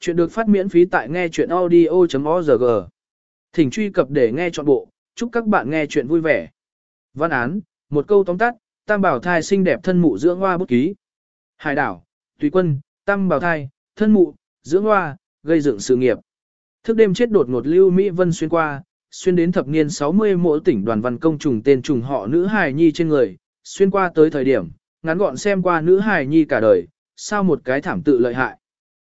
Chuyện được phát miễn phí tại nghe chuyện audio.org. Thỉnh truy cập để nghe trọn bộ, chúc các bạn nghe chuyện vui vẻ. Văn án, một câu tóm tắt, tam bảo thai xinh đẹp thân mụ dưỡng hoa bút ký. Hải đảo, tùy quân, tam bảo thai, thân mụ, dưỡng hoa, gây dựng sự nghiệp. Thức đêm chết đột ngột lưu Mỹ Vân xuyên qua, xuyên đến thập niên 60 mỗi tỉnh đoàn văn công trùng tên trùng họ nữ hài nhi trên người, xuyên qua tới thời điểm, ngắn gọn xem qua nữ hài nhi cả đời, sao một cái thảm tự lợi hại.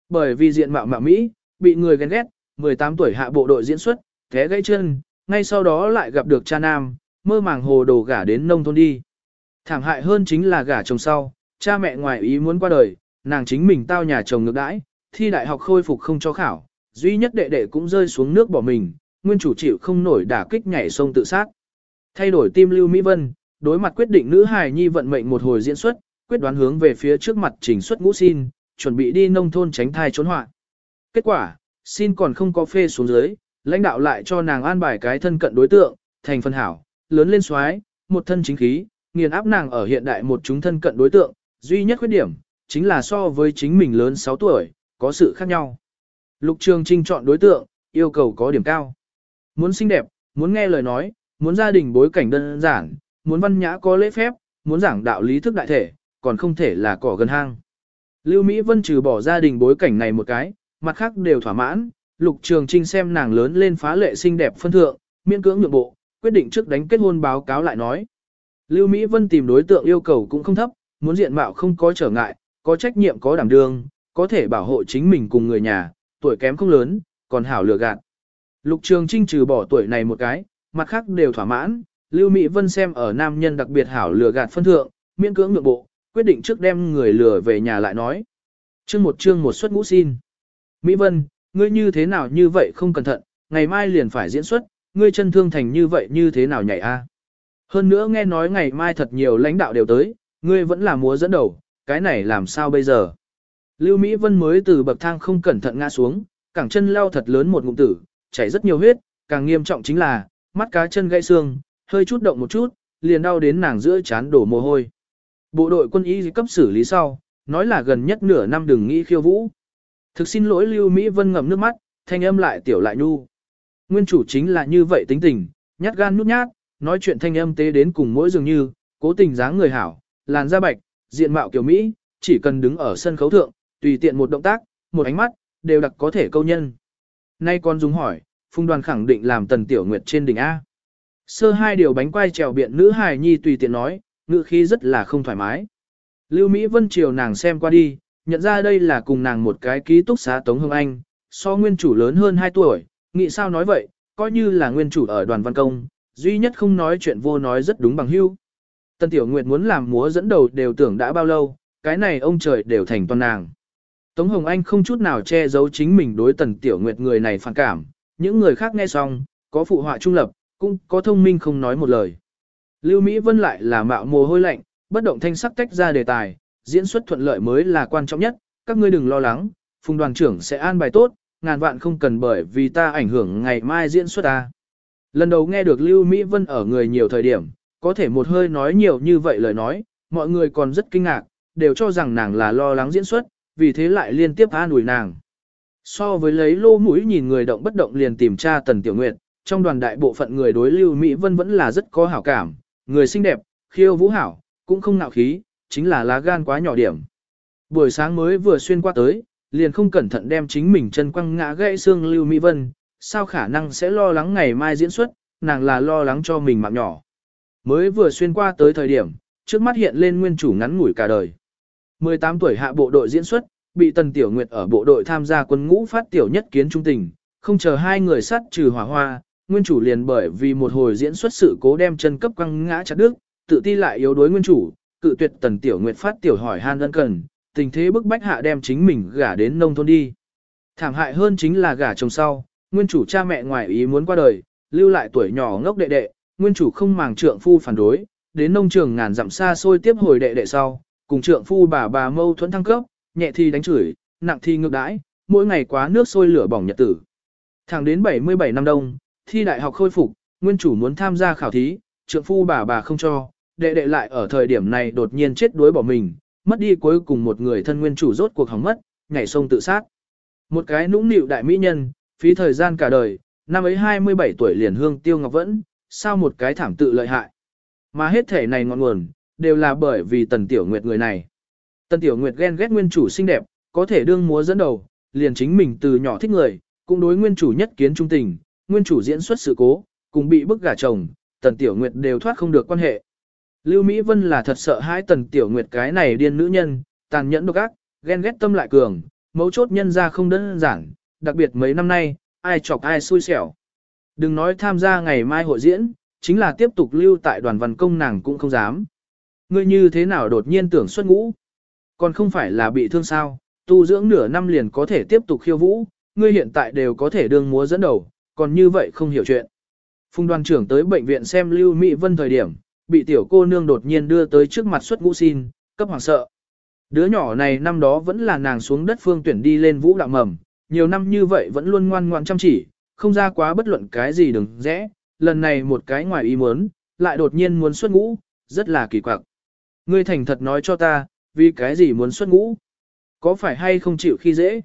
Bởi vì diện mạo mạo Mỹ, bị người ghen ghét, 18 tuổi hạ bộ đội diễn xuất, té gãy chân, ngay sau đó lại gặp được cha nam, mơ màng hồ đồ gả đến nông thôn đi. Thảm hại hơn chính là gả chồng sau, cha mẹ ngoài ý muốn qua đời, nàng chính mình tao nhà chồng ngược đãi, thi đại học khôi phục không cho khảo, duy nhất đệ đệ cũng rơi xuống nước bỏ mình, nguyên chủ chịu không nổi đả kích nhảy sông tự sát. Thay đổi tim Lưu Mỹ Vân, đối mặt quyết định nữ hài nhi vận mệnh một hồi diễn xuất, quyết đoán hướng về phía trước mặt trình xuất ngũ xin, chuẩn bị đi nông thôn tránh thai trốn họa. Kết quả, xin còn không có phê xuống dưới, lãnh đạo lại cho nàng an bài cái thân cận đối tượng, thành phần hảo, lớn lên xoái, một thân chính khí, nghiền áp nàng ở hiện đại một chúng thân cận đối tượng, duy nhất khuyết điểm, chính là so với chính mình lớn 6 tuổi, có sự khác nhau. Lục Trường Trinh chọn đối tượng, yêu cầu có điểm cao. Muốn xinh đẹp, muốn nghe lời nói, muốn gia đình bối cảnh đơn giản, muốn văn nhã có lễ phép, muốn giảng đạo lý thức đại thể, còn không thể là cỏ gần hang. Lưu Mỹ Vân trừ bỏ gia đình bối cảnh này một cái, mặt khác đều thỏa mãn, Lục Trường Trinh xem nàng lớn lên phá lệ xinh đẹp phân thượng, miễn cưỡng nhượng bộ, quyết định trước đánh kết hôn báo cáo lại nói. Lưu Mỹ Vân tìm đối tượng yêu cầu cũng không thấp, muốn diện mạo không có trở ngại, có trách nhiệm có đảm đương, có thể bảo hộ chính mình cùng người nhà, tuổi kém không lớn, còn hảo lừa gạt. Lục Trường Trinh trừ bỏ tuổi này một cái, mặt khác đều thỏa mãn, Lưu Mỹ Vân xem ở nam nhân đặc biệt hảo lừa gạt phân thượng, miễn cưỡng nhượng bộ, quyết định trước đem người lừa về nhà lại nói. Chương một chương một suất ngũ xin. Mỹ Vân, ngươi như thế nào như vậy không cẩn thận, ngày mai liền phải diễn xuất, ngươi chân thương thành như vậy như thế nào nhảy a? Hơn nữa nghe nói ngày mai thật nhiều lãnh đạo đều tới, ngươi vẫn là múa dẫn đầu, cái này làm sao bây giờ? Lưu Mỹ Vân mới từ bậc thang không cẩn thận ngã xuống, cẳng chân leo thật lớn một ngụm tử, chảy rất nhiều huyết, càng nghiêm trọng chính là, mắt cá chân gãy xương, hơi chút động một chút, liền đau đến nàng giữa chán đổ mồ hôi. Bộ đội quân y cấp xử lý sau, nói là gần nhất nửa năm đừng nghĩ khiêu vũ. Thực xin lỗi Lưu Mỹ Vân ngậm nước mắt, thanh âm lại tiểu lại nhu. Nguyên chủ chính là như vậy tính tình, nhát gan nhút nhát, nói chuyện thanh âm tế đến cùng mỗi dường như, cố tình dáng người hảo, làn da bạch, diện mạo kiểu Mỹ, chỉ cần đứng ở sân khấu thượng, tùy tiện một động tác, một ánh mắt, đều đặc có thể câu nhân. Nay con dùng hỏi, Phùng đoàn khẳng định làm tần tiểu nguyệt trên đỉnh A. Sơ hai điều bánh quai trèo biện nữ hài nhi tùy tiện nói, ngữ khí rất là không thoải mái. Lưu Mỹ Vân chiều nàng xem qua đi, nhận ra đây là cùng nàng một cái ký túc xá Tống Hương Anh, so nguyên chủ lớn hơn 2 tuổi, nghĩ sao nói vậy, coi như là nguyên chủ ở đoàn văn công, duy nhất không nói chuyện vô nói rất đúng bằng hưu. Tân Tiểu Nguyệt muốn làm múa dẫn đầu đều tưởng đã bao lâu, cái này ông trời đều thành toàn nàng. Tống Hồng Anh không chút nào che giấu chính mình đối Tần Tiểu Nguyệt người này phản cảm, những người khác nghe xong, có phụ họa trung lập, cũng có thông minh không nói một lời. Lưu Mỹ Vân lại là mạo mồ hôi lạnh, bất động thanh sắc tách ra đề tài, diễn xuất thuận lợi mới là quan trọng nhất, các ngươi đừng lo lắng, phùng đoàn trưởng sẽ an bài tốt, ngàn vạn không cần bởi vì ta ảnh hưởng ngày mai diễn xuất ta. Lần đầu nghe được Lưu Mỹ Vân ở người nhiều thời điểm, có thể một hơi nói nhiều như vậy lời nói, mọi người còn rất kinh ngạc, đều cho rằng nàng là lo lắng diễn xuất, vì thế lại liên tiếp an ủi nàng. So với lấy lô mũi nhìn người động bất động liền tìm tra Tần Tiểu Nguyệt, trong đoàn đại bộ phận người đối Lưu Mỹ Vân vẫn là rất có hảo cảm, người xinh đẹp, khiêu vũ hảo, cũng không nạo khí, chính là lá gan quá nhỏ điểm. Buổi sáng mới vừa xuyên qua tới, liền không cẩn thận đem chính mình chân quăng ngã gãy xương Lưu Mỹ Vân, sao khả năng sẽ lo lắng ngày mai diễn xuất, nàng là lo lắng cho mình mạng nhỏ. Mới vừa xuyên qua tới thời điểm, trước mắt hiện lên nguyên chủ ngắn ngủi cả đời. 18 tuổi hạ bộ đội diễn xuất, bị Tần Tiểu Nguyệt ở bộ đội tham gia quân ngũ phát tiểu nhất kiến trung tình, không chờ hai người sát trừ hỏa hoa, nguyên chủ liền bởi vì một hồi diễn xuất sự cố đem chân cấp quăng ngã chặt đứt, tự ti lại yếu đuối nguyên chủ, cự tuyệt tần tiểu nguyệt phát tiểu hỏi han ân cần, tình thế bức bách hạ đem chính mình gả đến nông thôn đi. Thảm hại hơn chính là gả chồng sau, nguyên chủ cha mẹ ngoài ý muốn qua đời, lưu lại tuổi nhỏ ngốc đệ đệ, nguyên chủ không màng trượng phu phản đối, đến nông trường ngàn dặm xa xôi tiếp hồi đệ đệ sau, cùng trượng phu bà bà mâu thuẫn thăng cấp, nhẹ thì đánh chửi, nặng thì ngược đãi, mỗi ngày quá nước sôi lửa bỏng nhật tử. Thẳng đến 77 năm đông, thi đại học khôi phục, nguyên chủ muốn tham gia khảo thí, trượng phu bà bà không cho, đệ đệ lại ở thời điểm này đột nhiên chết đuối bỏ mình, mất đi cuối cùng một người thân nguyên chủ rốt cuộc hỏng mất, nhảy sông tự sát. Một cái nũng nịu đại mỹ nhân, phí thời gian cả đời, năm ấy 27 tuổi liền hương tiêu ngọc vẫn, sao một cái thảm tự lợi hại. Mà hết thể này ngọn nguồn, đều là bởi vì Tần Tiểu Nguyệt người này. Tần Tiểu Nguyệt ghen ghét nguyên chủ xinh đẹp, có thể đương múa dẫn đầu, liền chính mình từ nhỏ thích người, cũng đối nguyên chủ nhất kiến trung tình, nguyên chủ diễn xuất sự cố, cùng bị bức gả chồng, Tần Tiểu Nguyệt đều thoát không được quan hệ. Lưu Mỹ Vân là thật sợ hãi Tần Tiểu Nguyệt cái này điên nữ nhân, tàn nhẫn độc ác, ghen ghét tâm lại cường, mấu chốt nhân ra không đơn giản, đặc biệt mấy năm nay, ai chọc ai xui xẻo. Đừng nói tham gia ngày mai hội diễn, chính là tiếp tục lưu tại đoàn văn công nàng cũng không dám. Ngươi như thế nào đột nhiên tưởng xuất ngũ? Còn không phải là bị thương sao, tu dưỡng nửa năm liền có thể tiếp tục khiêu vũ, ngươi hiện tại đều có thể đương múa dẫn đầu, còn như vậy không hiểu chuyện. Phùng đoàn trưởng tới bệnh viện xem Lưu Mỹ Vân thời điểm, bị tiểu cô nương đột nhiên đưa tới trước mặt xuất ngũ xin, cấp hoàng sợ. Đứa nhỏ này năm đó vẫn là nàng xuống đất phương tuyển đi lên vũ đạo mầm, nhiều năm như vậy vẫn luôn ngoan ngoan chăm chỉ, không ra quá bất luận cái gì đừng rẽ, lần này một cái ngoài ý muốn, lại đột nhiên muốn xuất ngũ, rất là kỳ quặc. Ngươi thành thật nói cho ta, vì cái gì muốn xuất ngũ? Có phải hay không chịu khi dễ?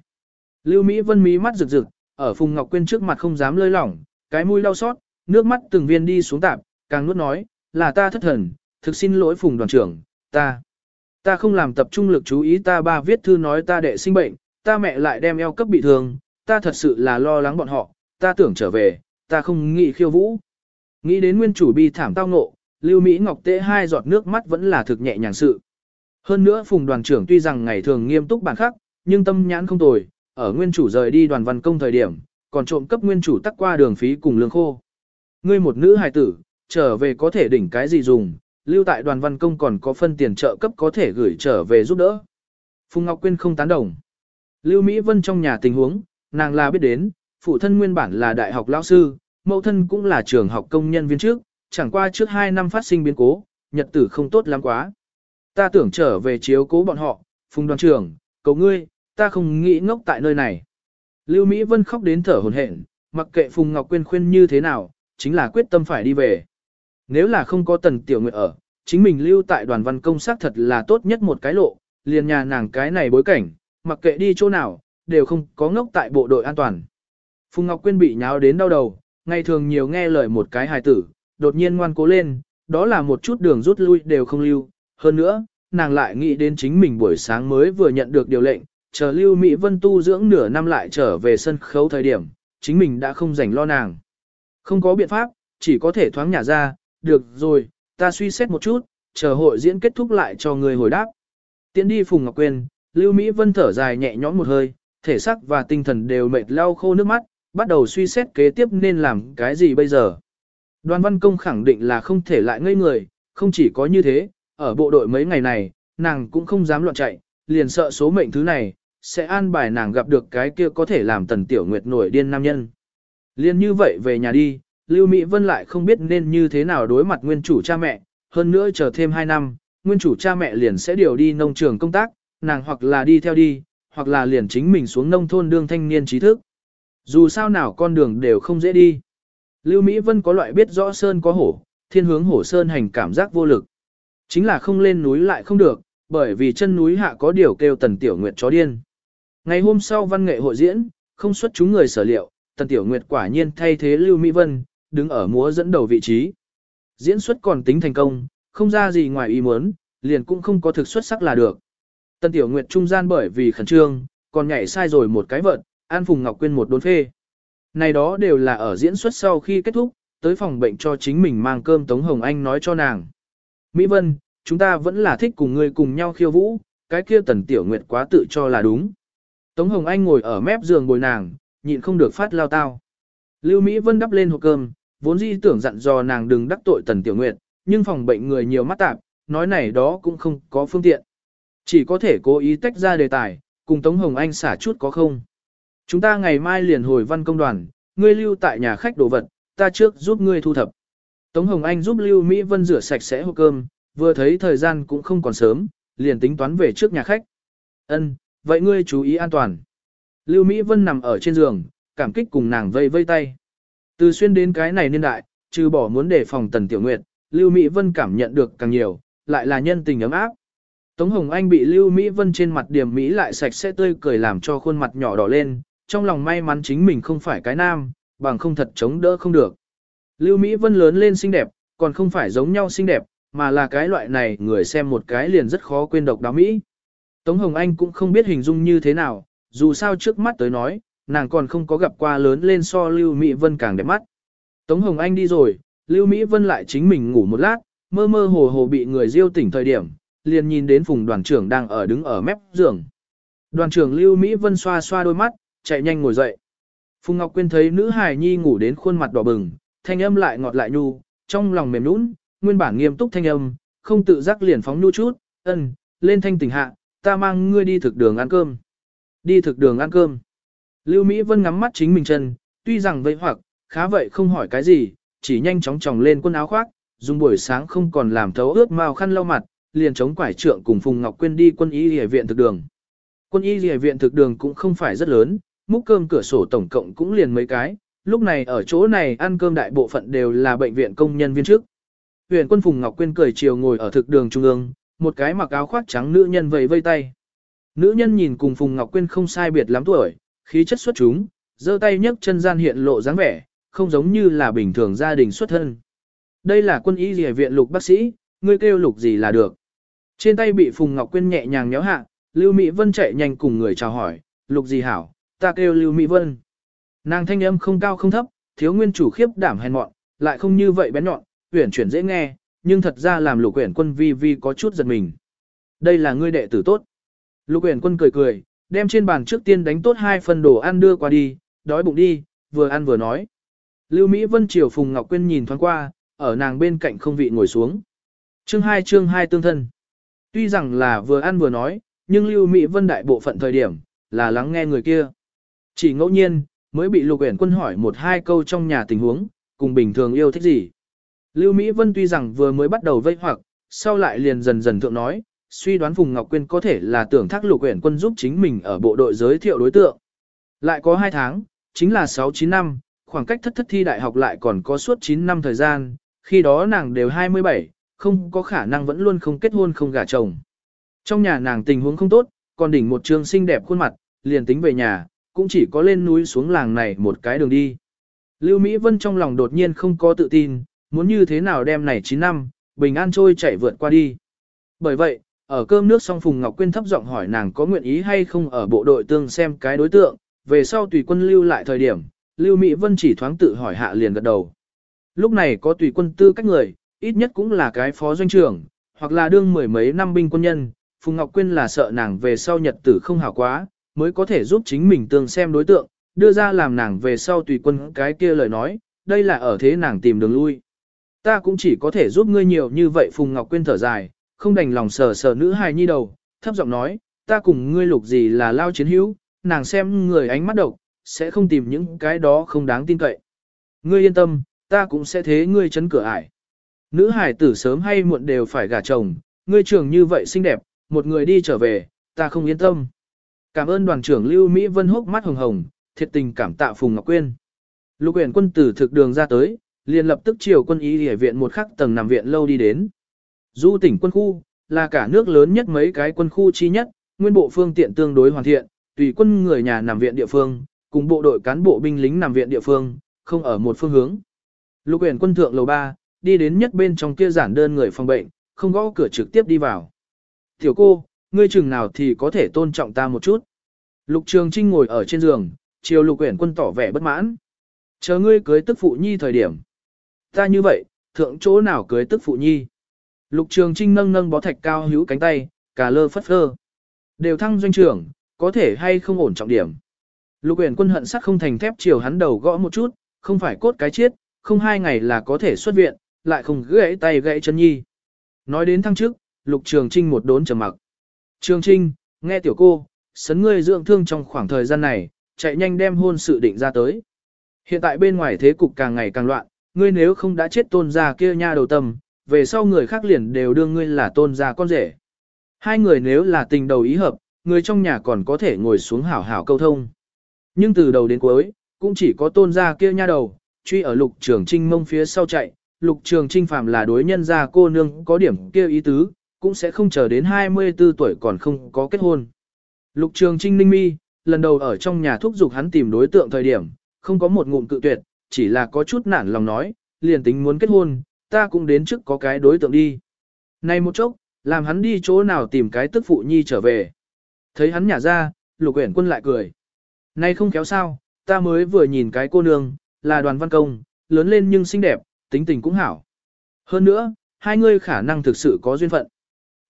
Lưu Mỹ Vân mí mắt rực rực, ở Phùng Ngọc Quyên trước mặt không dám lơi lỏng, cái mũi đau xót, nước mắt từng viên đi xuống tạp, càng nuốt nói, là ta thất thần, thực xin lỗi Phùng đoàn trưởng, ta. Ta không làm tập trung lực chú ý ta ba viết thư nói ta đệ sinh bệnh, ta mẹ lại đem eo cấp bị thương, ta thật sự là lo lắng bọn họ, ta tưởng trở về, ta không nghĩ khiêu vũ. Nghĩ đến nguyên chủ bi thảm tao ngộ, Lưu Mỹ Ngọc tệ hai giọt nước mắt vẫn là thực nhẹ nhàng sự. Hơn nữa Phùng đoàn trưởng tuy rằng ngày thường nghiêm túc bản khắc, nhưng tâm nhãn không tồi, ở nguyên chủ rời đi đoàn văn công thời điểm, còn trộm cấp nguyên chủ tắc qua đường phí cùng lương khô. Ngươi một nữ hài tử, trở về có thể đỉnh cái gì dùng, lưu tại đoàn văn công còn có phân tiền trợ cấp có thể gửi trở về giúp đỡ. Phùng Ngọc Quyên không tán đồng. Lưu Mỹ Vân trong nhà tình huống, nàng là biết đến, phụ thân nguyên bản là đại học lão sư, mẫu thân cũng là trường học công nhân viên trước, chẳng qua trước 2 năm phát sinh biến cố, nhật tử không tốt lắm quá. Ta tưởng trở về chiếu cố bọn họ, phùng đoàn trưởng, cầu ngươi, ta không nghĩ ngốc tại nơi này. Lưu Mỹ Vân khóc đến thở hổn hển, mặc kệ Phùng Ngọc Quyên khuyên như thế nào, chính là quyết tâm phải đi về. Nếu là không có Tần Tiểu Nguyệt ở, chính mình lưu tại đoàn văn công xác thật là tốt nhất một cái lộ, liền nhà nàng cái này bối cảnh, mặc kệ đi chỗ nào, đều không có ngốc tại bộ đội an toàn. Phùng Ngọc Quyên bị nháo đến đau đầu, ngày thường nhiều nghe lời một cái hài tử, đột nhiên ngoan cố lên, đó là một chút đường rút lui đều không lưu. Hơn nữa, nàng lại nghĩ đến chính mình buổi sáng mới vừa nhận được điều lệnh, chờ Lưu Mỹ Vân tu dưỡng nửa năm lại trở về sân khấu thời điểm, chính mình đã không rảnh lo nàng. Không có biện pháp, chỉ có thể thoáng nhả ra, được rồi, ta suy xét một chút, chờ hội diễn kết thúc lại cho người hồi đáp. Tiến đi Phùng Ngọc Quyên, Lưu Mỹ Vân thở dài nhẹ nhõm một hơi, thể xác và tinh thần đều mệt lau khô nước mắt, bắt đầu suy xét kế tiếp nên làm cái gì bây giờ. Đoàn văn công khẳng định là không thể lại ngây người, không chỉ có như thế, ở bộ đội mấy ngày này, nàng cũng không dám loạn chạy, liền sợ số mệnh thứ này, sẽ an bài nàng gặp được cái kia có thể làm tần tiểu nguyệt nổi điên nam nhân. Liên như vậy về nhà đi, Lưu Mỹ Vân lại không biết nên như thế nào đối mặt nguyên chủ cha mẹ, hơn nữa chờ thêm 2 năm, nguyên chủ cha mẹ liền sẽ điều đi nông trường công tác, nàng hoặc là đi theo đi, hoặc là liền chính mình xuống nông thôn đương thanh niên trí thức. Dù sao nào con đường đều không dễ đi. Lưu Mỹ Vân có loại biết rõ sơn có hổ, thiên hướng hổ sơn hành cảm giác vô lực. Chính là không lên núi lại không được, bởi vì chân núi hạ có điều kêu tần tiểu nguyệt chó điên. Ngày hôm sau văn nghệ hội diễn, không xuất chúng người sở liệu, tần tiểu nguyệt quả nhiên thay thế Lưu Mỹ Vân, đứng ở múa dẫn đầu vị trí. Diễn xuất còn tính thành công, không ra gì ngoài ý muốn, liền cũng không có thực xuất sắc là được. Tần tiểu nguyệt trung gian bởi vì khẩn trương, còn nhảy sai rồi một cái vợt, An Phùng Ngọc Quyên một đốn phê. Này đó đều là ở diễn xuất sau khi kết thúc, tới phòng bệnh cho chính mình mang cơm Tống Hồng Anh nói cho nàng. Mỹ Vân, chúng ta vẫn là thích cùng người cùng nhau khiêu vũ, cái kia tần tiểu nguyệt quá tự cho là đúng. Tống Hồng Anh ngồi ở mép giường bồi nàng, nhịn không được phát lao tao. Lưu Mỹ Vân đắp lên hộp cơm, vốn dĩ tưởng dặn dò nàng đừng đắc tội tần tiểu nguyệt, nhưng phòng bệnh người nhiều mắt tạp, nói này đó cũng không có phương tiện. Chỉ có thể cố ý tách ra đề tài, cùng Tống Hồng Anh xả chút có không. Chúng ta ngày mai liền hồi văn công đoàn, ngươi lưu tại nhà khách đồ vật, ta trước giúp ngươi thu thập. Tống Hồng Anh giúp Lưu Mỹ Vân rửa sạch sẽ hộp cơm, vừa thấy thời gian cũng không còn sớm, liền tính toán về trước nhà khách. Ân, vậy ngươi chú ý an toàn. Lưu Mỹ Vân nằm ở trên giường, cảm kích cùng nàng vây vây tay. Từ xuyên đến cái này niên đại, trừ bỏ muốn đề phòng Tần Tiểu Nguyệt, Lưu Mỹ Vân cảm nhận được càng nhiều, lại là nhân tình ấm áp. Tống Hồng Anh bị Lưu Mỹ Vân trên mặt điểm Mỹ lại sạch sẽ tươi cười làm cho khuôn mặt nhỏ đỏ lên, trong lòng may mắn chính mình không phải cái nam, bằng không thật chống đỡ không được. Lưu Mỹ Vân lớn lên xinh đẹp, còn không phải giống nhau xinh đẹp, mà là cái loại này người xem một cái liền rất khó quên độc đáo Mỹ. Tống Hồng Anh cũng không biết hình dung như thế nào, dù sao trước mắt tới nói, nàng còn không có gặp qua lớn lên so Lưu Mỹ Vân càng đẹp mắt. Tống Hồng Anh đi rồi, Lưu Mỹ Vân lại chính mình ngủ một lát, mơ mơ hồ hồ bị người diêu tỉnh thời điểm, liền nhìn đến phùng đoàn trưởng đang ở đứng ở mép giường. Đoàn trưởng Lưu Mỹ Vân xoa xoa đôi mắt, chạy nhanh ngồi dậy. Phùng Ngọc Quyên thấy nữ hài nhi ngủ đến khuôn mặt đỏ bừng, thanh âm lại ngọt lại nhu, trong lòng mềm nũng, nguyên bản nghiêm túc thanh âm, không tự giác liền phóng nhu chút, ân, lên thanh tỉnh hạ, ta mang ngươi đi thực đường ăn cơm. Đi thực đường ăn cơm. Lưu Mỹ Vân ngắm mắt chính mình chân, tuy rằng vậy hoặc, khá vậy không hỏi cái gì, chỉ nhanh chóng tròng lên quần áo khoác, dùng buổi sáng không còn làm thấu ướt màu khăn lau mặt, liền chống quải trượng cùng Phùng Ngọc Quyên đi quân y y viện thực đường. Quân y y viện thực đường cũng không phải rất lớn, múc cơm cửa sổ tổng cộng cũng liền mấy cái, lúc này ở chỗ này ăn cơm đại bộ phận đều là bệnh viện công nhân viên trước. Huyền quân Phùng Ngọc Quyên cười chiều ngồi ở thực đường trung ương, một cái mặc áo khoác trắng nữ nhân vẫy vây tay. Nữ nhân nhìn cùng Phùng Ngọc Quyên không sai biệt lắm tuổi, khí chất xuất chúng, giơ tay nhấc chân gian hiện lộ dáng vẻ, không giống như là bình thường gia đình xuất thân. Đây là quân y rìa viện lục bác sĩ, ngươi kêu lục gì là được. Trên tay bị Phùng Ngọc Quyên nhẹ nhàng nhéo hạ, Lưu Mỹ Vân chạy nhanh cùng người chào hỏi, lục gì hảo, ta kêu Lưu Mỹ Vân. Nàng thanh âm không cao không thấp, thiếu nguyên chủ khiếp đảm hèn mọn, lại không như vậy bén nhọn, uyển chuyển dễ nghe, nhưng thật ra làm lục uyển quân vi vi có chút giật mình. Đây là ngươi đệ tử tốt. Lục uyển quân cười cười, đem trên bàn trước tiên đánh tốt hai phần đồ ăn đưa qua đi, đói bụng đi, vừa ăn vừa nói. Lưu Mỹ Vân chiều Phùng Ngọc Quyên nhìn thoáng qua, ở nàng bên cạnh không vị ngồi xuống. Chương 2 chương 2 tương thân. Tuy rằng là vừa ăn vừa nói, nhưng Lưu Mỹ Vân đại bộ phận thời điểm, là lắng nghe người kia. Chỉ ngẫu nhiên, mới bị Lục Uyển Quân hỏi một hai câu trong nhà tình huống, cùng bình thường yêu thích gì. Lưu Mỹ Vân tuy rằng vừa mới bắt đầu vây hoặc, sau lại liền dần dần thượng nói, suy đoán Phùng Ngọc Quyên có thể là tưởng thác Lục quyển Quân giúp chính mình ở bộ đội giới thiệu đối tượng. Lại có 2 tháng, chính là 6-9 năm, khoảng cách thất thất thi đại học lại còn có suốt 9 năm thời gian, khi đó nàng đều 27, không có khả năng vẫn luôn không kết hôn không gả chồng. Trong nhà nàng tình huống không tốt, còn đỉnh một trường xinh đẹp khuôn mặt, liền tính về nhà, cũng chỉ có lên núi xuống làng này một cái đường đi. Lưu Mỹ Vân trong lòng đột nhiên không có tự tin, muốn như thế nào đem này 9 năm, bình an trôi chạy vượt qua đi. Bởi vậy, ở cơm nước xong Phùng Ngọc Quyên thấp giọng hỏi nàng có nguyện ý hay không ở bộ đội tương xem cái đối tượng, về sau tùy quân lưu lại thời điểm, Lưu Mỹ Vân chỉ thoáng tự hỏi hạ liền gật đầu. Lúc này có tùy quân tư cách người, ít nhất cũng là cái phó doanh trưởng, hoặc là đương mười mấy năm binh quân nhân, Phùng Ngọc Quyên là sợ nàng về sau nhật tử không hảo quá, mới có thể giúp chính mình tương xem đối tượng, đưa ra làm nàng về sau tùy quân cái kia lời nói, đây là ở thế nàng tìm đường lui. Ta cũng chỉ có thể giúp ngươi nhiều như vậy Phùng Ngọc Quyên thở dài, không đành lòng sờ sờ nữ hài nhi đầu, thấp giọng nói, ta cùng ngươi lục gì là lao chiến hữu, nàng xem người ánh mắt độc, sẽ không tìm những cái đó không đáng tin cậy. Ngươi yên tâm, ta cũng sẽ thế ngươi chấn cửa ải. Nữ hải tử sớm hay muộn đều phải gả chồng, ngươi trưởng như vậy xinh đẹp, một người đi trở về, ta không yên tâm. Cảm ơn đoàn trưởng Lưu Mỹ Vân hốc mắt hồng hồng, thiệt tình cảm tạ Phùng Ngọc Quyên. Lục uyển quân tử thực đường ra tới, liền lập tức chiều quân y hệ viện một khắc tầng nằm viện lâu đi đến. Du tỉnh quân khu, là cả nước lớn nhất mấy cái quân khu chi nhất, nguyên bộ phương tiện tương đối hoàn thiện, tùy quân người nhà nằm viện địa phương, cùng bộ đội cán bộ binh lính nằm viện địa phương, không ở một phương hướng. Lục uyển quân thượng lầu 3, đi đến nhất bên trong kia giản đơn người phòng bệnh, không gõ cửa trực tiếp đi vào. Tiểu cô, ngươi chừng nào thì có thể tôn trọng ta một chút. Lục Trường Trinh ngồi ở trên giường, chiều Lục Uyển Quân tỏ vẻ bất mãn. Chờ ngươi cưới tức phụ nhi thời điểm. Ta như vậy, thượng chỗ nào cưới tức phụ nhi. Lục Trường Trinh nâng nâng bó thạch cao hữu cánh tay, cả lơ phất phơ. Đều thăng doanh trưởng, có thể hay không ổn trọng điểm. Lục Uyển Quân hận sắt không thành thép chiều hắn đầu gõ một chút, không phải cốt cái chết, không hai ngày là có thể xuất viện, lại không gãy tay gãy chân nhi. Nói đến thăng trước, Lục Trường Trinh một đốn trầm mặc. Trường Trinh, nghe tiểu cô, sấn ngươi dưỡng thương trong khoảng thời gian này, chạy nhanh đem hôn sự định ra tới. Hiện tại bên ngoài thế cục càng ngày càng loạn, ngươi nếu không đã chết tôn gia kia nha đầu tâm, về sau người khác liền đều đương ngươi là tôn gia con rể. Hai người nếu là tình đầu ý hợp, người trong nhà còn có thể ngồi xuống hảo hảo câu thông. Nhưng từ đầu đến cuối, cũng chỉ có tôn gia kia nha đầu, truy ở lục trường trinh mông phía sau chạy, lục trường trinh phàm là đối nhân gia cô nương có điểm kia ý tứ, cũng sẽ không chờ đến 24 tuổi còn không có kết hôn. Lục trường trinh ninh mi, lần đầu ở trong nhà thúc giục hắn tìm đối tượng thời điểm, không có một ngụm cự tuyệt, chỉ là có chút nản lòng nói, liền tính muốn kết hôn, ta cũng đến trước có cái đối tượng đi. Này một chốc, làm hắn đi chỗ nào tìm cái tức phụ nhi trở về. Thấy hắn nhả ra, lục uyển quân lại cười. Này không kéo sao, ta mới vừa nhìn cái cô nương, là đoàn văn công, lớn lên nhưng xinh đẹp, tính tình cũng hảo. Hơn nữa, hai người khả năng thực sự có duyên phận.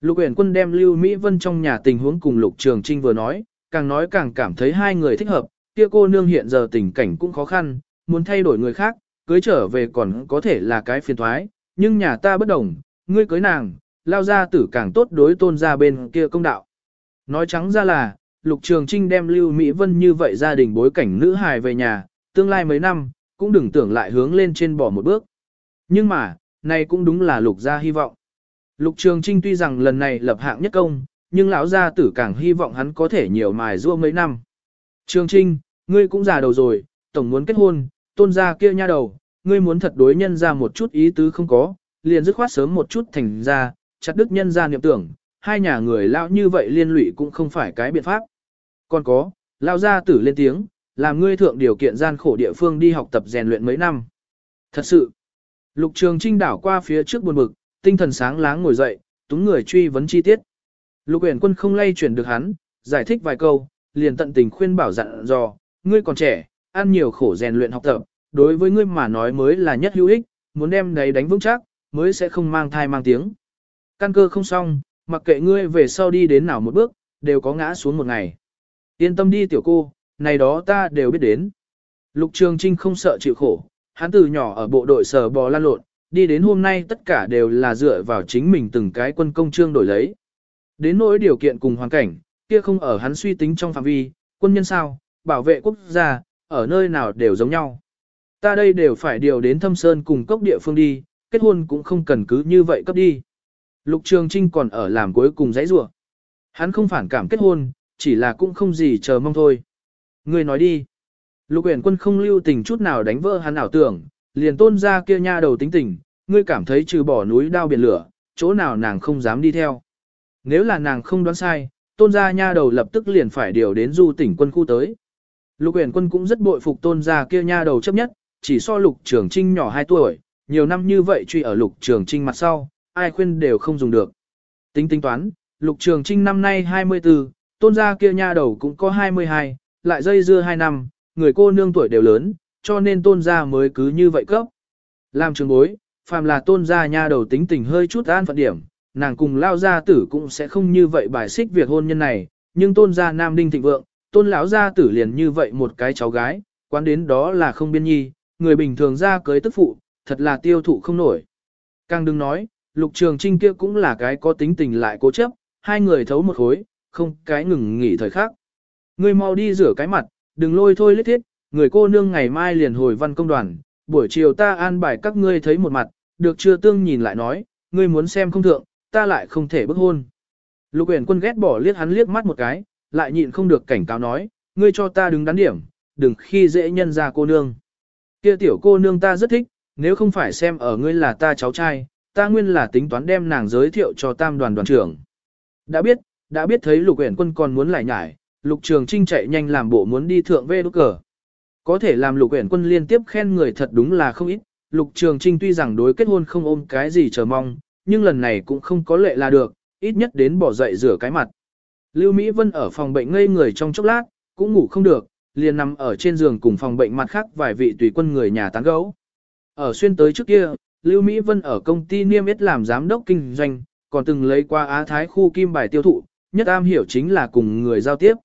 Lục uyển quân đem Lưu Mỹ Vân trong nhà tình huống cùng Lục Trường Trinh vừa nói, càng nói càng cảm thấy hai người thích hợp, kia cô nương hiện giờ tình cảnh cũng khó khăn, muốn thay đổi người khác, cưới trở về còn có thể là cái phiền thoái, nhưng nhà ta bất đồng, ngươi cưới nàng, lao ra tử càng tốt đối tôn ra bên kia công đạo. Nói trắng ra là, Lục Trường Trinh đem Lưu Mỹ Vân như vậy gia đình bối cảnh nữ hài về nhà, tương lai mấy năm, cũng đừng tưởng lại hướng lên trên bỏ một bước. Nhưng mà, này cũng đúng là Lục gia hy vọng. Lục Trường Trinh tuy rằng lần này lập hạng nhất công, nhưng lão gia tử càng hy vọng hắn có thể nhiều mài giũa mấy năm. Trường Trinh, ngươi cũng già đầu rồi, tổng muốn kết hôn, tôn gia kia nha đầu, ngươi muốn thật đối nhân ra một chút ý tứ không có, liền dứt khoát sớm một chút thành ra, chặt đức nhân ra niệm tưởng, hai nhà người lão như vậy liên lụy cũng không phải cái biện pháp. Còn có, lão gia tử lên tiếng, làm ngươi thượng điều kiện gian khổ địa phương đi học tập rèn luyện mấy năm. Thật sự, lục trường trinh đảo qua phía trước buồn bực, tinh thần sáng láng ngồi dậy, túng người truy vấn chi tiết. Lục uyển quân không lay chuyển được hắn, giải thích vài câu, liền tận tình khuyên bảo dặn dò, ngươi còn trẻ, ăn nhiều khổ rèn luyện học tập, đối với ngươi mà nói mới là nhất hữu ích, muốn đem đấy đánh vững chắc, mới sẽ không mang thai mang tiếng. Căn cơ không xong, mặc kệ ngươi về sau đi đến nào một bước, đều có ngã xuống một ngày. Yên tâm đi tiểu cô, này đó ta đều biết đến. Lục Trường Trinh không sợ chịu khổ, hắn từ nhỏ ở bộ đội sở bò lan lộn, đi đến hôm nay tất cả đều là dựa vào chính mình từng cái quân công trương đổi lấy. Đến nỗi điều kiện cùng hoàn cảnh, kia không ở hắn suy tính trong phạm vi, quân nhân sao, bảo vệ quốc gia, ở nơi nào đều giống nhau. Ta đây đều phải điều đến thâm sơn cùng cốc địa phương đi, kết hôn cũng không cần cứ như vậy cấp đi. Lục Trường Trinh còn ở làm cuối cùng dãy rủa. Hắn không phản cảm kết hôn, chỉ là cũng không gì chờ mong thôi. Người nói đi. Lục uyển quân không lưu tình chút nào đánh vỡ hắn ảo tưởng, liền tôn ra kia nha đầu tính tình, ngươi cảm thấy trừ bỏ núi đao biển lửa, chỗ nào nàng không dám đi theo. Nếu là nàng không đoán sai, tôn gia nha đầu lập tức liền phải điều đến du tỉnh quân khu tới. Lục uyển quân cũng rất bội phục tôn gia kia nha đầu chấp nhất, chỉ so lục trường trinh nhỏ 2 tuổi, nhiều năm như vậy truy ở lục trường trinh mặt sau, ai khuyên đều không dùng được. Tính tính toán, lục trường trinh năm nay 24, tôn gia kia nha đầu cũng có 22, lại dây dưa 2 năm, người cô nương tuổi đều lớn, cho nên tôn gia mới cứ như vậy cấp. Làm trường bối, phàm là tôn gia nha đầu tính tình hơi chút an phận điểm, nàng cùng lao gia tử cũng sẽ không như vậy bài xích việc hôn nhân này, nhưng tôn gia nam đinh thịnh vượng, tôn lão gia tử liền như vậy một cái cháu gái, quán đến đó là không biên nhi, người bình thường ra cưới tức phụ, thật là tiêu thụ không nổi. Càng đừng nói, lục trường trinh kia cũng là cái có tính tình lại cố chấp, hai người thấu một khối, không cái ngừng nghỉ thời khắc. Ngươi mau đi rửa cái mặt, đừng lôi thôi lết thiết, người cô nương ngày mai liền hồi văn công đoàn, buổi chiều ta an bài các ngươi thấy một mặt, được chưa tương nhìn lại nói, ngươi muốn xem không thượng, ta lại không thể bức hôn. Lục uyển quân ghét bỏ liếc hắn liếc mắt một cái, lại nhịn không được cảnh cáo nói, ngươi cho ta đứng đắn điểm, đừng khi dễ nhân ra cô nương. Kia tiểu cô nương ta rất thích, nếu không phải xem ở ngươi là ta cháu trai, ta nguyên là tính toán đem nàng giới thiệu cho tam đoàn đoàn trưởng. Đã biết, đã biết thấy lục uyển quân còn muốn lại nhải, lục trường trinh chạy nhanh làm bộ muốn đi thượng vê đốt cờ. Có thể làm lục uyển quân liên tiếp khen người thật đúng là không ít, lục trường trinh tuy rằng đối kết hôn không ôm cái gì chờ mong, nhưng lần này cũng không có lệ là được, ít nhất đến bỏ dậy rửa cái mặt. Lưu Mỹ Vân ở phòng bệnh ngây người trong chốc lát, cũng ngủ không được, liền nằm ở trên giường cùng phòng bệnh mặt khác vài vị tùy quân người nhà tán gấu. Ở xuyên tới trước kia, Lưu Mỹ Vân ở công ty niêm yết làm giám đốc kinh doanh, còn từng lấy qua Á Thái khu kim bài tiêu thụ, nhất am hiểu chính là cùng người giao tiếp.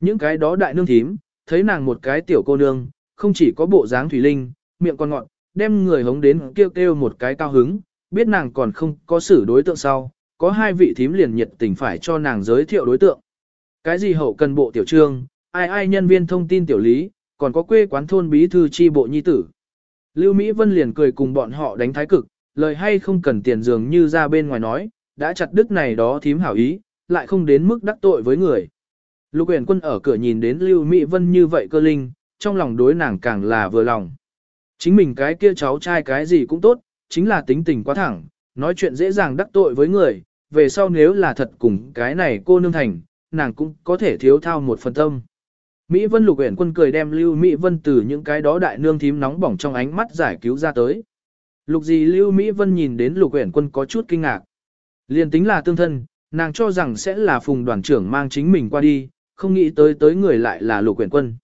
Những cái đó đại nương thím, thấy nàng một cái tiểu cô nương, không chỉ có bộ dáng thủy linh, miệng còn ngọn, đem người hống đến kêu kêu một cái cao hứng, biết nàng còn không có xử đối tượng sau, có hai vị thím liền nhiệt tình phải cho nàng giới thiệu đối tượng. Cái gì hậu cần bộ tiểu trương, ai ai nhân viên thông tin tiểu lý, còn có quê quán thôn bí thư chi bộ nhi tử. Lưu Mỹ Vân liền cười cùng bọn họ đánh thái cực, lời hay không cần tiền dường như ra bên ngoài nói, đã chặt đức này đó thím hảo ý, lại không đến mức đắc tội với người. Lục uyển quân ở cửa nhìn đến Lưu Mỹ Vân như vậy cơ linh, trong lòng đối nàng càng là vừa lòng. Chính mình cái kia cháu trai cái gì cũng tốt, chính là tính tình quá thẳng, nói chuyện dễ dàng đắc tội với người, về sau nếu là thật cùng cái này cô nương thành, nàng cũng có thể thiếu thao một phần tâm. Mỹ Vân Lục Uyển Quân cười đem Lưu Mỹ Vân từ những cái đó đại nương thím nóng bỏng trong ánh mắt giải cứu ra tới. Lục gì Lưu Mỹ Vân nhìn đến Lục Uyển Quân có chút kinh ngạc. Liên tính là tương thân, nàng cho rằng sẽ là phùng đoàn trưởng mang chính mình qua đi, không nghĩ tới tới người lại là Lục Uyển Quân.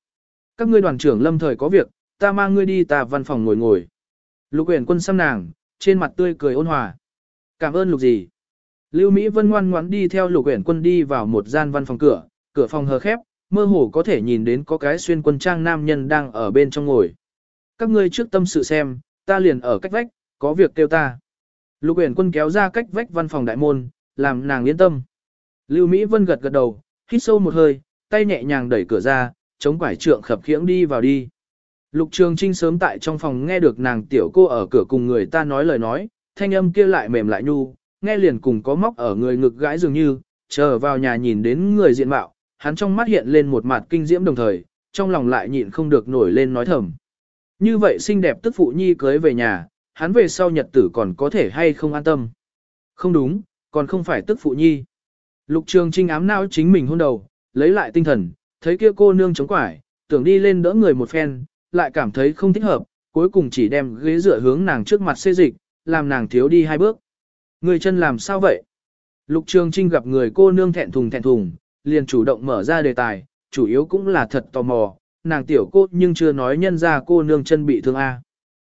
Các ngươi đoàn trưởng lâm thời có việc, ta mang ngươi đi ta văn phòng ngồi ngồi. Lục Uyển Quân xăm nàng, trên mặt tươi cười ôn hòa. Cảm ơn Lục gì. Lưu Mỹ Vân ngoan ngoãn đi theo Lục Uyển Quân đi vào một gian văn phòng cửa, cửa phòng hờ khép, mơ hồ có thể nhìn đến có cái xuyên quân trang nam nhân đang ở bên trong ngồi. Các ngươi trước tâm sự xem, ta liền ở cách vách, có việc kêu ta. Lục Uyển Quân kéo ra cách vách văn phòng đại môn, làm nàng yên tâm. Lưu Mỹ Vân gật gật đầu, hít sâu một hơi, tay nhẹ nhàng đẩy cửa ra, chống quải trượng khập khiễng đi vào đi. Lục Trường Trinh sớm tại trong phòng nghe được nàng tiểu cô ở cửa cùng người ta nói lời nói, thanh âm kia lại mềm lại nhu, nghe liền cùng có móc ở người ngực gãi dường như, chờ vào nhà nhìn đến người diện mạo, hắn trong mắt hiện lên một mặt kinh diễm đồng thời, trong lòng lại nhịn không được nổi lên nói thầm. Như vậy xinh đẹp tức phụ nhi cưới về nhà, hắn về sau nhật tử còn có thể hay không an tâm. Không đúng, còn không phải tức phụ nhi. Lục trường trinh ám não chính mình hôn đầu, lấy lại tinh thần, thấy kia cô nương chống quải, tưởng đi lên đỡ người một phen, lại cảm thấy không thích hợp, cuối cùng chỉ đem ghế dựa hướng nàng trước mặt xê dịch, làm nàng thiếu đi hai bước. Người chân làm sao vậy? Lục Trường Trinh gặp người cô nương thẹn thùng thẹn thùng, liền chủ động mở ra đề tài, chủ yếu cũng là thật tò mò, nàng tiểu cô nhưng chưa nói nhân ra cô nương chân bị thương A.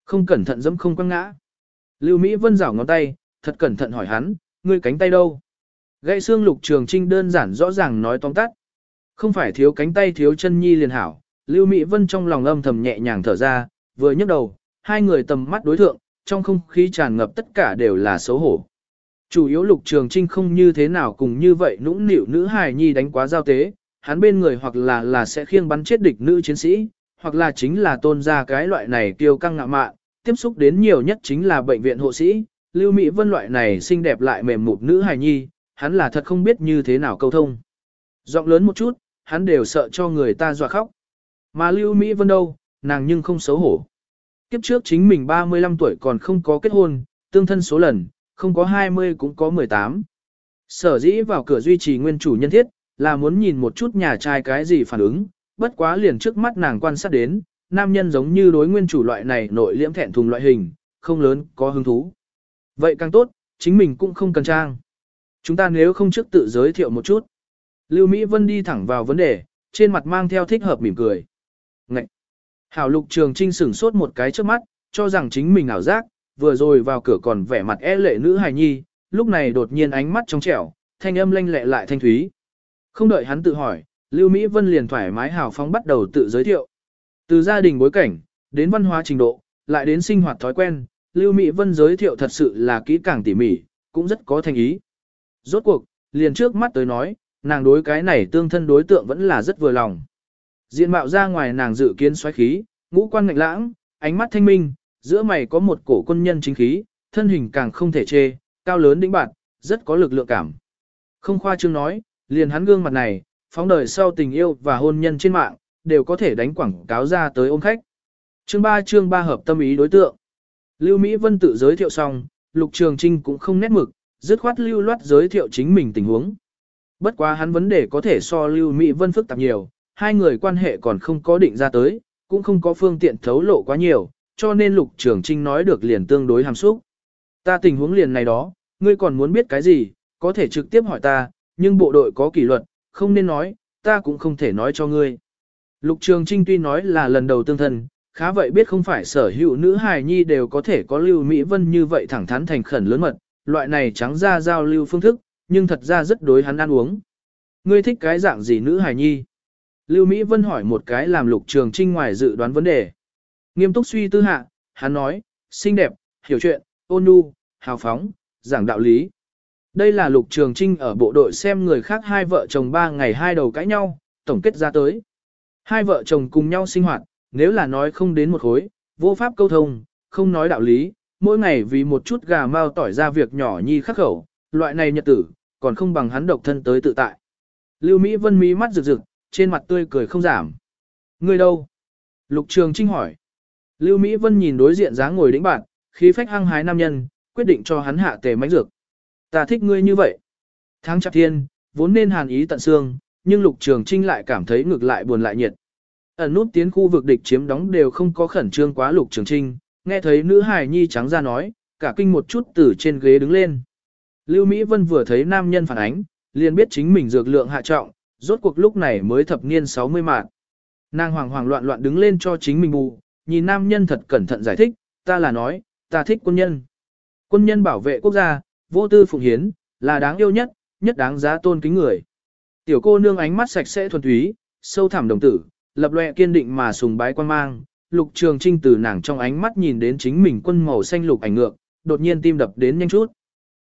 Không cẩn thận dẫm không quăng ngã. Lưu Mỹ Vân rảo ngón tay, thật cẩn thận hỏi hắn, ngươi cánh tay đâu? Gãy xương Lục Trường Trinh đơn giản rõ ràng nói tóm tắt. Không phải thiếu cánh tay thiếu chân nhi liền hảo, Lưu Mỹ Vân trong lòng âm thầm nhẹ nhàng thở ra, vừa nhấc đầu, hai người tầm mắt đối thượng, trong không khí tràn ngập tất cả đều là xấu hổ. Chủ yếu lục trường trinh không như thế nào cùng như vậy nũng nịu nữ hài nhi đánh quá giao tế, hắn bên người hoặc là là sẽ khiêng bắn chết địch nữ chiến sĩ, hoặc là chính là tôn ra cái loại này kiêu căng ngạ mạn, tiếp xúc đến nhiều nhất chính là bệnh viện hộ sĩ, Lưu Mỹ Vân loại này xinh đẹp lại mềm mụt nữ hài nhi, hắn là thật không biết như thế nào câu thông. Giọng lớn một chút, hắn đều sợ cho người ta dọa khóc. Mà Lưu Mỹ Vân đâu, nàng nhưng không xấu hổ. Kiếp trước chính mình 35 tuổi còn không có kết hôn, tương thân số lần, không có 20 cũng có 18. Sở dĩ vào cửa duy trì nguyên chủ nhân thiết, là muốn nhìn một chút nhà trai cái gì phản ứng, bất quá liền trước mắt nàng quan sát đến, nam nhân giống như đối nguyên chủ loại này nội liễm thẹn thùng loại hình, không lớn, có hứng thú. Vậy càng tốt, chính mình cũng không cần trang. Chúng ta nếu không trước tự giới thiệu một chút. Lưu Mỹ Vân đi thẳng vào vấn đề, trên mặt mang theo thích hợp mỉm cười. Ngậy! Hảo lục trường trinh sửng sốt một cái trước mắt, cho rằng chính mình ảo giác, vừa rồi vào cửa còn vẻ mặt e lệ nữ hài nhi, lúc này đột nhiên ánh mắt trong trẻo, thanh âm lanh lẹ lại thanh thúy. Không đợi hắn tự hỏi, Lưu Mỹ Vân liền thoải mái hào phóng bắt đầu tự giới thiệu. Từ gia đình bối cảnh, đến văn hóa trình độ, lại đến sinh hoạt thói quen, Lưu Mỹ Vân giới thiệu thật sự là kỹ càng tỉ mỉ, cũng rất có thành ý. Rốt cuộc, liền trước mắt tới nói, nàng đối cái này tương thân đối tượng vẫn là rất vừa lòng. Diện mạo ra ngoài nàng dự kiến xoáy khí, ngũ quan ngạnh lãng, ánh mắt thanh minh, giữa mày có một cổ quân nhân chính khí, thân hình càng không thể chê, cao lớn đĩnh bạn, rất có lực lượng cảm. Không khoa trương nói, liền hắn gương mặt này, phóng đời sau tình yêu và hôn nhân trên mạng, đều có thể đánh quảng cáo ra tới ôm khách. Chương 3 chương 3 hợp tâm ý đối tượng. Lưu Mỹ Vân tự giới thiệu xong, Lục Trường Trinh cũng không nét mực, dứt khoát lưu loát giới thiệu chính mình tình huống. Bất quá hắn vấn đề có thể so Lưu Mỹ Vân phức tạp nhiều, hai người quan hệ còn không có định ra tới, cũng không có phương tiện thấu lộ quá nhiều, cho nên Lục Trường Trinh nói được liền tương đối hàm xúc. Ta tình huống liền này đó, ngươi còn muốn biết cái gì, có thể trực tiếp hỏi ta, nhưng bộ đội có kỷ luật, không nên nói, ta cũng không thể nói cho ngươi. Lục Trường Trinh tuy nói là lần đầu tương thân, khá vậy biết không phải sở hữu nữ hài nhi đều có thể có lưu Mỹ Vân như vậy thẳng thắn thành khẩn lớn mật, loại này trắng ra giao lưu phương thức, nhưng thật ra rất đối hắn ăn uống. Ngươi thích cái dạng gì nữ hài nhi? Lưu Mỹ Vân hỏi một cái làm Lục Trường Trinh ngoài dự đoán vấn đề. Nghiêm túc suy tư hạ, hắn nói, xinh đẹp, hiểu chuyện, ôn nhu, hào phóng, giảng đạo lý. Đây là Lục Trường Trinh ở bộ đội xem người khác hai vợ chồng ba ngày hai đầu cãi nhau, tổng kết ra tới. Hai vợ chồng cùng nhau sinh hoạt, nếu là nói không đến một khối, vô pháp câu thông, không nói đạo lý, mỗi ngày vì một chút gà mau tỏi ra việc nhỏ nhi khắc khẩu, loại này nhật tử, còn không bằng hắn độc thân tới tự tại. Lưu Mỹ Vân mí mắt rực rực, trên mặt tươi cười không giảm. Người đâu? Lục Trường Trinh hỏi. Lưu Mỹ Vân nhìn đối diện dáng ngồi đĩnh bạn, khí phách hăng hái nam nhân, quyết định cho hắn hạ tề mánh dược. Ta thích ngươi như vậy. Tháng chạp thiên, vốn nên hàn ý tận xương, nhưng Lục Trường Trinh lại cảm thấy ngược lại buồn lại nhiệt. Ẩn nút tiến khu vực địch chiếm đóng đều không có khẩn trương quá Lục Trường Trinh, nghe thấy nữ hài nhi trắng ra nói, cả kinh một chút từ trên ghế đứng lên. Lưu Mỹ Vân vừa thấy nam nhân phản ánh, liền biết chính mình dược lượng hạ trọng, rốt cuộc lúc này mới thập niên 60 mạt, Nàng hoàng hoàng loạn loạn đứng lên cho chính mình bù, nhìn nam nhân thật cẩn thận giải thích, ta là nói, ta thích quân nhân. Quân nhân bảo vệ quốc gia, vô tư phụng hiến, là đáng yêu nhất, nhất đáng giá tôn kính người. Tiểu cô nương ánh mắt sạch sẽ thuần túy, sâu thẳm đồng tử, lập loè kiên định mà sùng bái quan mang. Lục Trường Trinh từ nàng trong ánh mắt nhìn đến chính mình quân màu xanh lục ảnh ngược, đột nhiên tim đập đến nhanh chút.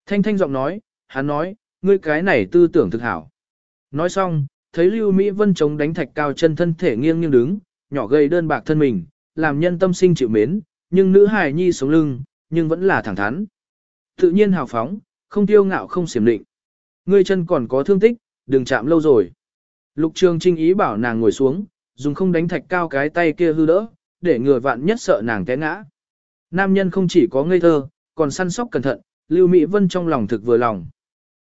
Thanh thanh giọng nói, hắn nói, ngươi cái này tư tưởng thực hảo. Nói xong, thấy Lưu Mỹ Vân chống đánh thạch cao chân thân thể nghiêng nghiêng đứng, nhỏ gầy đơn bạc thân mình, làm nhân tâm sinh chịu mến, nhưng nữ hài nhi sống lưng, nhưng vẫn là thẳng thắn. Tự nhiên hào phóng, không tiêu ngạo không xiểm định. Ngươi chân còn có thương tích, đừng chạm lâu rồi. Lục Trường Trinh ý bảo nàng ngồi xuống, dùng không đánh thạch cao cái tay kia hư đỡ, để người vạn nhất sợ nàng té ngã. Nam nhân không chỉ có ngây thơ, còn săn sóc cẩn thận, Lưu Mỹ Vân trong lòng thực vừa lòng.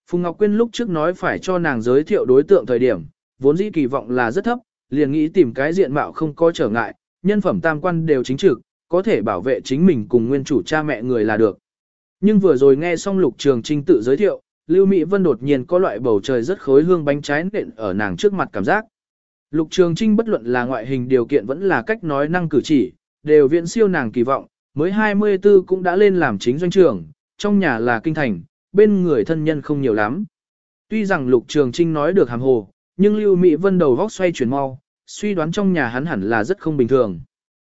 Phùng Ngọc Quyên lúc trước nói phải cho nàng giới thiệu đối tượng thời điểm, vốn dĩ kỳ vọng là rất thấp, liền nghĩ tìm cái diện mạo không có trở ngại, nhân phẩm tam quan đều chính trực, có thể bảo vệ chính mình cùng nguyên chủ cha mẹ người là được. Nhưng vừa rồi nghe xong Lục Trường Trinh tự giới thiệu, Lưu Mỹ Vân đột nhiên có loại bầu trời rất khối hương bánh trái nện ở nàng trước mặt cảm giác. Lục Trường Trinh bất luận là ngoại hình điều kiện vẫn là cách nói năng cử chỉ, đều viện siêu nàng kỳ vọng, mới 24 cũng đã lên làm chính doanh trưởng, trong nhà là kinh thành, bên người thân nhân không nhiều lắm. Tuy rằng Lục Trường Trinh nói được hàm hồ, nhưng Lưu Mỹ Vân đầu vóc xoay chuyển mau, suy đoán trong nhà hắn hẳn là rất không bình thường.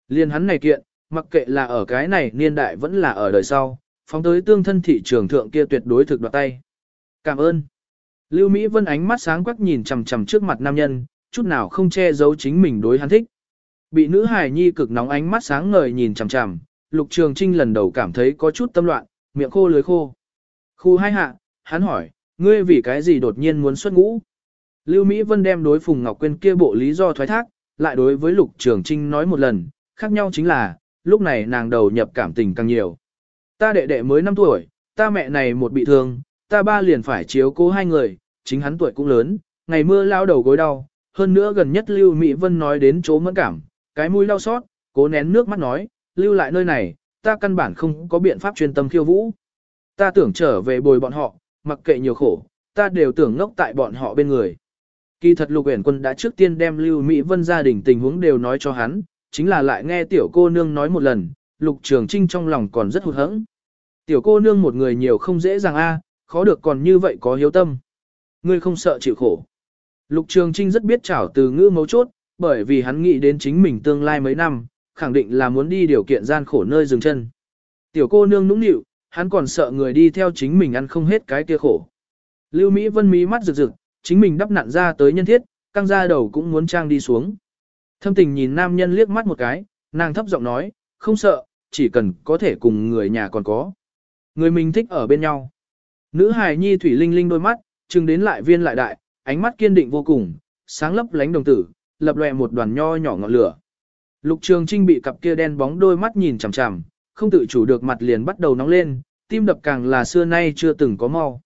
Liên hắn này kiện, mặc kệ là ở cái này niên đại vẫn là ở đời sau, phóng tới tương thân thị trường thượng kia tuyệt đối thực đoạt tay. Cảm ơn. Lưu Mỹ Vân ánh mắt sáng quắc nhìn chằm chằm trước mặt nam nhân, chút nào không che giấu chính mình đối hắn thích. Bị nữ hài nhi cực nóng ánh mắt sáng ngời nhìn chằm chằm, Lục Trường Trinh lần đầu cảm thấy có chút tâm loạn, miệng khô lưới khô. Khu hai hạ, hắn hỏi, ngươi vì cái gì đột nhiên muốn xuất ngũ? Lưu Mỹ Vân đem đối Phùng Ngọc Quyên kia bộ lý do thoái thác, lại đối với Lục Trường Trinh nói một lần, khác nhau chính là, lúc này nàng đầu nhập cảm tình càng nhiều. Ta đệ đệ mới 5 tuổi, ta mẹ này một bị thương, ta ba liền phải chiếu cố hai người, chính hắn tuổi cũng lớn, ngày mưa lao đầu gối đau, hơn nữa gần nhất Lưu Mỹ Vân nói đến chỗ mẫn cảm, cái mũi đau xót, cố nén nước mắt nói, lưu lại nơi này, ta căn bản không có biện pháp chuyên tâm khiêu vũ. Ta tưởng trở về bồi bọn họ, mặc kệ nhiều khổ, ta đều tưởng ngốc tại bọn họ bên người. Kỳ thật Lục Uyển Quân đã trước tiên đem Lưu Mỹ Vân gia đình tình huống đều nói cho hắn, chính là lại nghe tiểu cô nương nói một lần, Lục Trường Trinh trong lòng còn rất hụt hẫng. Tiểu cô nương một người nhiều không dễ dàng a, khó được còn như vậy có hiếu tâm. Ngươi không sợ chịu khổ. Lục Trường Trinh rất biết trảo từ ngữ mấu chốt, bởi vì hắn nghĩ đến chính mình tương lai mấy năm, khẳng định là muốn đi điều kiện gian khổ nơi dừng chân. Tiểu cô nương nũng nịu, hắn còn sợ người đi theo chính mình ăn không hết cái kia khổ. Lưu Mỹ Vân mí mắt rực rực, chính mình đắp nặn ra tới nhân thiết, căng ra đầu cũng muốn trang đi xuống. Thâm tình nhìn nam nhân liếc mắt một cái, nàng thấp giọng nói, không sợ, chỉ cần có thể cùng người nhà còn có. Người mình thích ở bên nhau. Nữ hài nhi thủy linh linh đôi mắt, trừng đến lại viên lại đại, ánh mắt kiên định vô cùng, sáng lấp lánh đồng tử, lập lòe một đoàn nho nhỏ ngọn lửa. Lục Trường Trinh bị cặp kia đen bóng đôi mắt nhìn chằm chằm, không tự chủ được mặt liền bắt đầu nóng lên, tim đập càng là xưa nay chưa từng có mau.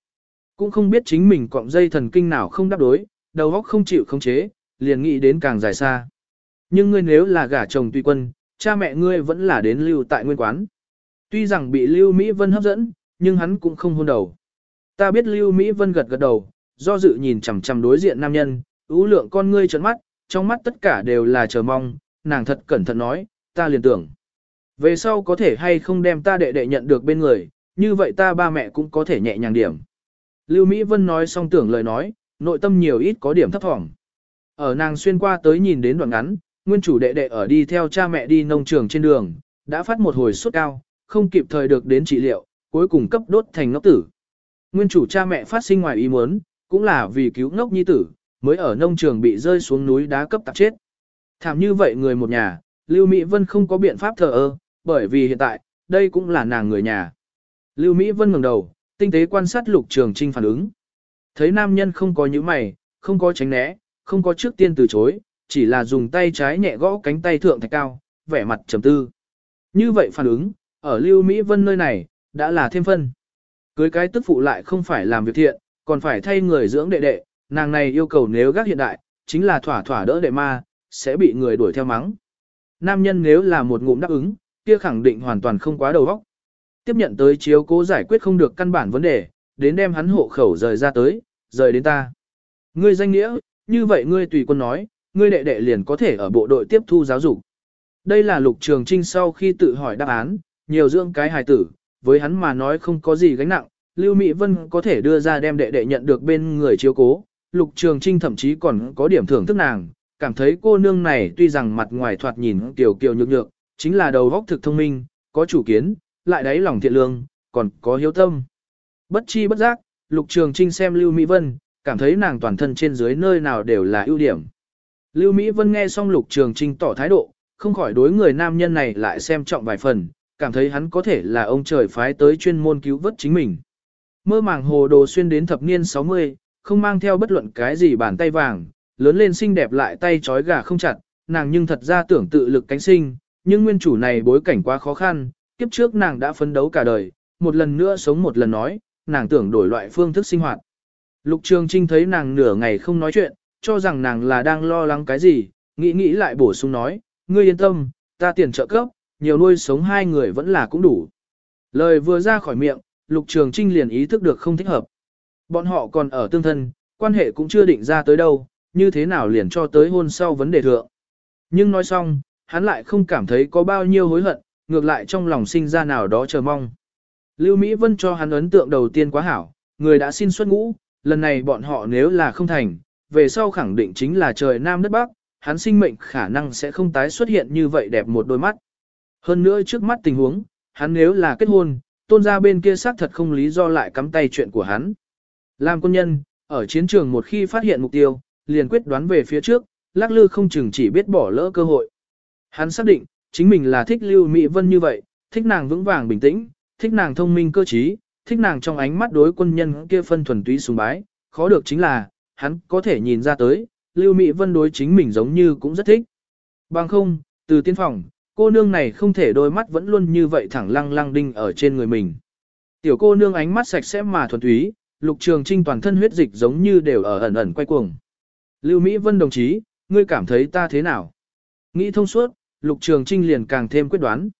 Cũng không biết chính mình cọng dây thần kinh nào không đáp đối, đầu óc không chịu không chế, liền nghĩ đến càng dài xa. Nhưng ngươi nếu là gả chồng tùy quân, cha mẹ ngươi vẫn là đến lưu tại nguyên quán. Tuy rằng bị Lưu Mỹ Vân hấp dẫn, nhưng hắn cũng không hôn đầu. Ta biết Lưu Mỹ Vân gật gật đầu, do dự nhìn chằm chằm đối diện nam nhân, ưu lượng con ngươi trợn mắt, trong mắt tất cả đều là chờ mong, nàng thật cẩn thận nói, ta liền tưởng. Về sau có thể hay không đem ta đệ đệ nhận được bên người, như vậy ta ba mẹ cũng có thể nhẹ nhàng điểm. Lưu Mỹ Vân nói xong tưởng lời nói, nội tâm nhiều ít có điểm thấp thỏm. Ở nàng xuyên qua tới nhìn đến đoạn ngắn, nguyên chủ đệ đệ ở đi theo cha mẹ đi nông trường trên đường, đã phát một hồi sốt cao, không kịp thời được đến trị liệu, cuối cùng cấp đốt thành ngốc tử. Nguyên chủ cha mẹ phát sinh ngoài ý muốn, cũng là vì cứu ngốc nhi tử, mới ở nông trường bị rơi xuống núi đá cấp tạp chết. Thảm như vậy người một nhà, Lưu Mỹ Vân không có biện pháp thờ ơ, bởi vì hiện tại, đây cũng là nàng người nhà. Lưu Mỹ Vân ngẩng đầu, tinh tế quan sát Lục Trường Trinh phản ứng. Thấy nam nhân không có những mày, không có tránh né, không có trước tiên từ chối, chỉ là dùng tay trái nhẹ gõ cánh tay thượng thạch cao, vẻ mặt trầm tư. Như vậy phản ứng, ở Lưu Mỹ Vân nơi này, đã là thêm phân. Cưới cái tức phụ lại không phải làm việc thiện, còn phải thay người dưỡng đệ đệ, nàng này yêu cầu nếu gác hiện đại, chính là thỏa thỏa đỡ đệ ma, sẽ bị người đuổi theo mắng. Nam nhân nếu là một ngụm đáp ứng, kia khẳng định hoàn toàn không quá đầu óc. Tiếp nhận tới chiếu cố giải quyết không được căn bản vấn đề, đến đem hắn hộ khẩu rời ra tới, rời đến ta. Ngươi danh nghĩa, như vậy ngươi tùy quân nói, ngươi đệ đệ liền có thể ở bộ đội tiếp thu giáo dục. Đây là lục trường trinh sau khi tự hỏi đáp án, nhiều dưỡng cái hài tử, với hắn mà nói không có gì gánh nặng, Lưu Mỹ Vân có thể đưa ra đem đệ đệ nhận được bên người chiếu cố, lục trường trinh thậm chí còn có điểm thưởng thức nàng, cảm thấy cô nương này tuy rằng mặt ngoài thoạt nhìn kiều kiều nhược nhược, chính là đầu óc thực thông minh, có chủ kiến, lại đáy lòng thiện lương, còn có hiếu tâm. Bất chi bất giác, lục trường trinh xem Lưu Mỹ Vân, cảm thấy nàng toàn thân trên dưới nơi nào đều là ưu điểm. Lưu Mỹ Vân nghe xong lục trường trinh tỏ thái độ, không khỏi đối người nam nhân này lại xem trọng vài phần, cảm thấy hắn có thể là ông trời phái tới chuyên môn cứu vớt chính mình. Mơ màng hồ đồ xuyên đến thập niên 60, không mang theo bất luận cái gì bàn tay vàng, lớn lên xinh đẹp lại tay trói gà không chặt, nàng nhưng thật ra tưởng tự lực cánh sinh, nhưng nguyên chủ này bối cảnh quá khó khăn, kiếp trước nàng đã phấn đấu cả đời, một lần nữa sống một lần nói, nàng tưởng đổi loại phương thức sinh hoạt. Lục Trường Trinh thấy nàng nửa ngày không nói chuyện, cho rằng nàng là đang lo lắng cái gì, nghĩ nghĩ lại bổ sung nói, ngươi yên tâm, ta tiền trợ cấp, nhiều nuôi sống hai người vẫn là cũng đủ. Lời vừa ra khỏi miệng, Lục Trường Trinh liền ý thức được không thích hợp. Bọn họ còn ở tương thân, quan hệ cũng chưa định ra tới đâu, như thế nào liền cho tới hôn sau vấn đề thượng. Nhưng nói xong, hắn lại không cảm thấy có bao nhiêu hối hận, ngược lại trong lòng sinh ra nào đó chờ mong. Lưu Mỹ Vân cho hắn ấn tượng đầu tiên quá hảo, người đã xin xuất ngũ, lần này bọn họ nếu là không thành, về sau khẳng định chính là trời Nam đất Bắc, hắn sinh mệnh khả năng sẽ không tái xuất hiện như vậy đẹp một đôi mắt. Hơn nữa trước mắt tình huống, hắn nếu là kết hôn, tôn gia bên kia xác thật không lý do lại cắm tay chuyện của hắn. Làm quân nhân, ở chiến trường một khi phát hiện mục tiêu, liền quyết đoán về phía trước, lắc lư không chừng chỉ biết bỏ lỡ cơ hội. Hắn xác định, chính mình là thích Lưu Mỹ Vân như vậy, thích nàng vững vàng bình tĩnh, thích nàng thông minh cơ trí, thích nàng trong ánh mắt đối quân nhân kia phân thuần túy sùng bái, khó được chính là, hắn có thể nhìn ra tới, Lưu Mỹ Vân đối chính mình giống như cũng rất thích. Bằng không, từ tiên phòng, cô nương này không thể đôi mắt vẫn luôn như vậy thẳng lăng lăng đinh ở trên người mình. Tiểu cô nương ánh mắt sạch sẽ mà thuần túy, lục trường trinh toàn thân huyết dịch giống như đều ở ẩn ẩn quay cuồng. Lưu Mỹ Vân đồng chí, ngươi cảm thấy ta thế nào? Nghĩ thông suốt, lục trường trinh liền càng thêm quyết đoán.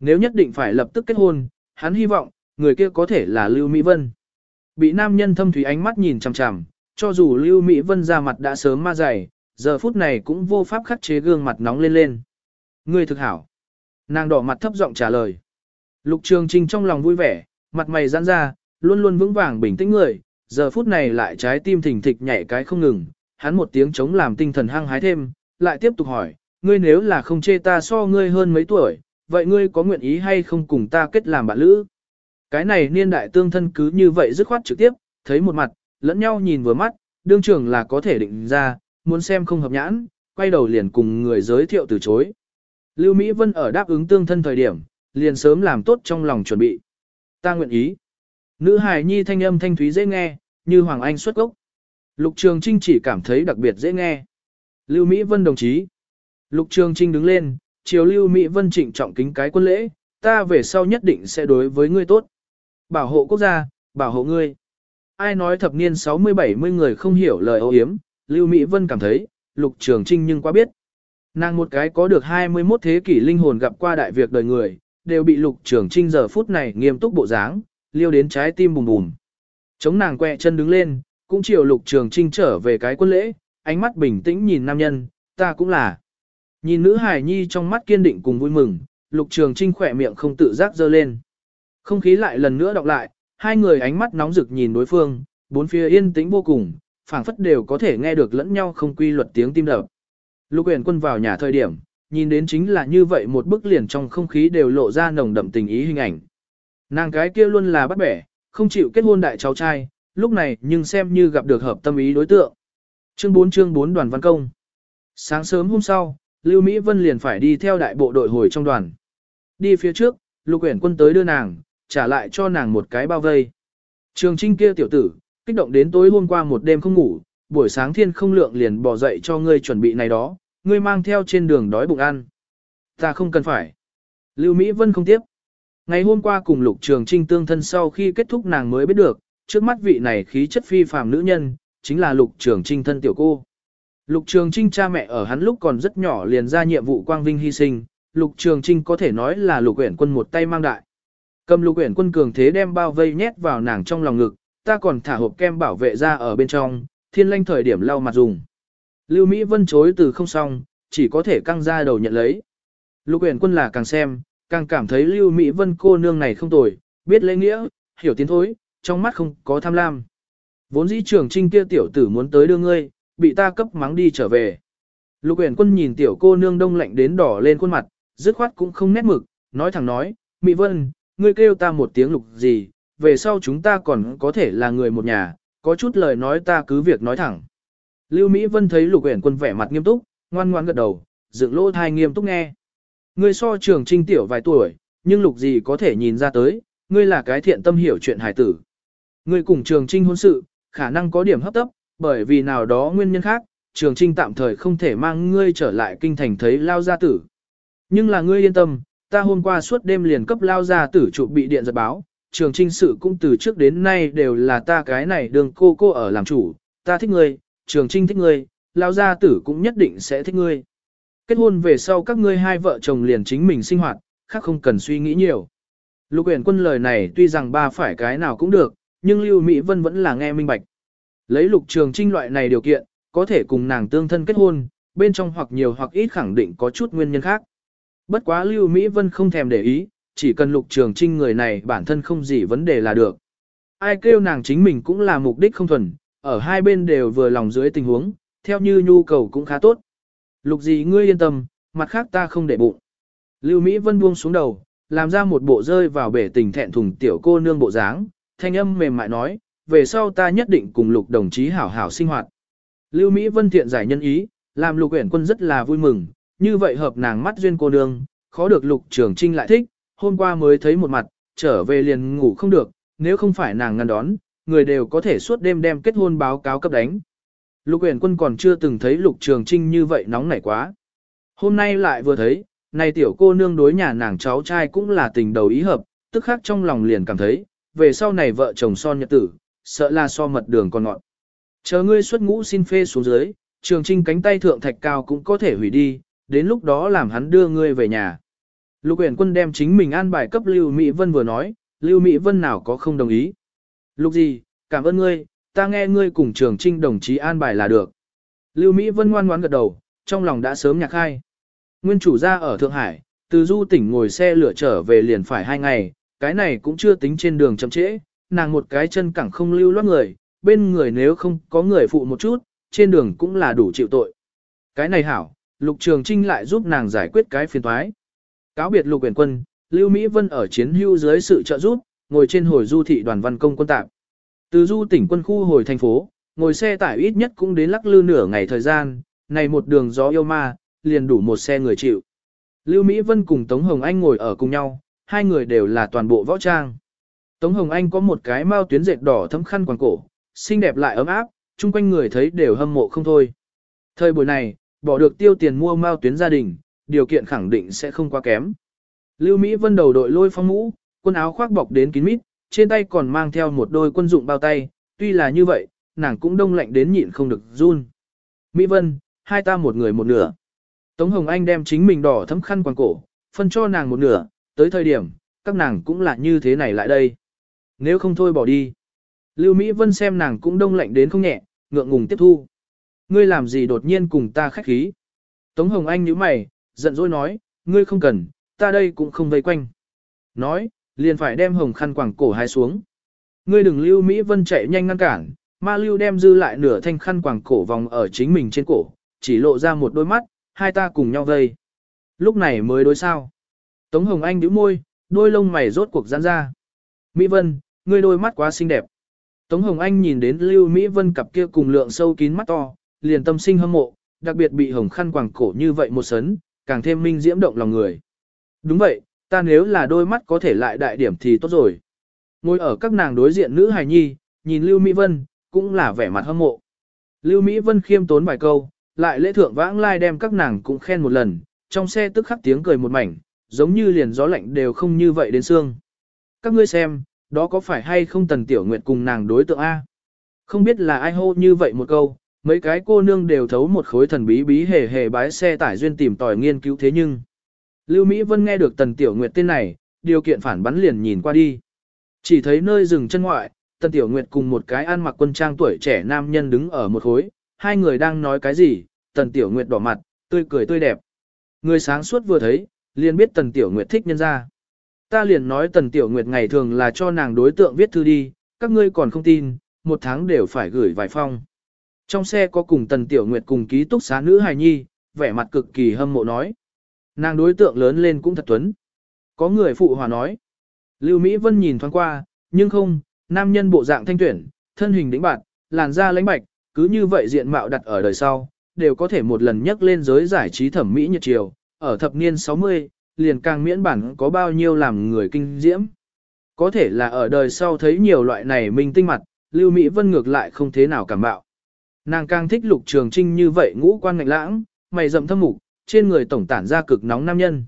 Nếu nhất định phải lập tức kết hôn, hắn hy vọng, người kia có thể là Lưu Mỹ Vân. Bị nam nhân thâm thủy ánh mắt nhìn chằm chằm, cho dù Lưu Mỹ Vân ra mặt đã sớm ma dày, giờ phút này cũng vô pháp khắc chế gương mặt nóng lên lên. Ngươi thực hảo. Nàng đỏ mặt thấp giọng trả lời. Lục Trường Trinh trong lòng vui vẻ, mặt mày giãn ra, luôn luôn vững vàng bình tĩnh người, giờ phút này lại trái tim thình thịch nhảy cái không ngừng, hắn một tiếng chống làm tinh thần hăng hái thêm, lại tiếp tục hỏi, ngươi nếu là không chê ta so ngươi hơn mấy tuổi, vậy ngươi có nguyện ý hay không cùng ta kết làm bạn lữ? Cái này niên đại tương thân cứ như vậy dứt khoát trực tiếp, thấy một mặt, lẫn nhau nhìn vừa mắt, đương trưởng là có thể định ra, muốn xem không hợp nhãn, quay đầu liền cùng người giới thiệu từ chối. Lưu Mỹ Vân ở đáp ứng tương thân thời điểm, liền sớm làm tốt trong lòng chuẩn bị. Ta nguyện ý. Nữ hài nhi thanh âm thanh thúy dễ nghe, như Hoàng Anh xuất gốc. Lục Trường Trinh chỉ cảm thấy đặc biệt dễ nghe. Lưu Mỹ Vân đồng chí. Lục Trường Trinh đứng lên, chiều Lưu Mỹ Vân trịnh trọng kính cái quân lễ, ta về sau nhất định sẽ đối với ngươi tốt. Bảo hộ quốc gia, bảo hộ ngươi. Ai nói thập niên 60-70 người không hiểu lời ô hiếm, Lưu Mỹ Vân cảm thấy, Lục Trường Trinh nhưng quá biết. Nàng một cái có được 21 thế kỷ linh hồn gặp qua đại việc đời người, đều bị Lục Trường Trinh giờ phút này nghiêm túc bộ dáng, liêu đến trái tim bùm bùm. Chống nàng quẹ chân đứng lên, cũng chiều Lục Trường Trinh trở về cái quân lễ, ánh mắt bình tĩnh nhìn nam nhân, ta cũng là. Nhìn nữ hải nhi trong mắt kiên định cùng vui mừng, Lục Trường Trinh khỏe miệng không tự giác dơ lên. Không khí lại lần nữa đọc lại, hai người ánh mắt nóng rực nhìn đối phương, bốn phía yên tĩnh vô cùng, phảng phất đều có thể nghe được lẫn nhau không quy luật tiếng tim đập. Lục Uyển Quân vào nhà thời điểm, nhìn đến chính là như vậy một bức liền trong không khí đều lộ ra nồng đậm tình ý hình ảnh. Nàng cái kia luôn là bắt bẻ, không chịu kết hôn đại cháu trai, lúc này nhưng xem như gặp được hợp tâm ý đối tượng. Chương 4 chương 4 đoàn văn công. Sáng sớm hôm sau, Lưu Mỹ Vân liền phải đi theo đại bộ đội hồi trong đoàn. Đi phía trước, Lục Uyển Quân tới đưa nàng, trả lại cho nàng một cái bao vây. Trường Trinh kia tiểu tử, kích động đến tối hôm qua một đêm không ngủ, buổi sáng thiên không lượng liền bỏ dậy cho ngươi chuẩn bị này đó, ngươi mang theo trên đường đói bụng ăn. Ta không cần phải. Lưu Mỹ Vân không tiếp. Ngày hôm qua cùng Lục Trường Trinh tương thân sau khi kết thúc nàng mới biết được, trước mắt vị này khí chất phi phàm nữ nhân, chính là Lục Trường Trinh thân tiểu cô. Lục Trường Trinh cha mẹ ở hắn lúc còn rất nhỏ liền ra nhiệm vụ quang vinh hy sinh, Lục Trường Trinh có thể nói là Lục Uyển Quân một tay mang đại. Cầm Lục Uyển Quân cường thế đem bao vây nhét vào nàng trong lòng ngực, ta còn thả hộp kem bảo vệ ra ở bên trong, thiên lanh thời điểm lau mặt dùng. Lưu Mỹ Vân chối từ không xong, chỉ có thể căng ra đầu nhận lấy. Lục Uyển Quân là càng xem, càng cảm thấy Lưu Mỹ Vân cô nương này không tồi, biết lễ nghĩa, hiểu tiến thối, trong mắt không có tham lam. Vốn dĩ trường trinh kia tiểu tử muốn tới đưa ngươi, bị ta cấp mắng đi trở về. Lục Uyển Quân nhìn tiểu cô nương đông lạnh đến đỏ lên khuôn mặt, dứt khoát cũng không nét mực, nói thẳng nói, Mỹ Vân, ngươi kêu ta một tiếng lục gì, về sau chúng ta còn có thể là người một nhà, có chút lời nói ta cứ việc nói thẳng. Lưu Mỹ Vân thấy Lục Uyển Quân vẻ mặt nghiêm túc, ngoan ngoan gật đầu, dựng lỗ thai nghiêm túc nghe. Ngươi so trường trinh tiểu vài tuổi, nhưng lục gì có thể nhìn ra tới, ngươi là cái thiện tâm hiểu chuyện hài tử. Ngươi cùng trường trinh hôn sự, khả năng có điểm hấp tấp, bởi vì nào đó nguyên nhân khác, trường trinh tạm thời không thể mang ngươi trở lại kinh thành thấy lao gia tử. Nhưng là ngươi yên tâm, ta hôm qua suốt đêm liền cấp lao gia tử chụp bị điện giật báo, trường trinh sự cũng từ trước đến nay đều là ta cái này đường cô cô ở làm chủ, ta thích ngươi, trường trinh thích ngươi, lao gia tử cũng nhất định sẽ thích ngươi. Kết hôn về sau các ngươi hai vợ chồng liền chính mình sinh hoạt, khác không cần suy nghĩ nhiều. Lục uyển quân lời này tuy rằng ba phải cái nào cũng được, nhưng Lưu Mỹ Vân vẫn là nghe minh bạch. Lấy lục trường trinh loại này điều kiện, có thể cùng nàng tương thân kết hôn, bên trong hoặc nhiều hoặc ít khẳng định có chút nguyên nhân khác. Bất quá Lưu Mỹ Vân không thèm để ý, chỉ cần lục trường trinh người này bản thân không gì vấn đề là được. Ai kêu nàng chính mình cũng là mục đích không thuần, ở hai bên đều vừa lòng dưới tình huống, theo như nhu cầu cũng khá tốt. Lục gì ngươi yên tâm, mặt khác ta không để bụng. Lưu Mỹ Vân buông xuống đầu, làm ra một bộ rơi vào bể tình thẹn thùng tiểu cô nương bộ dáng, thanh âm mềm mại nói, về sau ta nhất định cùng lục đồng chí hảo hảo sinh hoạt. Lưu Mỹ Vân thiện giải nhân ý, làm lục uyển quân rất là vui mừng, như vậy hợp nàng mắt duyên cô nương, khó được lục trường trinh lại thích, hôm qua mới thấy một mặt, trở về liền ngủ không được, nếu không phải nàng ngăn đón, người đều có thể suốt đêm đem kết hôn báo cáo cấp đánh. Lục uyển quân còn chưa từng thấy lục trường trinh như vậy nóng nảy quá. Hôm nay lại vừa thấy, này tiểu cô nương đối nhà nàng cháu trai cũng là tình đầu ý hợp, tức khác trong lòng liền cảm thấy, về sau này vợ chồng son nhật tử, sợ là so mật đường còn ngọn. Chờ ngươi xuất ngũ xin phê xuống dưới, trường trinh cánh tay thượng thạch cao cũng có thể hủy đi, đến lúc đó làm hắn đưa ngươi về nhà. Lục uyển quân đem chính mình an bài cấp Lưu Mỹ Vân vừa nói, Lưu Mỹ Vân nào có không đồng ý. Lục gì, cảm ơn ngươi, ta nghe ngươi cùng trường trinh đồng chí an bài là được. Lưu Mỹ Vân ngoan ngoãn gật đầu, trong lòng đã sớm nhạc khai. Nguyên chủ gia ở Thượng Hải, từ du tỉnh ngồi xe lửa trở về liền phải hai ngày, cái này cũng chưa tính trên đường chậm trễ, nàng một cái chân cẳng không lưu loát người, bên người nếu không có người phụ một chút, trên đường cũng là đủ chịu tội. Cái này hảo, Lục Trường Trinh lại giúp nàng giải quyết cái phiền toái. Cáo biệt Lục Uyển Quân, Lưu Mỹ Vân ở chiến hưu dưới sự trợ giúp, ngồi trên hồi du thị đoàn văn công quân tạm. Từ du tỉnh quân khu hồi thành phố, ngồi xe tải ít nhất cũng đến lắc lư nửa ngày thời gian, này một đường gió yêu ma, liền đủ một xe người chịu. Lưu Mỹ Vân cùng Tống Hồng Anh ngồi ở cùng nhau, hai người đều là toàn bộ võ trang. Tống Hồng Anh có một cái mao tuyến dệt đỏ thấm khăn quàng cổ, xinh đẹp lại ấm áp, chung quanh người thấy đều hâm mộ không thôi. Thời buổi này, bỏ được tiêu tiền mua mao tuyến gia đình, điều kiện khẳng định sẽ không quá kém. Lưu Mỹ Vân đầu đội lôi phong mũ, quần áo khoác bọc đến kín mít, trên tay còn mang theo một đôi quân dụng bao tay, tuy là như vậy, nàng cũng đông lạnh đến nhịn không được run. Mỹ Vân, hai ta một người một nửa. Tống Hồng Anh đem chính mình đỏ thấm khăn quàng cổ, phân cho nàng một nửa, tới thời điểm, các nàng cũng là như thế này lại đây. Nếu không thôi bỏ đi. Lưu Mỹ Vân xem nàng cũng đông lạnh đến không nhẹ, ngượng ngùng tiếp thu. Ngươi làm gì đột nhiên cùng ta khách khí. Tống Hồng Anh nhíu mày, giận dỗi nói, ngươi không cần, ta đây cũng không vây quanh. Nói, liền phải đem hồng khăn quàng cổ hai xuống. Ngươi đừng Lưu Mỹ Vân chạy nhanh ngăn cản, ma Lưu đem dư lại nửa thanh khăn quàng cổ vòng ở chính mình trên cổ, chỉ lộ ra một đôi mắt, hai ta cùng nhau vây. Lúc này mới đối sao. Tống Hồng Anh nhíu môi, đôi lông mày rốt cuộc giãn ra. Mỹ Vân, ngươi đôi mắt quá xinh đẹp. Tống Hồng Anh nhìn đến Lưu Mỹ Vân cặp kia cùng lượng sâu kín mắt to, liền tâm sinh hâm mộ, đặc biệt bị hồng khăn quàng cổ như vậy một sấn, càng thêm minh diễm động lòng người. Đúng vậy, ta nếu là đôi mắt có thể lại đại điểm thì tốt rồi. Ngồi ở các nàng đối diện nữ hài nhi, nhìn Lưu Mỹ Vân, cũng là vẻ mặt hâm mộ. Lưu Mỹ Vân khiêm tốn vài câu, lại lễ thượng vãng lai đem các nàng cũng khen một lần, trong xe tức khắc tiếng cười một mảnh, giống như liền gió lạnh đều không như vậy đến xương. Các ngươi xem, đó có phải hay không Tần Tiểu Nguyệt cùng nàng đối tượng A? Không biết là ai hô như vậy một câu, mấy cái cô nương đều thấu một khối thần bí bí hề hề bái xe tải duyên tìm tòi nghiên cứu thế nhưng. Lưu Mỹ Vân nghe được Tần Tiểu Nguyệt tên này, điều kiện phản bắn liền nhìn qua đi. Chỉ thấy nơi rừng chân ngoại, Tần Tiểu Nguyệt cùng một cái ăn mặc quân trang tuổi trẻ nam nhân đứng ở một khối, hai người đang nói cái gì, Tần Tiểu Nguyệt đỏ mặt, tươi cười tươi đẹp. Người sáng suốt vừa thấy, liền biết Tần Tiểu Nguyệt thích nhân ra. Ta liền nói Tần Tiểu Nguyệt ngày thường là cho nàng đối tượng viết thư đi, các ngươi còn không tin, một tháng đều phải gửi vài phong. Trong xe có cùng Tần Tiểu Nguyệt cùng ký túc xá nữ hài nhi, vẻ mặt cực kỳ hâm mộ nói. Nàng đối tượng lớn lên cũng thật tuấn. Có người phụ hòa nói. Lưu Mỹ Vân nhìn thoáng qua, nhưng không, nam nhân bộ dạng thanh tuyển, thân hình đĩnh bạt, làn da lãnh bạch, cứ như vậy diện mạo đặt ở đời sau, đều có thể một lần nhắc lên giới giải trí thẩm mỹ nhật chiều, ở thập niên 60, liền càng miễn bản có bao nhiêu làm người kinh diễm. Có thể là ở đời sau thấy nhiều loại này minh tinh mặt, Lưu Mỹ Vân ngược lại không thế nào cảm bạo. Nàng càng thích lục trường trinh như vậy ngũ quan ngạnh lãng, mày rậm thâm mục, trên người tổng tản ra cực nóng nam nhân.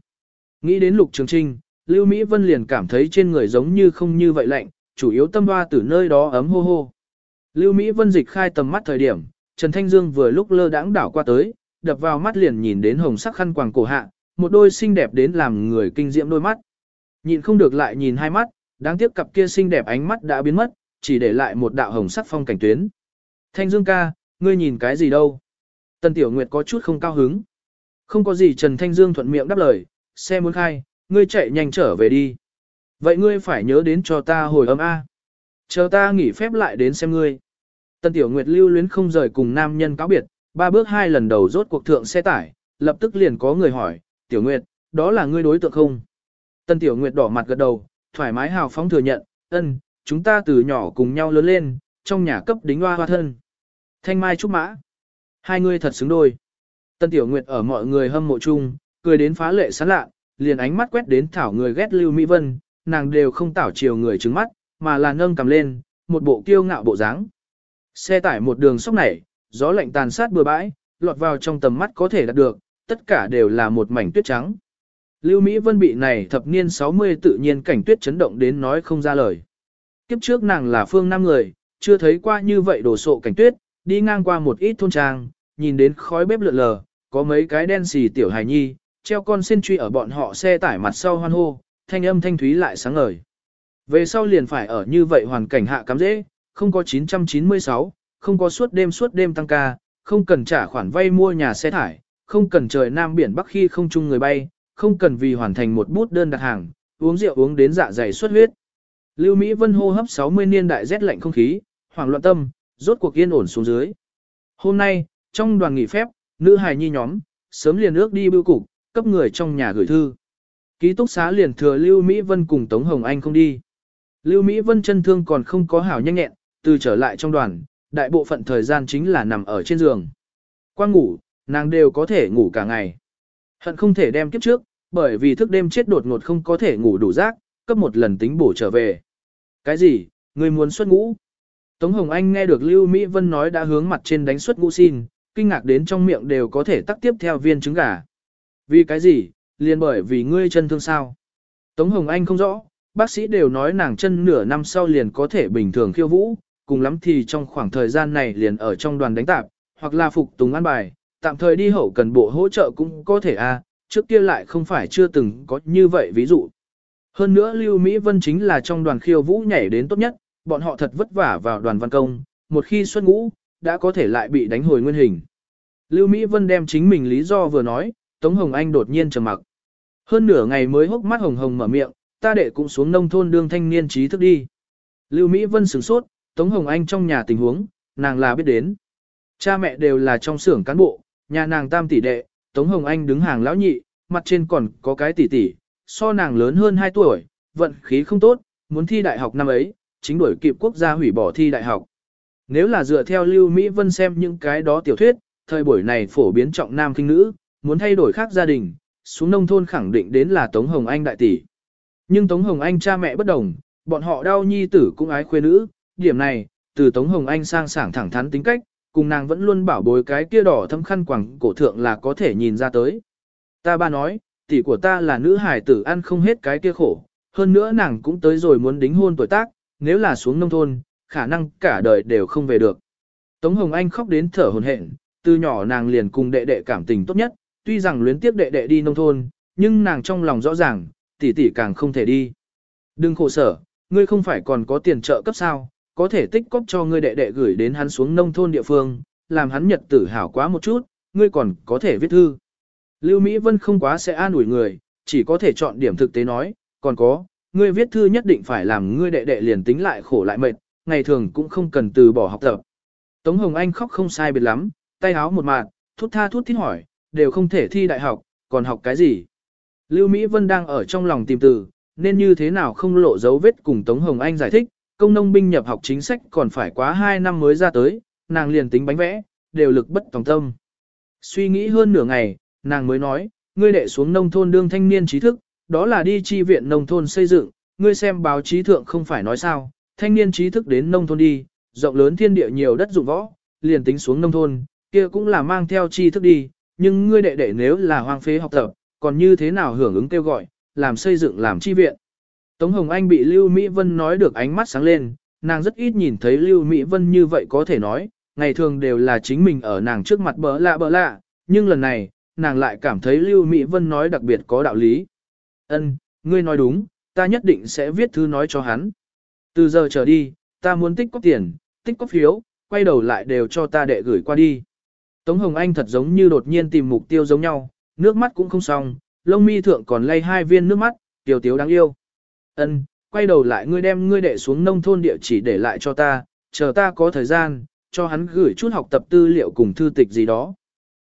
Nghĩ đến lục trường trinh, Lưu Mỹ Vân liền cảm thấy trên người giống như không như vậy lạnh, chủ yếu tâm hoa từ nơi đó ấm hô hô. Lưu Mỹ Vân dịch khai tầm mắt thời điểm, Trần Thanh Dương vừa lúc lơ đãng đảo qua tới, đập vào mắt liền nhìn đến hồng sắc khăn quàng cổ hạ, một đôi xinh đẹp đến làm người kinh diễm đôi mắt. Nhìn không được lại nhìn hai mắt, đáng tiếc cặp kia xinh đẹp ánh mắt đã biến mất, chỉ để lại một đạo hồng sắc phong cảnh tuyến. Thanh Dương ca, ngươi nhìn cái gì đâu? Tần Tiểu Nguyệt có chút không cao hứng. Không có gì Trần Thanh Dương thuận miệng đáp lời, xe muốn khai, ngươi chạy nhanh trở về đi. Vậy ngươi phải nhớ đến cho ta hồi âm A. Chờ ta nghỉ phép lại đến xem ngươi. Tần Tiểu Nguyệt lưu luyến không rời cùng nam nhân cáo biệt, ba bước hai lần đầu rốt cuộc thượng xe tải, lập tức liền có người hỏi, Tiểu Nguyệt, đó là ngươi đối tượng không? Tân Tiểu Nguyệt đỏ mặt gật đầu, thoải mái hào phóng thừa nhận, ân, chúng ta từ nhỏ cùng nhau lớn lên, trong nhà cấp đính hoa hoa thân. Thanh Mai Trúc Mã. Hai người thật xứng đôi. Tân Tiểu Nguyệt ở mọi người hâm mộ chung, cười đến phá lệ sán lạ, liền ánh mắt quét đến thảo người ghét Lưu Mỹ Vân, nàng đều không tảo chiều người trứng mắt, mà là nâng cầm lên, một bộ kiêu ngạo bộ dáng. Xe tải một đường sóc nảy, gió lạnh tàn sát bừa bãi, lọt vào trong tầm mắt có thể đạt được, tất cả đều là một mảnh tuyết trắng. Lưu Mỹ Vân bị này thập niên 60 tự nhiên cảnh tuyết chấn động đến nói không ra lời. Kiếp trước nàng là phương nam người, chưa thấy qua như vậy đổ sộ cảnh tuyết, đi ngang qua một ít thôn trang, nhìn đến khói bếp lượn lờ, có mấy cái đen xì tiểu hài nhi, treo con xin truy ở bọn họ xe tải mặt sau hoan hô, thanh âm thanh thúy lại sáng ngời. Về sau liền phải ở như vậy hoàn cảnh hạ cắm dễ, không có 996, không có suốt đêm suốt đêm tăng ca, không cần trả khoản vay mua nhà xe thải, không cần trời nam biển bắc khi không chung người bay, không cần vì hoàn thành một bút đơn đặt hàng, uống rượu uống đến dạ dày xuất huyết. Lưu Mỹ Vân hô hấp 60 niên đại rét lạnh không khí, hoảng loạn tâm, rốt cuộc yên ổn xuống dưới. Hôm nay, trong đoàn nghỉ phép, nữ hài nhi nhóm, sớm liền ước đi bưu cục, cấp người trong nhà gửi thư. Ký túc xá liền thừa Lưu Mỹ Vân cùng Tống Hồng Anh không đi. Lưu Mỹ Vân chân thương còn không có hảo nhanh nhẹn, từ trở lại trong đoàn, đại bộ phận thời gian chính là nằm ở trên giường. Quang ngủ, nàng đều có thể ngủ cả ngày. Hận không thể đem kiếp trước, bởi vì thức đêm chết đột ngột không có thể ngủ đủ giấc, cấp một lần tính bổ trở về. Cái gì, người muốn xuất ngũ? Tống Hồng Anh nghe được Lưu Mỹ Vân nói đã hướng mặt trên đánh xuất ngũ xin, kinh ngạc đến trong miệng đều có thể tắt tiếp theo viên trứng gà. Vì cái gì, liền bởi vì ngươi chân thương sao? Tống Hồng Anh không rõ, bác sĩ đều nói nàng chân nửa năm sau liền có thể bình thường khiêu vũ, cùng lắm thì trong khoảng thời gian này liền ở trong đoàn đánh tạp, hoặc là phục tùng an bài, tạm thời đi hậu cần bộ hỗ trợ cũng có thể a à, trước kia lại không phải chưa từng có như vậy ví dụ. Hơn nữa Lưu Mỹ Vân chính là trong đoàn khiêu vũ nhảy đến tốt nhất, bọn họ thật vất vả vào đoàn văn công, một khi xuất ngũ, đã có thể lại bị đánh hồi nguyên hình. Lưu Mỹ Vân đem chính mình lý do vừa nói, Tống Hồng Anh đột nhiên trầm mặc. Hơn nửa ngày mới hốc mắt hồng hồng mở miệng, ta đệ cũng xuống nông thôn đương thanh niên trí thức đi. Lưu Mỹ Vân sửng sốt, Tống Hồng Anh trong nhà tình huống, nàng là biết đến. Cha mẹ đều là trong xưởng cán bộ, nhà nàng tam tỷ đệ, Tống Hồng Anh đứng hàng lão nhị, mặt trên còn có cái tỷ tỷ, so nàng lớn hơn 2 tuổi, vận khí không tốt, muốn thi đại học năm ấy, chính đổi kịp quốc gia hủy bỏ thi đại học. Nếu là dựa theo Lưu Mỹ Vân xem những cái đó tiểu thuyết, thời buổi này phổ biến trọng nam kinh nữ, muốn thay đổi khác gia đình, xuống nông thôn khẳng định đến là Tống Hồng Anh đại tỷ. Nhưng Tống Hồng Anh cha mẹ bất đồng, bọn họ đau nhi tử cũng ái khuê nữ, điểm này, từ Tống Hồng Anh sang sảng thẳng thắn tính cách, cùng nàng vẫn luôn bảo bối cái kia đỏ thâm khăn quẳng cổ thượng là có thể nhìn ra tới. Ta ba nói, tỷ của ta là nữ hải tử ăn không hết cái kia khổ, hơn nữa nàng cũng tới rồi muốn đính hôn tuổi tác, nếu là xuống nông thôn, khả năng cả đời đều không về được. Tống Hồng Anh khóc đến thở hổn hển, từ nhỏ nàng liền cùng đệ đệ cảm tình tốt nhất, tuy rằng luyến tiếp đệ đệ đi nông thôn, nhưng nàng trong lòng rõ ràng, tỷ tỷ càng không thể đi. Đừng khổ sở, ngươi không phải còn có tiền trợ cấp sao, có thể tích cóp cho ngươi đệ đệ gửi đến hắn xuống nông thôn địa phương, làm hắn nhật tử hảo quá một chút, ngươi còn có thể viết thư. Lưu Mỹ Vân không quá sẽ an ủi người, chỉ có thể chọn điểm thực tế nói, còn có, ngươi viết thư nhất định phải làm ngươi đệ đệ liền tính lại khổ lại mệt, ngày thường cũng không cần từ bỏ học tập. Tống Hồng Anh khóc không sai biệt lắm, tay áo một mạt, thút tha thút thít hỏi, đều không thể thi đại học, còn học cái gì? Lưu Mỹ Vân đang ở trong lòng tìm từ, nên như thế nào không lộ dấu vết cùng Tống Hồng Anh giải thích, công nông binh nhập học chính sách còn phải quá 2 năm mới ra tới, nàng liền tính bánh vẽ, đều lực bất tòng tâm. Suy nghĩ hơn nửa ngày, nàng mới nói, ngươi đệ xuống nông thôn đương thanh niên trí thức, đó là đi chi viện nông thôn xây dựng, ngươi xem báo chí thượng không phải nói sao, thanh niên trí thức đến nông thôn đi, rộng lớn thiên địa nhiều đất dụng võ, liền tính xuống nông thôn, kia cũng là mang theo tri thức đi, nhưng ngươi đệ đệ nếu là hoang phế học tập, còn như thế nào hưởng ứng kêu gọi, làm xây dựng làm chi viện. Tống Hồng Anh bị Lưu Mỹ Vân nói được ánh mắt sáng lên, nàng rất ít nhìn thấy Lưu Mỹ Vân như vậy có thể nói, ngày thường đều là chính mình ở nàng trước mặt bỡ lạ bỡ lạ, nhưng lần này, nàng lại cảm thấy Lưu Mỹ Vân nói đặc biệt có đạo lý. Ân, ngươi nói đúng, ta nhất định sẽ viết thư nói cho hắn. Từ giờ trở đi, ta muốn tích có tiền, tích có phiếu, quay đầu lại đều cho ta đệ gửi qua đi. Tống Hồng Anh thật giống như đột nhiên tìm mục tiêu giống nhau, nước mắt cũng không xong, lông mi thượng còn lay hai viên nước mắt, tiểu tiếu đáng yêu. Ân, quay đầu lại ngươi đem ngươi đệ xuống nông thôn địa chỉ để lại cho ta, chờ ta có thời gian, cho hắn gửi chút học tập tư liệu cùng thư tịch gì đó.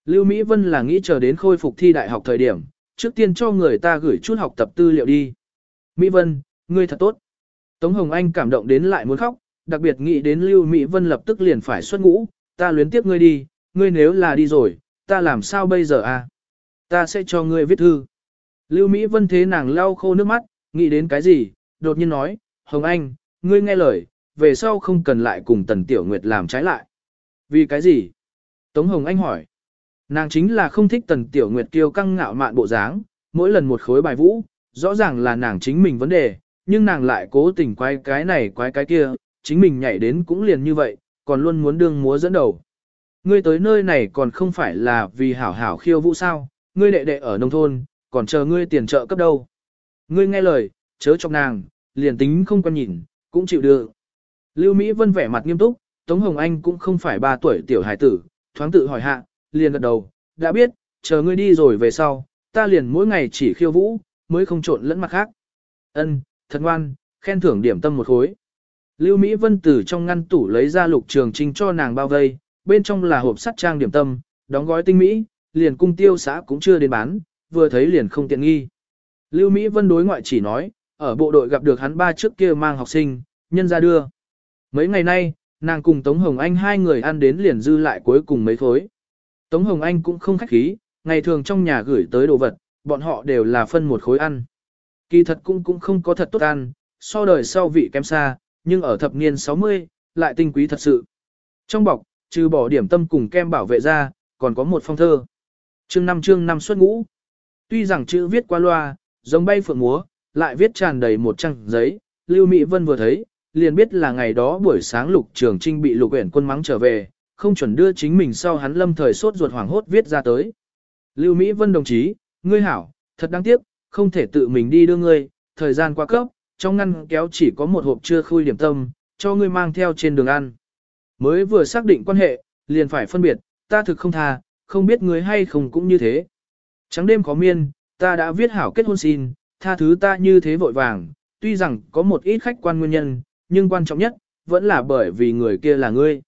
Lưu Mỹ Vân là nghĩ chờ đến khôi phục thi đại học thời điểm, trước tiên cho người ta gửi chút học tập tư liệu đi. Mỹ Vân, ngươi thật tốt. Tống Hồng Anh cảm động đến lại muốn khóc, đặc biệt nghĩ đến Lưu Mỹ Vân lập tức liền phải xuất ngũ, ta luyến tiếp ngươi đi, ngươi nếu là đi rồi, ta làm sao bây giờ à? Ta sẽ cho ngươi viết thư. Lưu Mỹ Vân thế nàng lau khô nước mắt, nghĩ đến cái gì, đột nhiên nói, Hồng Anh, ngươi nghe lời, về sau không cần lại cùng Tần Tiểu Nguyệt làm trái lại. Vì cái gì? Tống Hồng Anh hỏi. Nàng chính là không thích Tần Tiểu Nguyệt kiêu căng ngạo mạn bộ dáng, mỗi lần một khối bài vũ, rõ ràng là nàng chính mình vấn đề, nhưng nàng lại cố tình quay cái này quay cái kia, chính mình nhảy đến cũng liền như vậy, còn luôn muốn đương múa dẫn đầu. Ngươi tới nơi này còn không phải là vì hảo hảo khiêu vũ sao, ngươi đệ đệ ở nông thôn, còn chờ ngươi tiền trợ cấp đâu. Ngươi nghe lời, chớ chọc nàng, liền tính không quan nhìn, cũng chịu được. Lưu Mỹ Vân vẻ mặt nghiêm túc, Tống Hồng Anh cũng không phải 3 tuổi tiểu hải tử, thoáng tự hỏi hạ, liền gật đầu, đã biết, chờ ngươi đi rồi về sau, ta liền mỗi ngày chỉ khiêu vũ, mới không trộn lẫn mặt khác. Ân, thật ngoan, khen thưởng điểm tâm một khối. Lưu Mỹ Vân từ trong ngăn tủ lấy ra lục trường trinh cho nàng bao vây, bên trong là hộp sắt trang điểm tâm, đóng gói tinh mỹ, liền cung tiêu xã cũng chưa đến bán, vừa thấy liền không tiện nghi. Lưu Mỹ Vân đối ngoại chỉ nói, ở bộ đội gặp được hắn ba trước kia mang học sinh, nhân ra đưa. Mấy ngày nay, nàng cùng Tống Hồng Anh hai người ăn đến liền dư lại cuối cùng mấy khối. Tống Hồng Anh cũng không khách khí, ngày thường trong nhà gửi tới đồ vật, bọn họ đều là phân một khối ăn. Kỳ thật cũng cũng không có thật tốt ăn, so đời sau vị kém xa, nhưng ở thập niên 60, lại tinh quý thật sự. Trong bọc, trừ bỏ điểm tâm cùng kem bảo vệ ra, còn có một phong thơ. Chương năm chương năm xuất ngũ. Tuy rằng chữ viết qua loa, giống bay phượng múa, lại viết tràn đầy một trang giấy, Lưu Mỹ Vân vừa thấy, liền biết là ngày đó buổi sáng Lục Trường Trinh bị Lục Uyển Quân mắng trở về, không chuẩn đưa chính mình sau hắn lâm thời sốt ruột hoảng hốt viết ra tới. Lưu Mỹ Vân đồng chí, ngươi hảo, thật đáng tiếc, không thể tự mình đi đưa ngươi, thời gian quá cấp, trong ngăn kéo chỉ có một hộp chưa khui điểm tâm, cho ngươi mang theo trên đường ăn. Mới vừa xác định quan hệ, liền phải phân biệt, ta thực không tha, không biết ngươi hay không cũng như thế. Trắng đêm có miên, ta đã viết hảo kết hôn xin, tha thứ ta như thế vội vàng, tuy rằng có một ít khách quan nguyên nhân, nhưng quan trọng nhất, vẫn là bởi vì người kia là ngươi.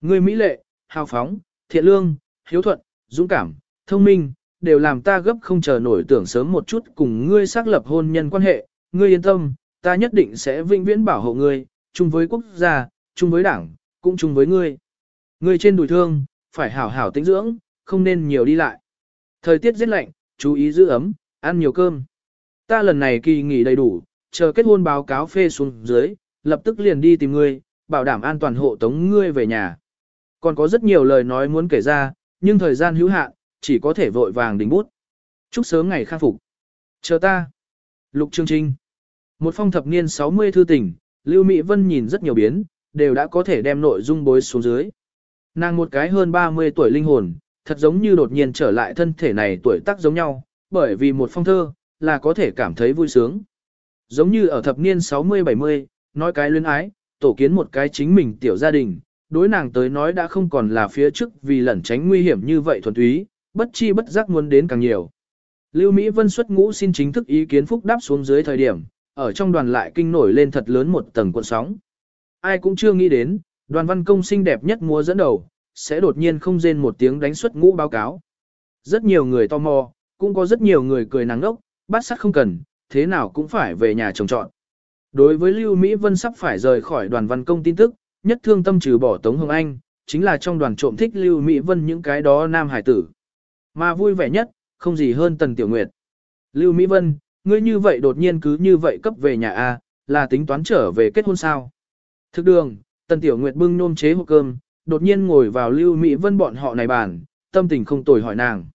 Ngươi mỹ lệ, hào phóng, thiện lương, hiếu thuận, dũng cảm, thông minh, đều làm ta gấp không chờ nổi tưởng sớm một chút cùng ngươi xác lập hôn nhân quan hệ, ngươi yên tâm, ta nhất định sẽ vĩnh viễn bảo hộ ngươi, chung với quốc gia, chung với đảng, cũng chung với ngươi. Ngươi trên đùi thương, phải hảo hảo tĩnh dưỡng, không nên nhiều đi lại. Thời tiết rất lạnh, chú ý giữ ấm, ăn nhiều cơm. Ta lần này kỳ nghỉ đầy đủ, chờ kết hôn báo cáo phê xuống dưới, lập tức liền đi tìm ngươi, bảo đảm an toàn hộ tống ngươi về nhà. Còn có rất nhiều lời nói muốn kể ra, nhưng thời gian hữu hạn, chỉ có thể vội vàng đính bút. Chúc sớm ngày khang phục. Chờ ta. Lục Trương Trinh. Một phong thập niên 60 thư tình, Lưu Mỹ Vân nhìn rất nhiều biến, đều đã có thể đem nội dung bối xuống dưới. Nàng một cái hơn 30 tuổi linh hồn, thật giống như đột nhiên trở lại thân thể này tuổi tác giống nhau, bởi vì một phong thơ, là có thể cảm thấy vui sướng. Giống như ở thập niên 60-70, nói cái luyến ái, tổ kiến một cái chính mình tiểu gia đình, đối nàng tới nói đã không còn là phía trước vì lẩn tránh nguy hiểm như vậy thuần túy, bất chi bất giác muốn đến càng nhiều. Lưu Mỹ Vân xuất ngũ xin chính thức ý kiến phúc đáp xuống dưới thời điểm, ở trong đoàn lại kinh nổi lên thật lớn một tầng cuộn sóng. Ai cũng chưa nghĩ đến, đoàn văn công xinh đẹp nhất múa dẫn đầu, sẽ đột nhiên không rên một tiếng đánh xuất ngũ báo cáo. Rất nhiều người tò mò, cũng có rất nhiều người cười nắng ốc, bát sắt không cần, thế nào cũng phải về nhà trồng trọn. Đối với Lưu Mỹ Vân sắp phải rời khỏi đoàn văn công tin tức, nhất thương tâm trừ bỏ Tống Hồng Anh, chính là trong đoàn trộm thích Lưu Mỹ Vân những cái đó nam hải tử. Mà vui vẻ nhất, không gì hơn Tần Tiểu Nguyệt. Lưu Mỹ Vân, ngươi như vậy đột nhiên cứ như vậy cấp về nhà A, là tính toán trở về kết hôn sao. Thực đường, Tần Tiểu Nguyệt bưng nôm chế hộp cơm, đột nhiên ngồi vào Lưu Mỹ Vân bọn họ này bàn, tâm tình không tồi hỏi nàng.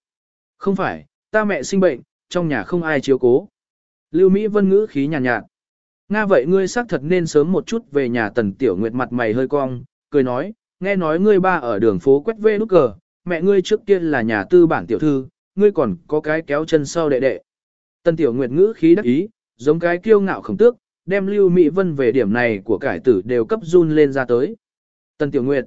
Không phải, ta mẹ sinh bệnh, trong nhà không ai chiếu cố. Lưu Mỹ Vân ngữ khí nhàn nhạt, nhạt. Nga vậy ngươi xác thật nên sớm một chút về nhà Tần Tiểu Nguyệt mặt mày hơi cong, cười nói, nghe nói ngươi ba ở đường phố quét vê nút cờ, mẹ ngươi trước kia là nhà tư bản tiểu thư, ngươi còn có cái kéo chân sau đệ đệ. Tần Tiểu Nguyệt ngữ khí đắc ý, giống cái kiêu ngạo khổng tước, đem Lưu Mỹ Vân về điểm này của cải tử đều cấp run lên ra tới. Tần Tiểu Nguyệt,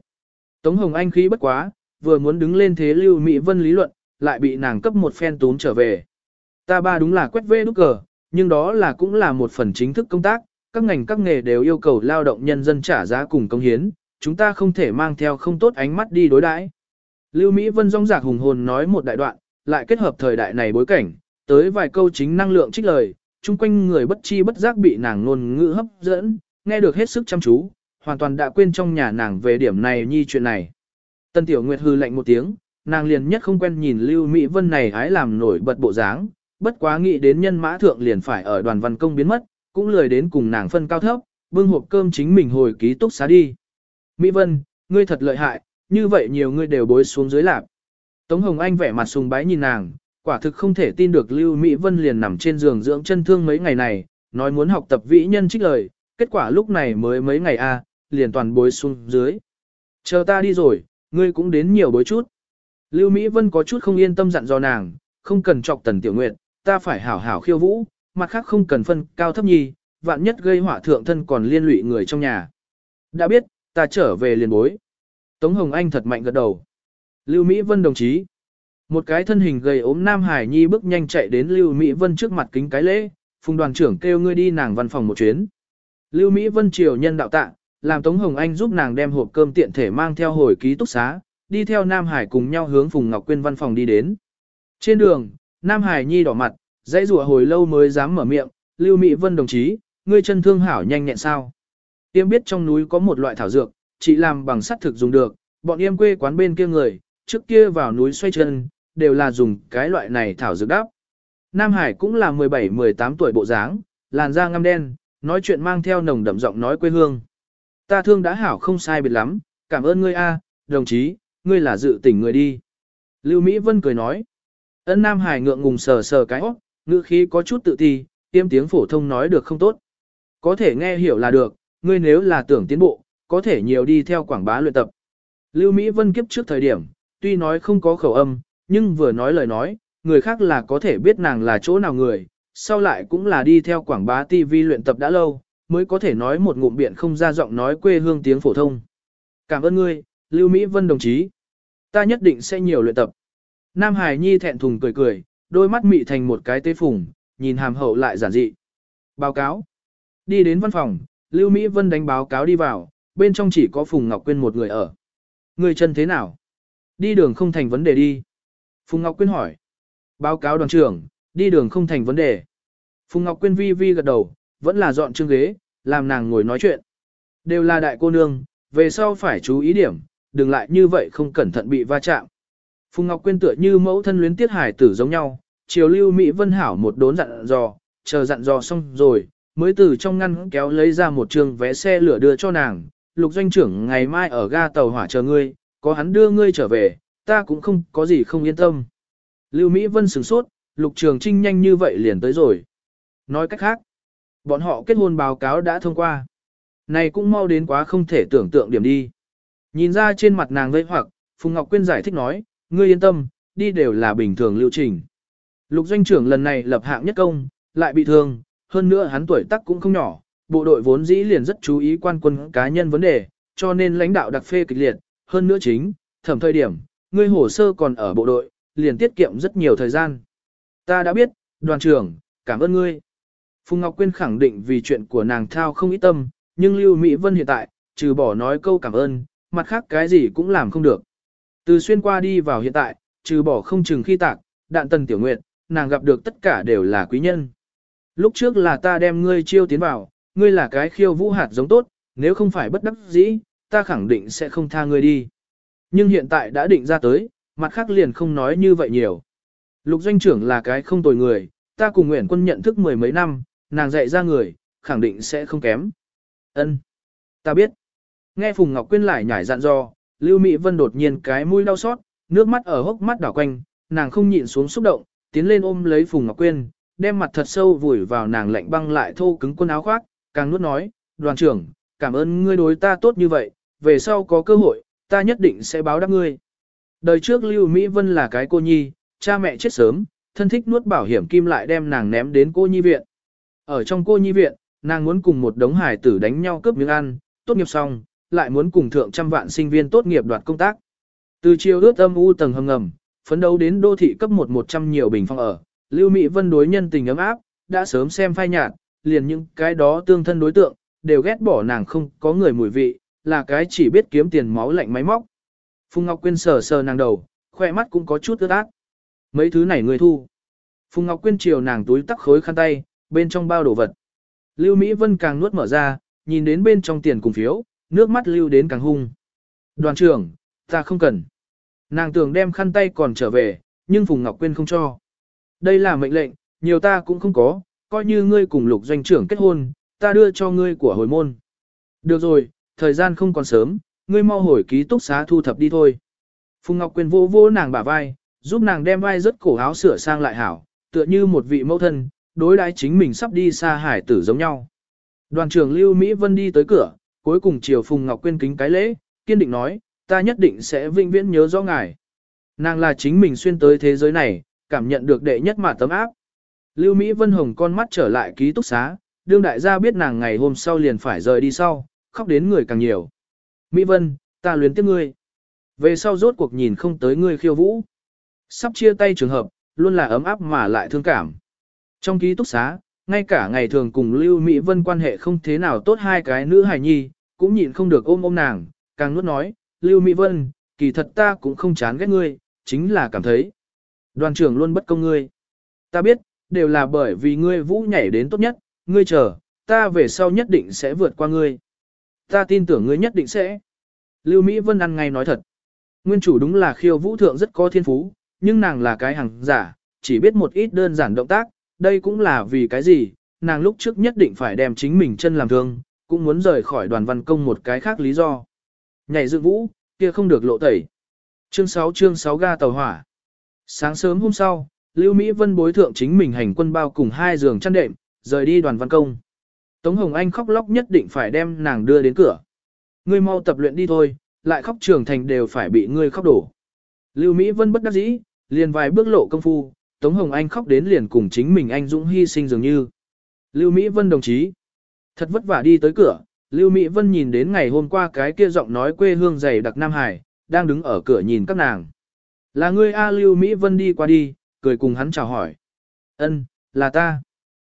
Tống Hồng Anh khí bất quá, vừa muốn đứng lên thế Lưu Mỹ Vân lý luận, lại bị nàng cấp một phen tún trở về. Ta ba đúng là quét vê nút cờ, nhưng đó là cũng là một phần chính thức công tác, các ngành các nghề đều yêu cầu lao động nhân dân trả giá cùng công hiến, chúng ta không thể mang theo không tốt ánh mắt đi đối đãi. Lưu Mỹ Vân rong rạc hùng hồn nói một đại đoạn, lại kết hợp thời đại này bối cảnh, tới vài câu chính năng lượng trích lời, chung quanh người bất chi bất giác bị nàng ngôn ngữ hấp dẫn, nghe được hết sức chăm chú, hoàn toàn đã quên trong nhà nàng về điểm này nhi chuyện này. Tân Tiểu Nguyệt hư lạnh một tiếng, nàng liền nhất không quen nhìn Lưu Mỹ Vân này hái làm nổi bật bộ dáng, bất quá nghĩ đến nhân mã thượng liền phải ở đoàn văn công biến mất, cũng lười đến cùng nàng phân cao thấp, bưng hộp cơm chính mình hồi ký túc xá đi. Mỹ Vân, ngươi thật lợi hại, như vậy nhiều ngươi đều bối xuống dưới lạp. Tống Hồng Anh vẻ mặt sùng bái nhìn nàng, quả thực không thể tin được Lưu Mỹ Vân liền nằm trên giường dưỡng chân thương mấy ngày này, nói muốn học tập vĩ nhân trích lời, kết quả lúc này mới mấy ngày a, liền toàn bối xuống dưới. Chờ ta đi rồi, ngươi cũng đến nhiều bối chút. Lưu Mỹ Vân có chút không yên tâm dặn dò nàng, không cần chọc tần tiểu nguyệt, ta phải hảo hảo khiêu vũ, mặt khác không cần phân cao thấp nhi, vạn nhất gây hỏa thượng thân còn liên lụy người trong nhà. Đã biết, ta trở về liền bối. Tống Hồng Anh thật mạnh gật đầu. Lưu Mỹ Vân đồng chí. Một cái thân hình gầy ốm Nam Hải Nhi bước nhanh chạy đến Lưu Mỹ Vân trước mặt kính cái lễ, phùng đoàn trưởng kêu ngươi đi nàng văn phòng một chuyến. Lưu Mỹ Vân triều nhân đạo tạ, làm Tống Hồng Anh giúp nàng đem hộp cơm tiện thể mang theo hồi ký túc xá, đi theo Nam Hải cùng nhau hướng Phùng Ngọc Quyên văn phòng đi đến. Trên đường, Nam Hải Nhi đỏ mặt, dãy rủa hồi lâu mới dám mở miệng, Lưu Mỹ Vân đồng chí, ngươi chân thương hảo nhanh nhẹn sao. Tiêm biết trong núi có một loại thảo dược, chỉ làm bằng sắt thực dùng được, bọn em quê quán bên kia người, trước kia vào núi xoay chân, đều là dùng cái loại này thảo dược đắp. Nam Hải cũng là 17-18 tuổi bộ dáng, làn da ngăm đen, nói chuyện mang theo nồng đậm giọng nói quê hương. Ta thương đã hảo không sai biệt lắm, cảm ơn ngươi a, đồng chí, ngươi là dự tỉnh người đi. Lưu Mỹ Vân cười nói. Ân Nam Hải ngượng ngùng sờ sờ cái óc, ngữ khí có chút tự ti, tiêm tiếng phổ thông nói được không tốt. Có thể nghe hiểu là được, ngươi nếu là tưởng tiến bộ, có thể nhiều đi theo quảng bá luyện tập. Lưu Mỹ Vân kiếp trước thời điểm, tuy nói không có khẩu âm, nhưng vừa nói lời nói, người khác là có thể biết nàng là chỗ nào người, sau lại cũng là đi theo quảng bá TV luyện tập đã lâu, mới có thể nói một ngụm biện không ra giọng nói quê hương tiếng phổ thông. Cảm ơn ngươi, Lưu Mỹ Vân đồng chí. Ta nhất định sẽ nhiều luyện tập. Nam Hải Nhi thẹn thùng cười cười, đôi mắt mị thành một cái tế phùng, nhìn hàm hậu lại giản dị. Báo cáo. Đi đến văn phòng, Lưu Mỹ Vân đánh báo cáo đi vào, bên trong chỉ có Phùng Ngọc Quyên một người ở. Người chân thế nào? Đi đường không thành vấn đề đi. Phùng Ngọc Quyên hỏi. Báo cáo đoàn trưởng, đi đường không thành vấn đề. Phùng Ngọc Quyên vi vi gật đầu, vẫn là dọn chương ghế, làm nàng ngồi nói chuyện. Đều là đại cô nương, về sau phải chú ý điểm, đừng lại như vậy không cẩn thận bị va chạm. Phùng Ngọc Quyên tựa như mẫu thân luyến tiết hải tử giống nhau, chiều lưu Mỹ Vân Hảo một đốn dặn dò, chờ dặn dò xong rồi, mới từ trong ngăn kéo lấy ra một trường vé xe lửa đưa cho nàng, lục doanh trưởng ngày mai ở ga tàu hỏa chờ ngươi, có hắn đưa ngươi trở về, ta cũng không có gì không yên tâm. Lưu Mỹ Vân sửng sốt, lục trường trinh nhanh như vậy liền tới rồi. Nói cách khác, bọn họ kết hôn báo cáo đã thông qua. Này cũng mau đến quá không thể tưởng tượng điểm đi. Nhìn ra trên mặt nàng gây hoặc, Phùng Ngọc Quyên giải thích nói, ngươi yên tâm, đi đều là bình thường lưu trình. Lục doanh trưởng lần này lập hạng nhất công, lại bị thương, hơn nữa hắn tuổi tác cũng không nhỏ, bộ đội vốn dĩ liền rất chú ý quan quân cá nhân vấn đề, cho nên lãnh đạo đặc phê kịch liệt, hơn nữa chính, thẩm thời điểm, ngươi hồ sơ còn ở bộ đội, liền tiết kiệm rất nhiều thời gian. Ta đã biết, đoàn trưởng, cảm ơn ngươi. Phùng Ngọc Quyên khẳng định vì chuyện của nàng thao không ít tâm, nhưng Lưu Mỹ Vân hiện tại, trừ bỏ nói câu cảm ơn, mặt khác cái gì cũng làm không được. Từ xuyên qua đi vào hiện tại, trừ bỏ không chừng khi tạc, đạn tần tiểu nguyện, nàng gặp được tất cả đều là quý nhân. Lúc trước là ta đem ngươi chiêu tiến vào, ngươi là cái khiêu vũ hạt giống tốt, nếu không phải bất đắc dĩ, ta khẳng định sẽ không tha ngươi đi. Nhưng hiện tại đã định ra tới, mặt khác liền không nói như vậy nhiều. Lục doanh trưởng là cái không tồi người, ta cùng nguyện quân nhận thức mười mấy năm, nàng dạy ra người, khẳng định sẽ không kém. Ân, Ta biết. Nghe Phùng Ngọc Quyên lại nhảy dặn dò, Lưu Mỹ Vân đột nhiên cái mũi đau xót, nước mắt ở hốc mắt đảo quanh, nàng không nhịn xuống xúc động, tiến lên ôm lấy Phùng Ngọc Quyên, đem mặt thật sâu vùi vào nàng lạnh băng lại thô cứng quần áo khoác, càng nuốt nói, đoàn trưởng, cảm ơn ngươi đối ta tốt như vậy, về sau có cơ hội, ta nhất định sẽ báo đáp ngươi. Đời trước Lưu Mỹ Vân là cái cô nhi, cha mẹ chết sớm, thân thích nuốt bảo hiểm kim lại đem nàng ném đến cô nhi viện. Ở trong cô nhi viện, nàng muốn cùng một đống hải tử đánh nhau cướp miếng ăn, tốt nghiệp xong, lại muốn cùng thượng trăm vạn sinh viên tốt nghiệp đoạt công tác. Từ chiều ướt âm u tầng hầm ngầm, phấn đấu đến đô thị cấp 1 100 nhiều bình phong ở, Lưu Mỹ Vân đối nhân tình ấm áp, đã sớm xem phai nhạt, liền những cái đó tương thân đối tượng, đều ghét bỏ nàng không có người mùi vị, là cái chỉ biết kiếm tiền máu lạnh máy móc. Phùng Ngọc Quyên sờ sờ nàng đầu, khoe mắt cũng có chút ướt át. Mấy thứ này người thu. Phùng Ngọc Quyên chiều nàng túi tắc khối khăn tay, bên trong bao đồ vật. Lưu Mỹ Vân càng nuốt mở ra, nhìn đến bên trong tiền cùng phiếu, nước mắt lưu đến càng hung. Đoàn trưởng, ta không cần. Nàng tưởng đem khăn tay còn trở về, nhưng Phùng Ngọc Quyên không cho. Đây là mệnh lệnh, nhiều ta cũng không có, coi như ngươi cùng lục doanh trưởng kết hôn, ta đưa cho ngươi của hồi môn. Được rồi, thời gian không còn sớm, ngươi mau hồi ký túc xá thu thập đi thôi. Phùng Ngọc Quyên vô vô nàng bả vai, giúp nàng đem vai rất cổ áo sửa sang lại hảo, tựa như một vị mẫu thân, đối đãi chính mình sắp đi xa hải tử giống nhau. Đoàn trưởng Lưu Mỹ Vân đi tới cửa, cuối cùng chiều Phùng Ngọc Quyên kính cái lễ, kiên định nói, ta nhất định sẽ vinh viễn nhớ rõ ngài. Nàng là chính mình xuyên tới thế giới này, cảm nhận được đệ nhất mà tấm áp. Lưu Mỹ Vân Hồng con mắt trở lại ký túc xá, đương đại gia biết nàng ngày hôm sau liền phải rời đi sau, khóc đến người càng nhiều. Mỹ Vân, ta luyến tiếc ngươi. Về sau rốt cuộc nhìn không tới ngươi khiêu vũ. Sắp chia tay trường hợp, luôn là ấm áp mà lại thương cảm. Trong ký túc xá, ngay cả ngày thường cùng Lưu Mỹ Vân quan hệ không thế nào tốt hai cái nữ hài nhi, cũng nhịn không được ôm ôm nàng, càng nuốt nói, Lưu Mỹ Vân, kỳ thật ta cũng không chán ghét ngươi, chính là cảm thấy. Đoàn trưởng luôn bất công ngươi. Ta biết, đều là bởi vì ngươi vũ nhảy đến tốt nhất, ngươi chờ, ta về sau nhất định sẽ vượt qua ngươi. Ta tin tưởng ngươi nhất định sẽ. Lưu Mỹ Vân ăn ngay nói thật. Nguyên chủ đúng là khiêu vũ thượng rất có thiên phú, nhưng nàng là cái hàng giả, chỉ biết một ít đơn giản động tác, đây cũng là vì cái gì, nàng lúc trước nhất định phải đem chính mình chân làm thương, cũng muốn rời khỏi đoàn văn công một cái khác lý do. Nhảy dựng vũ, kia không được lộ tẩy. Chương 6 chương 6 ga tàu hỏa. Sáng sớm hôm sau, Lưu Mỹ Vân bối thượng chính mình hành quân bao cùng hai giường chăn đệm, rời đi đoàn văn công. Tống Hồng Anh khóc lóc nhất định phải đem nàng đưa đến cửa. Ngươi mau tập luyện đi thôi, lại khóc trường thành đều phải bị ngươi khóc đổ. Lưu Mỹ Vân bất đắc dĩ, liền vài bước lộ công phu, Tống Hồng Anh khóc đến liền cùng chính mình anh dũng hy sinh dường như. Lưu Mỹ Vân đồng chí, thật vất vả đi tới cửa, Lưu Mỹ Vân nhìn đến ngày hôm qua cái kia giọng nói quê hương dày đặc Nam Hải, đang đứng ở cửa nhìn các nàng. Là ngươi A Lưu Mỹ Vân đi qua đi, cười cùng hắn chào hỏi. Ân, là ta.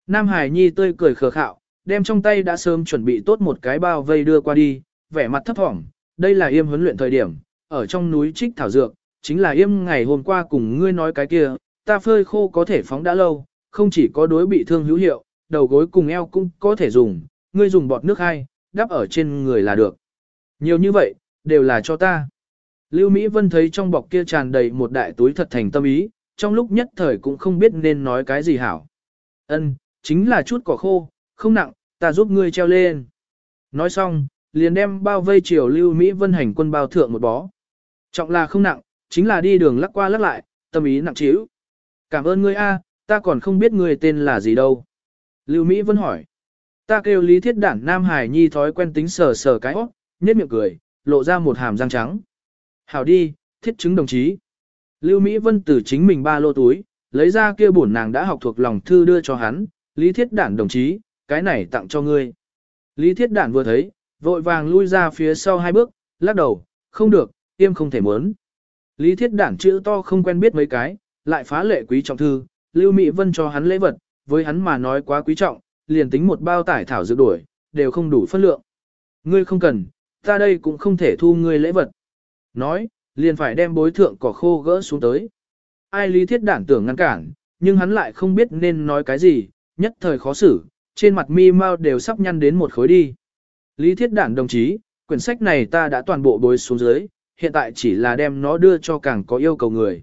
Nam Hải Nhi tươi cười khờ khạo, đem trong tay đã sớm chuẩn bị tốt một cái bao vây đưa qua đi, vẻ mặt thấp thỏm. Đây là yêm huấn luyện thời điểm, ở trong núi trích thảo dược, chính là yêm ngày hôm qua cùng ngươi nói cái kia, ta phơi khô có thể phóng đã lâu, không chỉ có đối bị thương hữu hiệu, đầu gối cùng eo cũng có thể dùng, ngươi dùng bọt nước hay, đắp ở trên người là được. Nhiều như vậy, đều là cho ta. Lưu Mỹ Vân thấy trong bọc kia tràn đầy một đại túi thật thành tâm ý, trong lúc nhất thời cũng không biết nên nói cái gì hảo. Ân, chính là chút cỏ khô, không nặng, ta giúp ngươi treo lên. Nói xong, liền đem bao vây chiều Lưu Mỹ Vân hành quân bao thượng một bó. Trọng là không nặng, chính là đi đường lắc qua lắc lại, tâm ý nặng trĩu. Cảm ơn ngươi a, ta còn không biết ngươi tên là gì đâu. Lưu Mỹ Vân hỏi. Ta kêu Lý Thiết Đản Nam Hải Nhi thói quen tính sờ sờ cái hót, nhếch miệng cười, lộ ra một hàm răng trắng. Hảo đi, thiết chứng đồng chí. Lưu Mỹ Vân từ chính mình ba lô túi, lấy ra kia bổn nàng đã học thuộc lòng thư đưa cho hắn, Lý Thiết Đản đồng chí, cái này tặng cho ngươi. Lý Thiết Đản vừa thấy, vội vàng lui ra phía sau hai bước, lắc đầu, không được, tiêm không thể muốn. Lý Thiết Đản chữ to không quen biết mấy cái, lại phá lệ quý trọng thư, Lưu Mỹ Vân cho hắn lễ vật, với hắn mà nói quá quý trọng, liền tính một bao tải thảo dược đuổi, đều không đủ phân lượng. Ngươi không cần, ta đây cũng không thể thu ngươi lễ vật. Nói, liền phải đem bối thượng cỏ khô gỡ xuống tới. Ai lý thiết đản tưởng ngăn cản, nhưng hắn lại không biết nên nói cái gì, nhất thời khó xử, trên mặt mi mau đều sắp nhăn đến một khối đi. Lý thiết đản đồng chí, quyển sách này ta đã toàn bộ bối xuống dưới, hiện tại chỉ là đem nó đưa cho càng có yêu cầu người.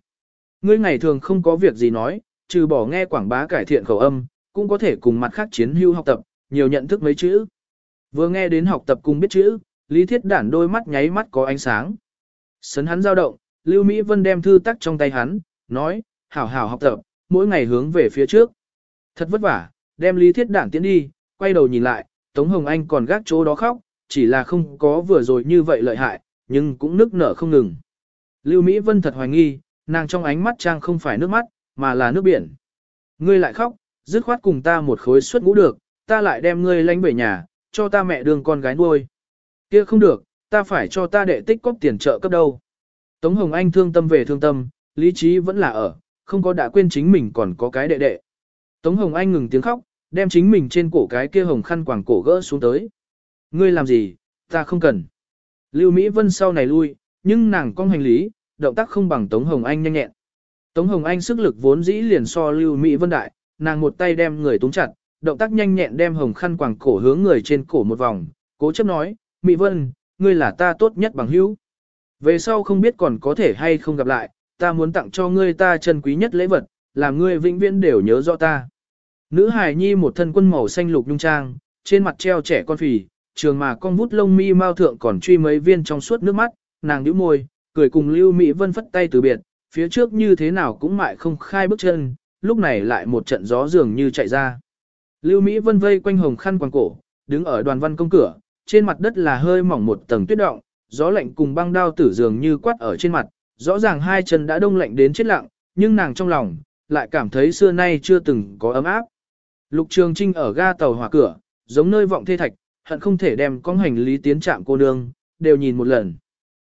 Ngươi ngày thường không có việc gì nói, trừ bỏ nghe quảng bá cải thiện khẩu âm, cũng có thể cùng mặt khác chiến hưu học tập, nhiều nhận thức mấy chữ. Vừa nghe đến học tập cùng biết chữ, Lý Thiết Đản đôi mắt nháy mắt có ánh sáng. Sấn hắn dao động, Lưu Mỹ Vân đem thư tắc trong tay hắn, nói, hảo hảo học tập, mỗi ngày hướng về phía trước. Thật vất vả, đem Lý Thiết Đản tiến đi, quay đầu nhìn lại, Tống Hồng Anh còn gác chỗ đó khóc, chỉ là không có vừa rồi như vậy lợi hại, nhưng cũng nức nở không ngừng. Lưu Mỹ Vân thật hoài nghi, nàng trong ánh mắt trang không phải nước mắt, mà là nước biển. Ngươi lại khóc, dứt khoát cùng ta một khối suất ngũ được, ta lại đem ngươi lánh về nhà, cho ta mẹ đường con gái nuôi. Kia không được, ta phải cho ta đệ tích cóp tiền trợ cấp đâu. Tống Hồng Anh thương tâm về thương tâm, lý trí vẫn là ở, không có đã quên chính mình còn có cái đệ đệ. Tống Hồng Anh ngừng tiếng khóc, đem chính mình trên cổ cái kia hồng khăn quàng cổ gỡ xuống tới. Ngươi làm gì, ta không cần. Lưu Mỹ Vân sau này lui, nhưng nàng cong hành lý, động tác không bằng Tống Hồng Anh nhanh nhẹn. Tống Hồng Anh sức lực vốn dĩ liền so Lưu Mỹ Vân đại, nàng một tay đem người túm chặt, động tác nhanh nhẹn đem hồng khăn quàng cổ hướng người trên cổ một vòng, cố chấp nói, Mỹ Vân, ngươi là ta tốt nhất bằng hữu. Về sau không biết còn có thể hay không gặp lại, ta muốn tặng cho ngươi ta chân quý nhất lễ vật, làm ngươi vĩnh viễn đều nhớ rõ ta. Nữ hài nhi một thân quân màu xanh lục nhung trang, trên mặt treo trẻ con phì, trường mà con vút lông mi mau thượng còn truy mấy viên trong suốt nước mắt, nàng nhíu môi, cười cùng Lưu Mỹ Vân phất tay từ biệt, phía trước như thế nào cũng mại không khai bước chân, lúc này lại một trận gió dường như chạy ra. Lưu Mỹ Vân vây quanh hồng khăn quàng cổ, đứng ở đoàn văn công cửa, trên mặt đất là hơi mỏng một tầng tuyết động, gió lạnh cùng băng đao tử dường như quát ở trên mặt, rõ ràng hai chân đã đông lạnh đến chết lặng, nhưng nàng trong lòng, lại cảm thấy xưa nay chưa từng có ấm áp. Lục Trường Trinh ở ga tàu hỏa cửa, giống nơi vọng thê thạch, hận không thể đem con hành lý tiến trạm cô nương, đều nhìn một lần.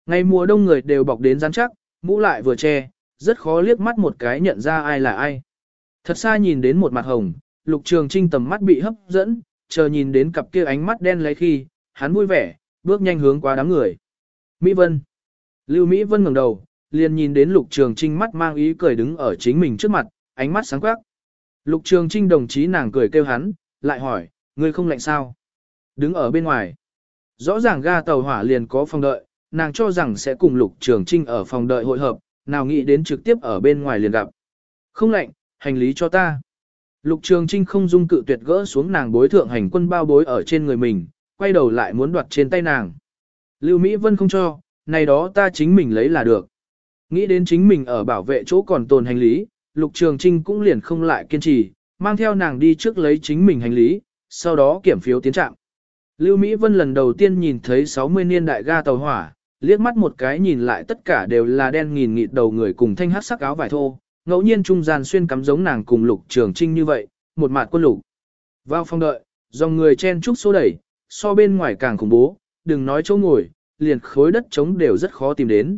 Ngày mùa đông người đều bọc đến rắn chắc, mũ lại vừa che, rất khó liếc mắt một cái nhận ra ai là ai. Thật xa nhìn đến một mặt hồng, Lục Trường Trinh tầm mắt bị hấp dẫn, chờ nhìn đến cặp kia ánh mắt đen lấy khi, hắn vui vẻ, bước nhanh hướng qua đám người. Mỹ Vân. Lưu Mỹ Vân ngẩng đầu, liền nhìn đến Lục Trường Trinh mắt mang ý cười đứng ở chính mình trước mặt, ánh mắt sáng quắc. Lục Trường Trinh đồng chí nàng cười kêu hắn, lại hỏi, ngươi không lạnh sao? Đứng ở bên ngoài. Rõ ràng ga tàu hỏa liền có phòng đợi, nàng cho rằng sẽ cùng Lục Trường Trinh ở phòng đợi hội hợp, nào nghĩ đến trực tiếp ở bên ngoài liền gặp. Không lạnh, hành lý cho ta. Lục Trường Trinh không dung cự tuyệt gỡ xuống nàng bối thượng hành quân bao bối ở trên người mình, quay đầu lại muốn đoạt trên tay nàng. Lưu Mỹ Vân không cho, này đó ta chính mình lấy là được. Nghĩ đến chính mình ở bảo vệ chỗ còn tồn hành lý, Lục Trường Trinh cũng liền không lại kiên trì, mang theo nàng đi trước lấy chính mình hành lý, sau đó kiểm phiếu tiến trạng. Lưu Mỹ Vân lần đầu tiên nhìn thấy 60 niên đại ga tàu hỏa, liếc mắt một cái nhìn lại tất cả đều là đen nghìn nghịt đầu người cùng thanh hát sắc áo vải thô, ngẫu nhiên trung gian xuyên cắm giống nàng cùng Lục Trường Trinh như vậy, một mặt quân lục. Vào phòng đợi, dòng người chen chúc số đẩy, so bên ngoài càng khủng bố, đừng nói chỗ ngồi, liền khối đất trống đều rất khó tìm đến.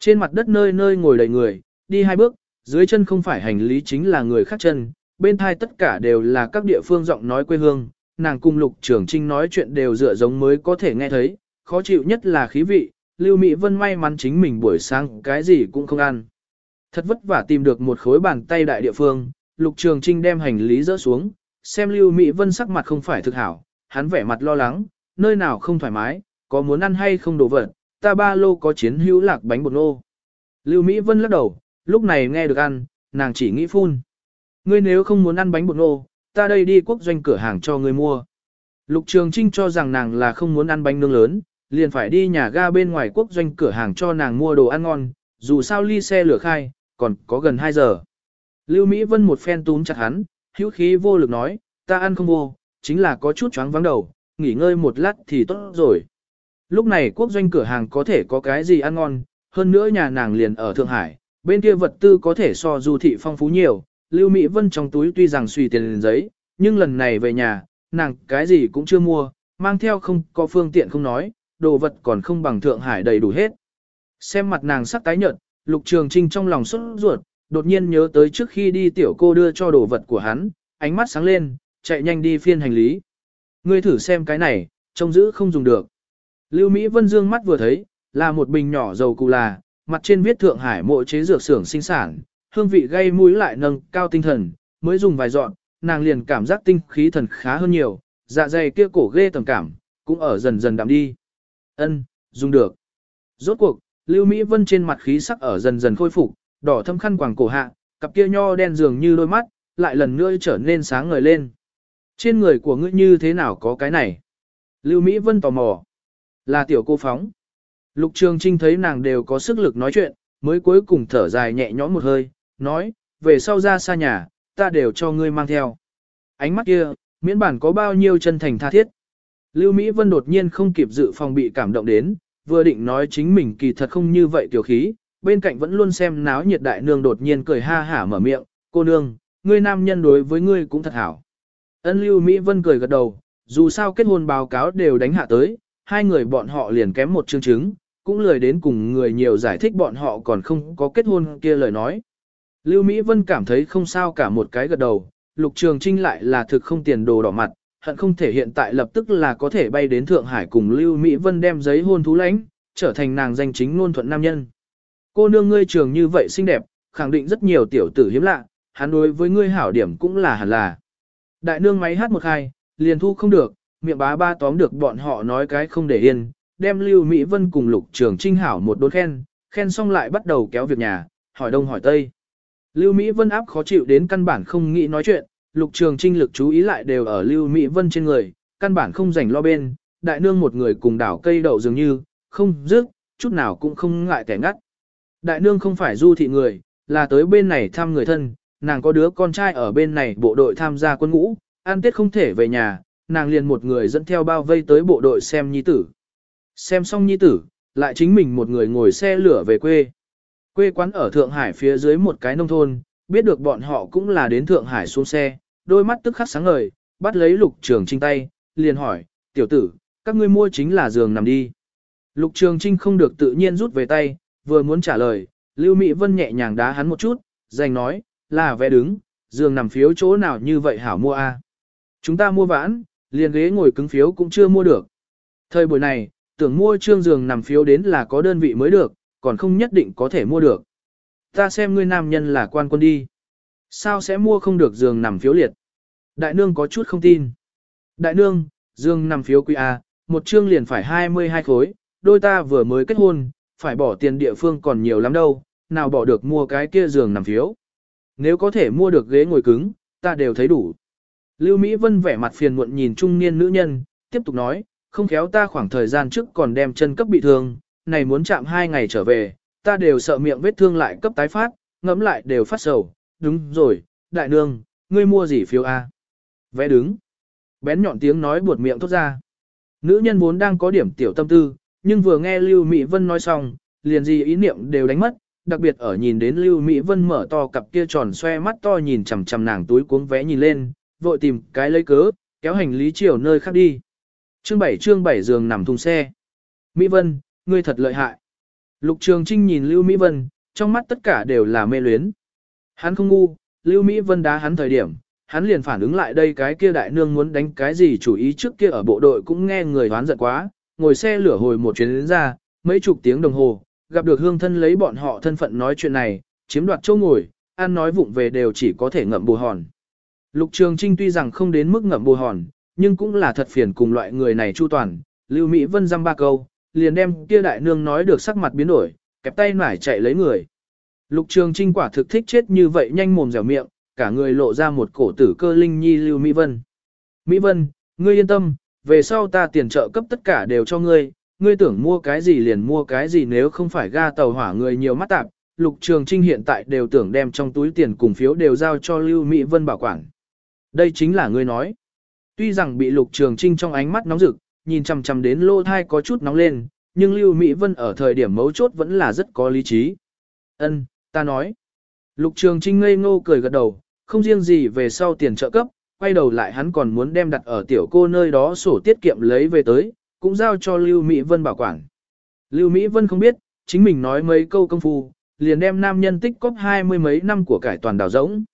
Trên mặt đất nơi nơi ngồi đầy người, đi hai bước, dưới chân không phải hành lý chính là người khác chân, bên thai tất cả đều là các địa phương giọng nói quê hương, nàng cùng lục trưởng trinh nói chuyện đều dựa giống mới có thể nghe thấy, khó chịu nhất là khí vị, Lưu Mỹ Vân may mắn chính mình buổi sáng cái gì cũng không ăn. Thật vất vả tìm được một khối bàn tay đại địa phương, lục trường trinh đem hành lý dỡ xuống, xem Lưu Mỹ Vân sắc mặt không phải thực hảo, hắn vẻ mặt lo lắng, nơi nào không thoải mái, có muốn ăn hay không đồ vật, ta ba lô có chiến hữu lạc bánh bột nô. Lưu Mỹ Vân lắc đầu, lúc này nghe được ăn, nàng chỉ nghĩ phun. Ngươi nếu không muốn ăn bánh bột nô, ta đây đi quốc doanh cửa hàng cho ngươi mua. Lục Trường Trinh cho rằng nàng là không muốn ăn bánh nướng lớn, liền phải đi nhà ga bên ngoài quốc doanh cửa hàng cho nàng mua đồ ăn ngon, dù sao ly xe lửa khai, còn có gần 2 giờ. Lưu Mỹ Vân một phen túm chặt hắn, hữu khí vô lực nói, ta ăn không vô, chính là có chút chóng vắng đầu, nghỉ ngơi một lát thì tốt rồi. Lúc này quốc doanh cửa hàng có thể có cái gì ăn ngon, hơn nữa nhà nàng liền ở Thượng Hải, bên kia vật tư có thể so du thị phong phú nhiều, Lưu Mỹ Vân trong túi tuy rằng suy tiền liền giấy, nhưng lần này về nhà, nàng cái gì cũng chưa mua, mang theo không có phương tiện không nói, đồ vật còn không bằng Thượng Hải đầy đủ hết. Xem mặt nàng sắc tái nhợt, Lục Trường Trinh trong lòng xuất ruột, đột nhiên nhớ tới trước khi đi tiểu cô đưa cho đồ vật của hắn, ánh mắt sáng lên, chạy nhanh đi phiên hành lý. Ngươi thử xem cái này, trông giữ không dùng được. Lưu Mỹ Vân dương mắt vừa thấy, là một bình nhỏ dầu cù là, mặt trên viết Thượng Hải mộ chế dược xưởng sinh sản, hương vị gây mũi lại nâng cao tinh thần, mới dùng vài dọn, nàng liền cảm giác tinh khí thần khá hơn nhiều, dạ dày kia cổ ghê tầm cảm, cũng ở dần dần đạm đi. Ân, dùng được. Rốt cuộc, Lưu Mỹ Vân trên mặt khí sắc ở dần dần khôi phục, đỏ thâm khăn quàng cổ hạ, cặp kia nho đen dường như đôi mắt, lại lần nữa trở nên sáng ngời lên. Trên người của ngươi như thế nào có cái này? Lưu Mỹ Vân tò mò. Là tiểu cô phóng. Lục Trường Trinh thấy nàng đều có sức lực nói chuyện, mới cuối cùng thở dài nhẹ nhõm một hơi, nói, về sau ra xa nhà, ta đều cho ngươi mang theo. Ánh mắt kia, miễn bản có bao nhiêu chân thành tha thiết. Lưu Mỹ Vân đột nhiên không kịp dự phòng bị cảm động đến, vừa định nói chính mình kỳ thật không như vậy tiểu khí, bên cạnh vẫn luôn xem náo nhiệt đại nương đột nhiên cười ha hả mở miệng, cô nương, ngươi nam nhân đối với ngươi cũng thật hảo. Ân Lưu Mỹ Vân cười gật đầu, dù sao kết hôn báo cáo đều đánh hạ tới, hai người bọn họ liền kém một chương chứng, cũng lười đến cùng người nhiều giải thích bọn họ còn không có kết hôn kia lời nói. Lưu Mỹ Vân cảm thấy không sao cả một cái gật đầu, Lục Trường Trinh lại là thực không tiền đồ đỏ mặt, hận không thể hiện tại lập tức là có thể bay đến Thượng Hải cùng Lưu Mỹ Vân đem giấy hôn thú lãnh, trở thành nàng danh chính ngôn thuận nam nhân. Cô nương ngươi trường như vậy xinh đẹp, khẳng định rất nhiều tiểu tử hiếm lạ, hắn đối với ngươi hảo điểm cũng là hẳn là. Đại nương máy hát một hai, liền thu không được, miệng bá ba tóm được bọn họ nói cái không để yên, đem Lưu Mỹ Vân cùng Lục Trường Trinh hảo một đốn khen, khen xong lại bắt đầu kéo việc nhà, hỏi đông hỏi tây. Lưu Mỹ Vân áp khó chịu đến căn bản không nghĩ nói chuyện, Lục Trường Trinh lực chú ý lại đều ở Lưu Mỹ Vân trên người, căn bản không rảnh lo bên, đại nương một người cùng đảo cây đậu dường như, không dứt, chút nào cũng không ngại kẻ ngắt. Đại nương không phải du thị người, là tới bên này thăm người thân, nàng có đứa con trai ở bên này bộ đội tham gia quân ngũ, ăn tết không thể về nhà, nàng liền một người dẫn theo bao vây tới bộ đội xem nhi tử. Xem xong nhi tử, lại chính mình một người ngồi xe lửa về quê. Quê quán ở Thượng Hải phía dưới một cái nông thôn, biết được bọn họ cũng là đến Thượng Hải xuống xe, đôi mắt tức khắc sáng ngời, bắt lấy lục trường trinh tay, liền hỏi, tiểu tử, các ngươi mua chính là giường nằm đi. Lục trường trinh không được tự nhiên rút về tay, vừa muốn trả lời, Lưu Mỹ Vân nhẹ nhàng đá hắn một chút, dành nói, là vẽ đứng, giường nằm phiếu chỗ nào như vậy hảo mua a? Chúng ta mua vãn, liền ghế ngồi cứng phiếu cũng chưa mua được. Thời buổi này, tưởng mua trương giường nằm phiếu đến là có đơn vị mới được, còn không nhất định có thể mua được. Ta xem ngươi nam nhân là quan quân đi. Sao sẽ mua không được giường nằm phiếu liệt? Đại nương có chút không tin. Đại nương, giường nằm phiếu quý A, một trương liền phải 22 khối, đôi ta vừa mới kết hôn, phải bỏ tiền địa phương còn nhiều lắm đâu, nào bỏ được mua cái kia giường nằm phiếu. Nếu có thể mua được ghế ngồi cứng, ta đều thấy đủ. Lưu Mỹ Vân vẻ mặt phiền muộn nhìn trung niên nữ nhân, tiếp tục nói, không khéo ta khoảng thời gian trước còn đem chân cấp bị thương, này muốn chạm hai ngày trở về, ta đều sợ miệng vết thương lại cấp tái phát, ngấm lại đều phát sầu. Đúng rồi, đại nương, ngươi mua gì phiếu A? vé đứng. Bén nhọn tiếng nói buột miệng thốt ra. Nữ nhân vốn đang có điểm tiểu tâm tư, nhưng vừa nghe Lưu Mỹ Vân nói xong, liền gì ý niệm đều đánh mất, đặc biệt ở nhìn đến Lưu Mỹ Vân mở to cặp kia tròn xoe mắt to nhìn chằm chằm nàng túi cuống vé nhìn lên, vội tìm cái lấy cớ, kéo hành lý chiều nơi khác đi. Chương 7 chương 7 giường nằm thùng xe. Mỹ Vân, ngươi thật lợi hại. Lục Trường Trinh nhìn Lưu Mỹ Vân, trong mắt tất cả đều là mê luyến. Hắn không ngu, Lưu Mỹ Vân đá hắn thời điểm, hắn liền phản ứng lại đây cái kia đại nương muốn đánh cái gì chủ ý trước kia ở bộ đội cũng nghe người đoán giận quá, ngồi xe lửa hồi một chuyến đến ra, mấy chục tiếng đồng hồ, gặp được hương thân lấy bọn họ thân phận nói chuyện này, chiếm đoạt chỗ ngồi, ăn nói vụng về đều chỉ có thể ngậm bù hòn. Lục Trường Trinh tuy rằng không đến mức ngậm bù hòn, nhưng cũng là thật phiền cùng loại người này chu toàn, Lưu Mỹ Vân dăm ba câu, liền đem kia đại nương nói được sắc mặt biến đổi, kẹp tay nải chạy lấy người. Lục Trường Trinh quả thực thích chết như vậy nhanh mồm dẻo miệng, cả người lộ ra một cổ tử cơ linh nhi Lưu Mỹ Vân. Mỹ Vân, ngươi yên tâm, về sau ta tiền trợ cấp tất cả đều cho ngươi, ngươi tưởng mua cái gì liền mua cái gì nếu không phải ga tàu hỏa người nhiều mắt tạp. Lục Trường Trinh hiện tại đều tưởng đem trong túi tiền cùng phiếu đều giao cho Lưu Mỹ Vân bảo quản. Đây chính là ngươi nói. Tuy rằng bị Lục Trường Trinh trong ánh mắt nóng rực, nhìn chằm chằm đến lô thai có chút nóng lên, nhưng Lưu Mỹ Vân ở thời điểm mấu chốt vẫn là rất có lý trí. Ân, ta nói. Lục Trường Trinh ngây ngô cười gật đầu, không riêng gì về sau tiền trợ cấp, quay đầu lại hắn còn muốn đem đặt ở tiểu cô nơi đó sổ tiết kiệm lấy về tới, cũng giao cho Lưu Mỹ Vân bảo quản. Lưu Mỹ Vân không biết, chính mình nói mấy câu công phu, liền đem nam nhân tích cóp hai mươi mấy năm của cải toàn đào rỗng.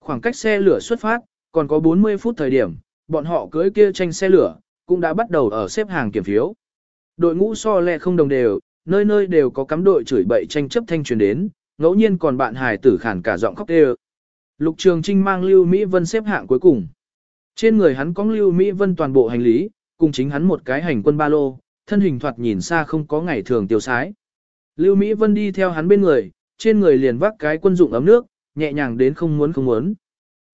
Khoảng cách xe lửa xuất phát, còn có 40 phút thời điểm, bọn họ cưới kia tranh xe lửa, cũng đã bắt đầu ở xếp hàng kiểm phiếu. Đội ngũ so lẹ không đồng đều, nơi nơi đều có cắm đội chửi bậy tranh chấp thanh truyền đến, ngẫu nhiên còn bạn hài tử khản cả giọng khóc đều. Lục Trường Trinh mang Lưu Mỹ Vân xếp hạng cuối cùng. Trên người hắn có Lưu Mỹ Vân toàn bộ hành lý, cùng chính hắn một cái hành quân ba lô, thân hình thoạt nhìn xa không có ngày thường tiêu sái. Lưu Mỹ Vân đi theo hắn bên người, trên người liền vác cái quân dụng ấm nước, nhẹ nhàng đến không muốn không muốn.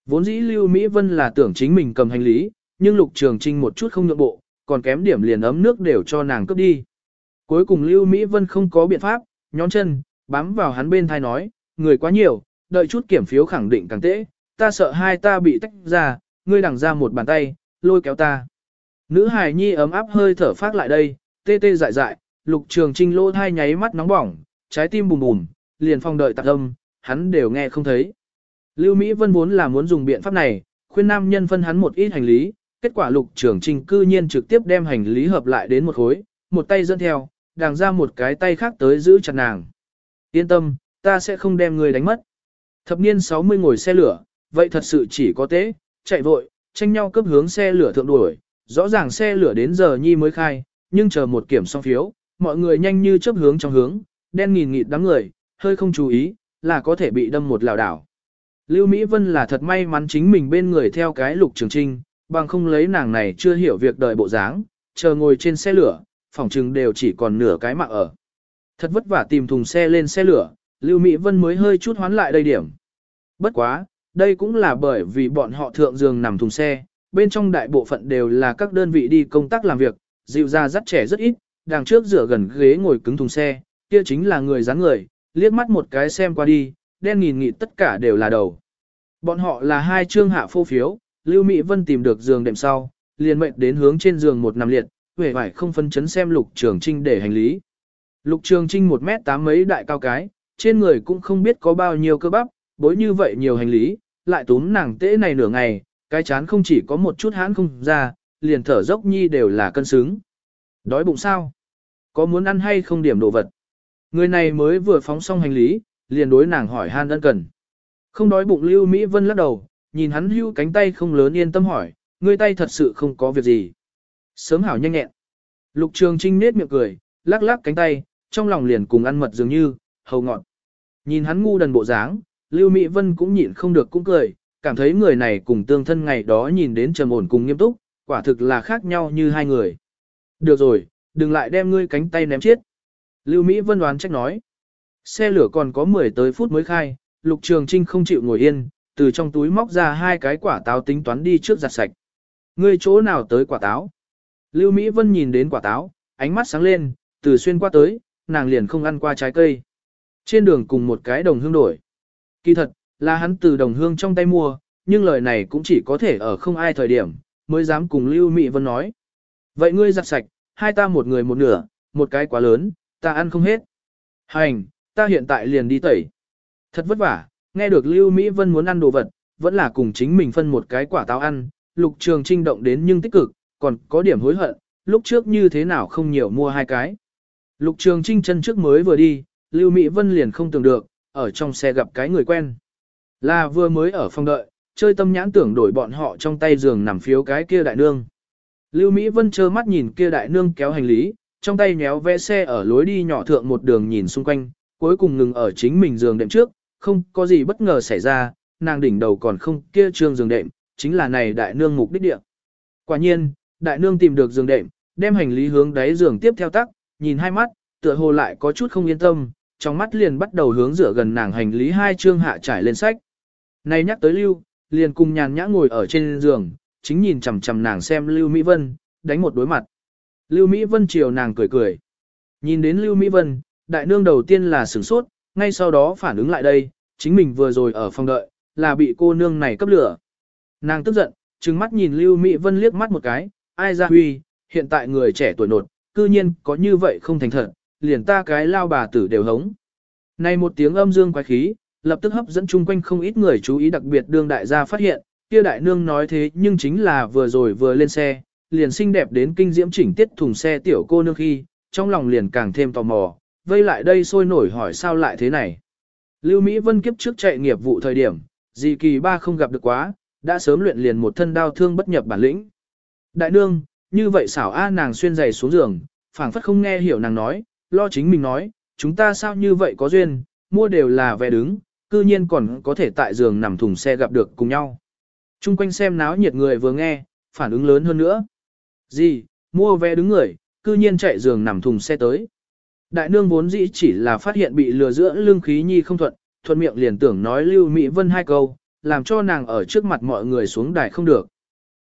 Vốn dĩ Lưu Mỹ Vân là tưởng chính mình cầm hành lý, nhưng Lục Trường Trinh một chút không nhượng bộ, còn kém điểm liền ấm nước đều cho nàng cướp đi. Cuối cùng Lưu Mỹ Vân không có biện pháp, nhón chân, bám vào hắn bên thai nói, người quá nhiều, đợi chút kiểm phiếu khẳng định càng tễ, ta sợ hai ta bị tách ra, ngươi đằng ra một bàn tay, lôi kéo ta. Nữ hài nhi ấm áp hơi thở phát lại đây, tê tê dại dại, lục trường trinh lô thai nháy mắt nóng bỏng, trái tim bùm bùm, liền phong đợi tạc âm, hắn đều nghe không thấy. Lưu Mỹ Vân vốn là muốn dùng biện pháp này, khuyên nam nhân phân hắn một ít hành lý, kết quả lục trường trinh cư nhiên trực tiếp đem hành lý hợp lại đến một khối, một tay dẫn theo, đàng ra một cái tay khác tới giữ chặt nàng. Yên tâm, ta sẽ không đem người đánh mất. Thập niên 60 ngồi xe lửa, vậy thật sự chỉ có tế, chạy vội, tranh nhau cấp hướng xe lửa thượng đuổi, rõ ràng xe lửa đến giờ nhi mới khai, nhưng chờ một kiểm xong phiếu, mọi người nhanh như chớp hướng trong hướng, đen nghìn nghịt đám người, hơi không chú ý, là có thể bị đâm một lào đảo. Lưu Mỹ Vân là thật may mắn chính mình bên người theo cái lục trường trinh, bằng không lấy nàng này chưa hiểu việc đời bộ dáng, chờ ngồi trên xe lửa, phòng trừng đều chỉ còn nửa cái mạng ở. Thật vất vả tìm thùng xe lên xe lửa, Lưu Mỹ Vân mới hơi chút hoán lại đây điểm. Bất quá, đây cũng là bởi vì bọn họ thượng giường nằm thùng xe, bên trong đại bộ phận đều là các đơn vị đi công tác làm việc, dịu ra dắt trẻ rất ít, đằng trước dựa gần ghế ngồi cứng thùng xe, kia chính là người dáng người, liếc mắt một cái xem qua đi, đen nghìn nghịt tất cả đều là đầu. Bọn họ là hai trương hạ phô phiếu, Lưu Mỹ Vân tìm được giường đệm sau, liền mệnh đến hướng trên giường một nằm liệt, vẻ vải không phân chấn xem Lục Trường Trinh để hành lý. Lục Trường Trinh một mét tám mấy đại cao cái, trên người cũng không biết có bao nhiêu cơ bắp, bối như vậy nhiều hành lý, lại túm nàng tễ này nửa ngày, cái chán không chỉ có một chút hãn không ra, liền thở dốc nhi đều là cân xứng. Đói bụng sao? Có muốn ăn hay không điểm đồ vật? Người này mới vừa phóng xong hành lý, liền đối nàng hỏi han ân cần. Không đói bụng Lưu Mỹ Vân lắc đầu, nhìn hắn hưu cánh tay không lớn yên tâm hỏi, người tay thật sự không có việc gì. Sớm hảo nhanh nhẹn. Lục Trường Trinh nết miệng cười, lắc lắc cánh tay, trong lòng liền cùng ăn mật dường như, hầu ngọn. Nhìn hắn ngu đần bộ dáng, Lưu Mỹ Vân cũng nhịn không được cũng cười, cảm thấy người này cùng tương thân ngày đó nhìn đến trầm ổn cùng nghiêm túc, quả thực là khác nhau như hai người. Được rồi, đừng lại đem ngươi cánh tay ném chết. Lưu Mỹ Vân đoán trách nói. Xe lửa còn có 10 tới phút mới khai, Lục Trường Trinh không chịu ngồi yên, từ trong túi móc ra hai cái quả táo tính toán đi trước giặt sạch. Ngươi chỗ nào tới quả táo? Lưu Mỹ Vân nhìn đến quả táo, ánh mắt sáng lên, từ xuyên qua tới, nàng liền không ăn qua trái cây. Trên đường cùng một cái đồng hương đổi. Kỳ thật, là hắn từ đồng hương trong tay mua, nhưng lời này cũng chỉ có thể ở không ai thời điểm, mới dám cùng Lưu Mỹ Vân nói. Vậy ngươi giặt sạch, hai ta một người một nửa, một cái quá lớn, ta ăn không hết. Hành, ta hiện tại liền đi tẩy. Thật vất vả, nghe được Lưu Mỹ Vân muốn ăn đồ vật, vẫn là cùng chính mình phân một cái quả táo ăn, lục trường trinh động đến nhưng tích cực, còn có điểm hối hận, lúc trước như thế nào không nhiều mua hai cái. Lục trường trinh chân trước mới vừa đi, Lưu Mỹ Vân liền không tưởng được, ở trong xe gặp cái người quen. Là vừa mới ở phòng đợi, chơi tâm nhãn tưởng đổi bọn họ trong tay giường nằm phiếu cái kia đại nương. Lưu Mỹ Vân trơ mắt nhìn kia đại nương kéo hành lý, trong tay nhéo vẽ xe ở lối đi nhỏ thượng một đường nhìn xung quanh, cuối cùng ngừng ở chính mình giường đệm trước, không có gì bất ngờ xảy ra, nàng đỉnh đầu còn không kia trương giường đệm, chính là này đại nương mục đích địa. Quả nhiên, đại nương tìm được giường đệm, đem hành lý hướng đáy giường tiếp theo tắc, nhìn hai mắt, tựa hồ lại có chút không yên tâm, trong mắt liền bắt đầu hướng dựa gần nàng hành lý hai trương hạ trải lên sách. nay nhắc tới Lưu, liền cùng nhàn nhã ngồi ở trên giường, chính nhìn chằm chằm nàng xem Lưu Mỹ Vân, đánh một đối mặt. Lưu Mỹ Vân chiều nàng cười cười. Nhìn đến Lưu Mỹ Vân, đại nương đầu tiên là sửng sốt, ngay sau đó phản ứng lại đây, chính mình vừa rồi ở phòng đợi, là bị cô nương này cấp lửa. Nàng tức giận, trừng mắt nhìn Lưu Mỹ Vân liếc mắt một cái, ai ra huy, hiện tại người trẻ tuổi nột, cư nhiên có như vậy không thành thật, liền ta cái lao bà tử đều hống. Này một tiếng âm dương quái khí, lập tức hấp dẫn chung quanh không ít người chú ý đặc biệt đương đại gia phát hiện, kia đại nương nói thế nhưng chính là vừa rồi vừa lên xe, liền xinh đẹp đến kinh diễm chỉnh tiết thùng xe tiểu cô nương khi, trong lòng liền càng thêm tò mò, vây lại đây sôi nổi hỏi sao lại thế này. Lưu Mỹ Vân kiếp trước chạy nghiệp vụ thời điểm, gì kỳ ba không gặp được quá, đã sớm luyện liền một thân đao thương bất nhập bản lĩnh. Đại nương, như vậy xảo a nàng xuyên giày xuống giường, phảng phất không nghe hiểu nàng nói, lo chính mình nói, chúng ta sao như vậy có duyên, mua đều là vé đứng, cư nhiên còn có thể tại giường nằm thùng xe gặp được cùng nhau. Trung quanh xem náo nhiệt người vừa nghe, phản ứng lớn hơn nữa. Gì, mua vé đứng người, cư nhiên chạy giường nằm thùng xe tới. Đại nương vốn dĩ chỉ là phát hiện bị lừa giữa lương khí nhi không thuận, thuận miệng liền tưởng nói Lưu Mỹ Vân hai câu, làm cho nàng ở trước mặt mọi người xuống đài không được.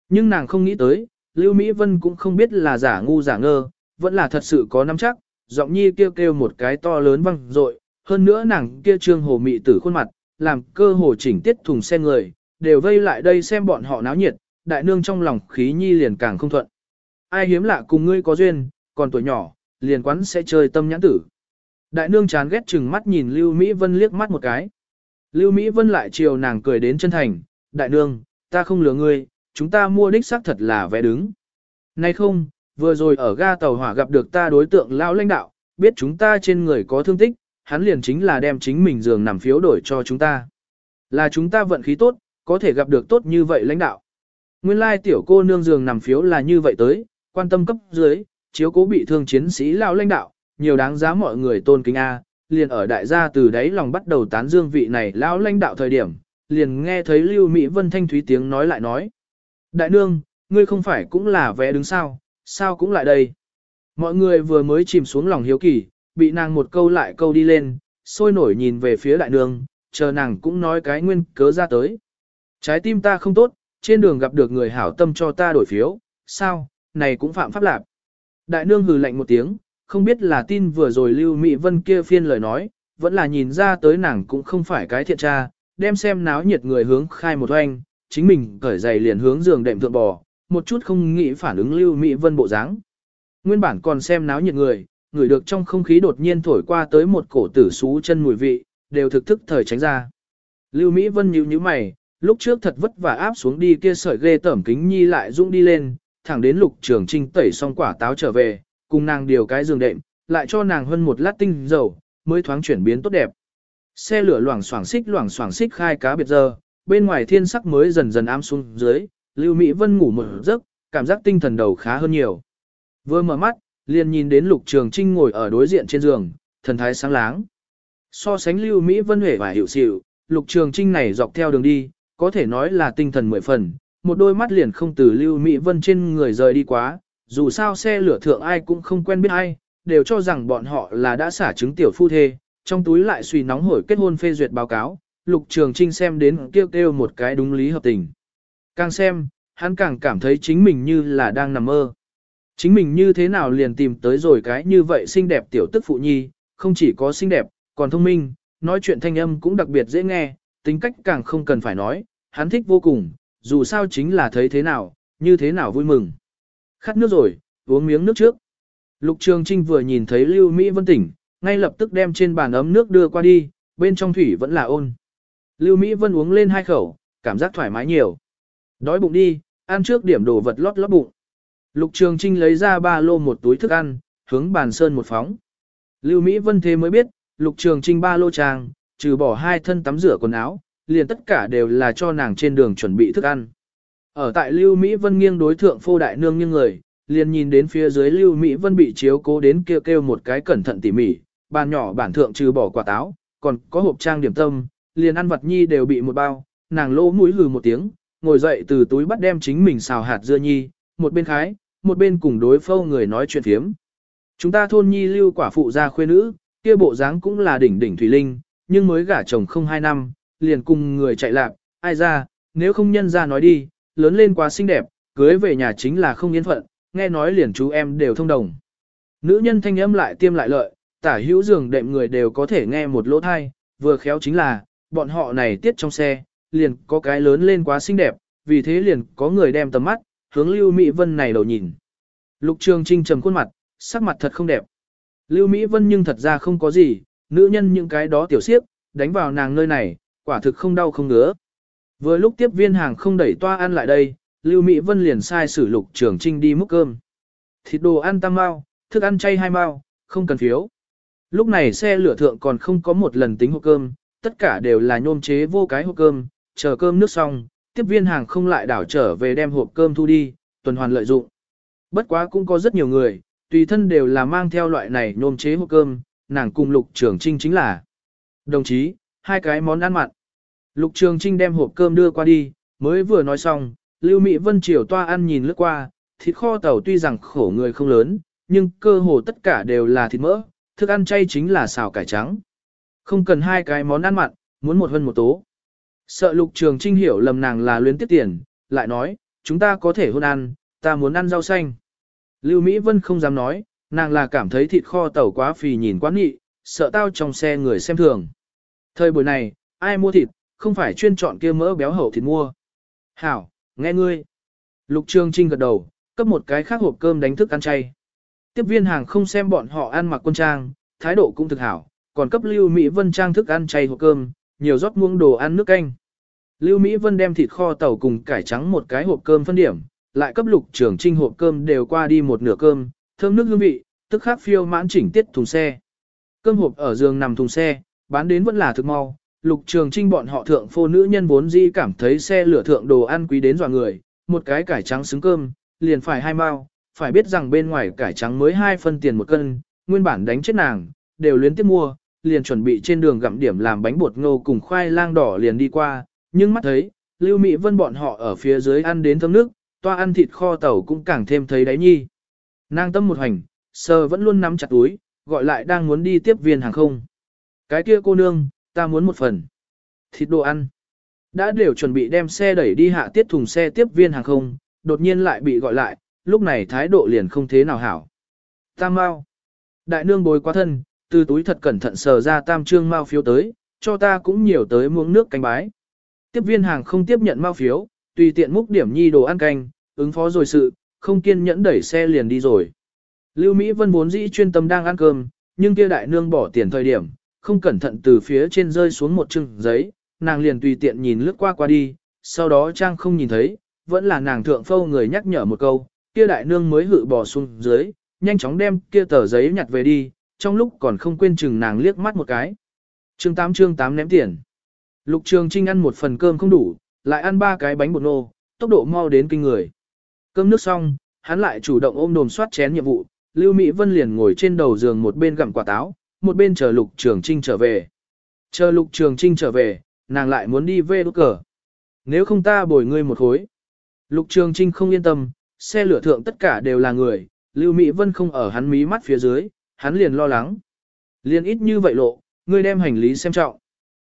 Nhưng nàng không nghĩ tới, Lưu Mỹ Vân cũng không biết là giả ngu giả ngơ, vẫn là thật sự có nắm chắc, giọng nhi kêu kêu một cái to lớn vang dội, hơn nữa nàng kia trương hồ mị tử khuôn mặt, làm cơ hồ chỉnh tiết thùng xe người, đều vây lại đây xem bọn họ náo nhiệt, đại nương trong lòng khí nhi liền càng không thuận. Ai hiếm lạ cùng ngươi có duyên, còn tuổi nhỏ, liền quán sẽ chơi tâm nhãn tử. Đại nương chán ghét chừng mắt nhìn Lưu Mỹ Vân liếc mắt một cái. Lưu Mỹ Vân lại chiều nàng cười đến chân thành, đại nương, ta không lừa ngươi, chúng ta mua đích xác thật là vé đứng. Nay không, vừa rồi ở ga tàu hỏa gặp được ta đối tượng lão lãnh đạo, biết chúng ta trên người có thương tích, hắn liền chính là đem chính mình giường nằm phiếu đổi cho chúng ta. Là chúng ta vận khí tốt, có thể gặp được tốt như vậy lãnh đạo. Nguyên lai tiểu cô nương giường nằm phiếu là như vậy tới, quan tâm cấp dưới, chiếu cố bị thương chiến sĩ lão lãnh đạo, nhiều đáng giá mọi người tôn kính A, liền ở đại gia từ đấy lòng bắt đầu tán dương vị này lão lãnh đạo thời điểm, liền nghe thấy Lưu Mỹ Vân thanh thúy tiếng nói lại nói. Đại nương, ngươi không phải cũng là vé đứng sao, sao cũng lại đây. Mọi người vừa mới chìm xuống lòng hiếu kỳ, bị nàng một câu lại câu đi lên, sôi nổi nhìn về phía đại nương, chờ nàng cũng nói cái nguyên cớ ra tới. Trái tim ta không tốt, trên đường gặp được người hảo tâm cho ta đổi phiếu, sao, này cũng phạm pháp lạc. Đại nương hừ lạnh một tiếng, không biết là tin vừa rồi Lưu Mỹ Vân kia phiên lời nói, vẫn là nhìn ra tới nàng cũng không phải cái thiện tra, đem xem náo nhiệt người hướng khai một oanh, chính mình cởi giày liền hướng giường đệm thượng bò, một chút không nghĩ phản ứng Lưu Mỹ Vân bộ dáng. Nguyên bản còn xem náo nhiệt người, người được trong không khí đột nhiên thổi qua tới một cổ tử xú chân mùi vị, đều thực thức thời tránh ra. Lưu Mỹ Vân nhíu nhíu mày, lúc trước thật vất vả áp xuống đi kia sợi ghê tẩm kính nhi lại rung đi lên, thẳng đến lục trường trinh tẩy xong quả táo trở về, cùng nàng điều cái giường đệm, lại cho nàng hơn một lát tinh dầu, mới thoáng chuyển biến tốt đẹp. Xe lửa loảng xoảng xích loảng xoảng xích khai cá biệt giờ, bên ngoài thiên sắc mới dần dần ám xuống dưới, Lưu Mỹ Vân ngủ một giấc, cảm giác tinh thần đầu khá hơn nhiều. Vừa mở mắt, liền nhìn đến Lục Trường Trinh ngồi ở đối diện trên giường, thần thái sáng láng. So sánh Lưu Mỹ Vân huệ và hiệu xịu, Lục Trường Trinh này dọc theo đường đi, có thể nói là tinh thần mười phần, một đôi mắt liền không từ Lưu Mỹ Vân trên người rời đi quá, dù sao xe lửa thượng ai cũng không quen biết ai, đều cho rằng bọn họ là đã xả trứng tiểu phu thê, trong túi lại suy nóng hổi kết hôn phê duyệt báo cáo, Lục Trường Trinh xem đến kêu kêu một cái đúng lý hợp tình. Càng xem, hắn càng cảm thấy chính mình như là đang nằm mơ. Chính mình như thế nào liền tìm tới rồi cái như vậy xinh đẹp tiểu tức phụ nhi, không chỉ có xinh đẹp, còn thông minh, nói chuyện thanh âm cũng đặc biệt dễ nghe, tính cách càng không cần phải nói, hắn thích vô cùng, dù sao chính là thấy thế nào, như thế nào vui mừng. Khát nước rồi, uống miếng nước trước. Lục Trường Trinh vừa nhìn thấy Lưu Mỹ Vân tỉnh, ngay lập tức đem trên bàn ấm nước đưa qua đi, bên trong thủy vẫn là ôn. Lưu Mỹ Vân uống lên hai khẩu, cảm giác thoải mái nhiều. Đói bụng đi, ăn trước điểm đồ vật lót lót bụng. Lục Trường Trinh lấy ra ba lô một túi thức ăn, hướng bàn sơn một phóng. Lưu Mỹ Vân thế mới biết, Lục Trường Trinh ba lô trang, trừ bỏ hai thân tắm rửa quần áo, liền tất cả đều là cho nàng trên đường chuẩn bị thức ăn. Ở tại Lưu Mỹ Vân nghiêng đối thượng phô đại nương nghiêng người, liền nhìn đến phía dưới Lưu Mỹ Vân bị chiếu cố đến kêu kêu một cái cẩn thận tỉ mỉ, bàn nhỏ bản thượng trừ bỏ quả táo, còn có hộp trang điểm tâm, liền ăn vật nhi đều bị một bao, nàng lỗ mũi hừ một tiếng, ngồi dậy từ túi bắt đem chính mình xào hạt dưa nhi, một bên khái, một bên cùng đối phâu người nói chuyện phiếm. Chúng ta thôn nhi lưu quả phụ gia khuê nữ, kia bộ dáng cũng là đỉnh đỉnh thủy linh, nhưng mới gả chồng không hai năm, liền cùng người chạy lạc, ai ra, nếu không nhân ra nói đi, lớn lên quá xinh đẹp, cưới về nhà chính là không yên phận, nghe nói liền chú em đều thông đồng. Nữ nhân thanh âm lại tiêm lại lợi, tả hữu giường đệm người đều có thể nghe một lỗ thai, vừa khéo chính là, bọn họ này tiết trong xe, liền có cái lớn lên quá xinh đẹp, vì thế liền có người đem tầm mắt, hướng Lưu Mỹ Vân này đầu nhìn. Lục Trường Trinh trầm khuôn mặt, sắc mặt thật không đẹp. Lưu Mỹ Vân nhưng thật ra không có gì, nữ nhân những cái đó tiểu siếp, đánh vào nàng nơi này, quả thực không đau không ngứa. Vừa lúc tiếp viên hàng không đẩy toa ăn lại đây, Lưu Mỹ Vân liền sai sử Lục Trường Trinh đi múc cơm. Thịt đồ ăn tam mao, thức ăn chay hai mao, không cần phiếu. Lúc này xe lửa thượng còn không có một lần tính hộp cơm, tất cả đều là nhôm chế vô cái hộp cơm, chờ cơm nước xong, tiếp viên hàng không lại đảo trở về đem hộp cơm thu đi, tuần hoàn lợi dụng. Bất quá cũng có rất nhiều người, tùy thân đều là mang theo loại này nhôm chế hộp cơm, nàng cùng Lục Trường Trinh chính là. Đồng chí, hai cái món ăn mặn. Lục Trường Trinh đem hộp cơm đưa qua đi, mới vừa nói xong, Lưu Mỹ Vân chiều toa ăn nhìn lướt qua, thịt kho tàu tuy rằng khổ người không lớn, nhưng cơ hồ tất cả đều là thịt mỡ, thức ăn chay chính là xào cải trắng. Không cần hai cái món ăn mặn, muốn một hơn một tố. Sợ lục trường trinh hiểu lầm nàng là luyến tiếp tiền, lại nói, chúng ta có thể hôn ăn, ta muốn ăn rau xanh. Lưu Mỹ Vân không dám nói, nàng là cảm thấy thịt kho tàu quá phì nhìn quá nghị, sợ tao trong xe người xem thường. Thời buổi này, ai mua thịt, không phải chuyên chọn kia mỡ béo hậu thịt mua. Hảo, nghe ngươi. Lục Trường Trinh gật đầu, cấp một cái khác hộp cơm đánh thức ăn chay. Tiếp viên hàng không xem bọn họ ăn mặc quân trang, thái độ cũng thực hảo, còn cấp Lưu Mỹ Vân trang thức ăn chay hộp cơm, nhiều rót muỗng đồ ăn nước canh. Lưu Mỹ Vân đem thịt kho tàu cùng cải trắng một cái hộp cơm phân điểm, lại cấp lục trường trinh hộp cơm đều qua đi một nửa cơm, thơm nước hương vị, tức khắc phiêu mãn chỉnh tiết thùng xe. Cơm hộp ở giường nằm thùng xe, bán đến vẫn là thực mau. Lục trường trinh bọn họ thượng phô nữ nhân vốn di cảm thấy xe lửa thượng đồ ăn quý đến dọa người, một cái cải trắng xứng cơm, liền phải hai mao, phải biết rằng bên ngoài cải trắng mới hai phân tiền một cân, nguyên bản đánh chết nàng, đều luyến tiếp mua, liền chuẩn bị trên đường gặm điểm làm bánh bột ngô cùng khoai lang đỏ liền đi qua, nhưng mắt thấy, Lưu Mỹ Vân bọn họ ở phía dưới ăn đến thấm nước, toa ăn thịt kho tàu cũng càng thêm thấy đáy nhi. Nàng tâm một hành, sờ vẫn luôn nắm chặt túi, gọi lại đang muốn đi tiếp viên hàng không. Cái kia cô nương, ta muốn một phần. Thịt đồ ăn. Đã đều chuẩn bị đem xe đẩy đi hạ tiết thùng xe tiếp viên hàng không, đột nhiên lại bị gọi lại, lúc này thái độ liền không thế nào hảo. ta mau Đại nương bồi quá thân, từ túi thật cẩn thận sờ ra tam trương Mao phiếu tới, cho ta cũng nhiều tới muỗng nước canh bái. Tiếp viên hàng không tiếp nhận Mao phiếu, tùy tiện múc điểm nhi đồ ăn canh, ứng phó rồi sự, không kiên nhẫn đẩy xe liền đi rồi. Lưu Mỹ Vân vốn dĩ chuyên tâm đang ăn cơm, nhưng kia đại nương bỏ tiền thời điểm, không cẩn thận từ phía trên rơi xuống một chừng giấy, nàng liền tùy tiện nhìn lướt qua qua đi, sau đó Trang không nhìn thấy, vẫn là nàng thượng phâu người nhắc nhở một câu, kia đại nương mới hự bỏ xuống dưới, nhanh chóng đem kia tờ giấy nhặt về đi, trong lúc còn không quên chừng nàng liếc mắt một cái. Chương 8 chương 8 ném tiền. Lục Trường Trinh ăn một phần cơm không đủ, lại ăn ba cái bánh bột nô, tốc độ mau đến kinh người. Cơm nước xong, hắn lại chủ động ôm đồm soát chén nhiệm vụ, Lưu Mỹ Vân liền ngồi trên đầu giường một bên gặm quả táo, một bên chờ Lục Trường Trinh trở về. Chờ Lục Trường Trinh trở về, nàng lại muốn đi về đốt cờ. Nếu không ta bồi ngươi một khối. Lục Trường Trinh không yên tâm, xe lửa thượng tất cả đều là người, Lưu Mỹ Vân không ở hắn mí mắt phía dưới, hắn liền lo lắng. Liền ít như vậy lộ, ngươi đem hành lý xem trọng.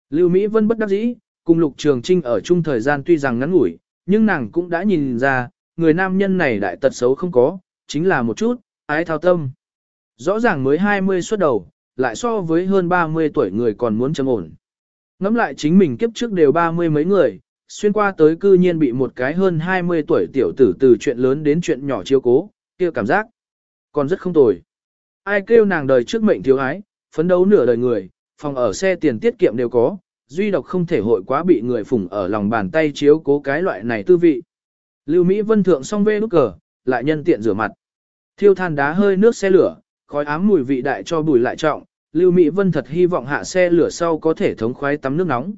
Lưu Mỹ Vân bất đắc dĩ, cùng Lục Trường Trinh ở chung thời gian tuy rằng ngắn ngủi, nhưng nàng cũng đã nhìn ra, người nam nhân này đại tật xấu không có, chính là một chút, ái thao tâm. Rõ ràng mới 20 xuất đầu, lại so với hơn 30 tuổi người còn muốn châm ổn. Ngắm lại chính mình kiếp trước đều 30 mấy người, xuyên qua tới cư nhiên bị một cái hơn 20 tuổi tiểu tử từ chuyện lớn đến chuyện nhỏ chiếu cố, kia cảm giác, còn rất không tồi. Ai kêu nàng đời trước mệnh thiếu ái, phấn đấu nửa đời người, phòng ở xe tiền tiết kiệm đều có, duy độc không thể hội quá bị người phụng ở lòng bàn tay chiếu cố cái loại này tư vị. Lưu Mỹ Vân thượng xong vê nút cờ, lại nhân tiện rửa mặt. Thiêu than đá hơi nước xe lửa, khói ám mùi vị đại cho bùi lại trọng, Lưu Mỹ Vân thật hy vọng hạ xe lửa sau có thể thống khoái tắm nước nóng.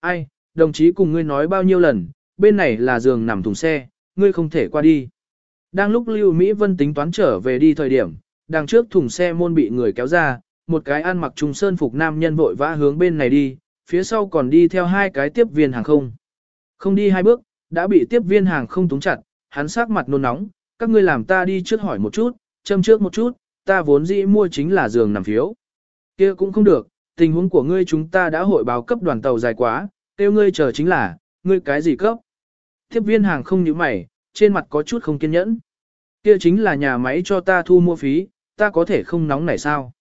Ai, đồng chí cùng ngươi nói bao nhiêu lần, bên này là giường nằm thùng xe, ngươi không thể qua đi. Đang lúc Lưu Mỹ Vân tính toán trở về đi thời điểm, đằng trước thùng xe môn bị người kéo ra, một cái ăn mặc trung sơn phục nam nhân vội vã hướng bên này đi, phía sau còn đi theo hai cái tiếp viên hàng không. Không đi hai bước, đã bị tiếp viên hàng không túng chặt, hắn sắc mặt nôn nóng, các ngươi làm ta đi trước hỏi một chút, châm trước một chút, ta vốn dĩ mua chính là giường nằm phiếu. kia cũng không được, tình huống của ngươi chúng ta đã hội báo cấp đoàn tàu dài quá, kêu ngươi chờ chính là, ngươi cái gì cấp. Tiếp viên hàng không như mày, trên mặt có chút không kiên nhẫn. Kia chính là nhà máy cho ta thu mua phí, ta có thể không nóng này sao?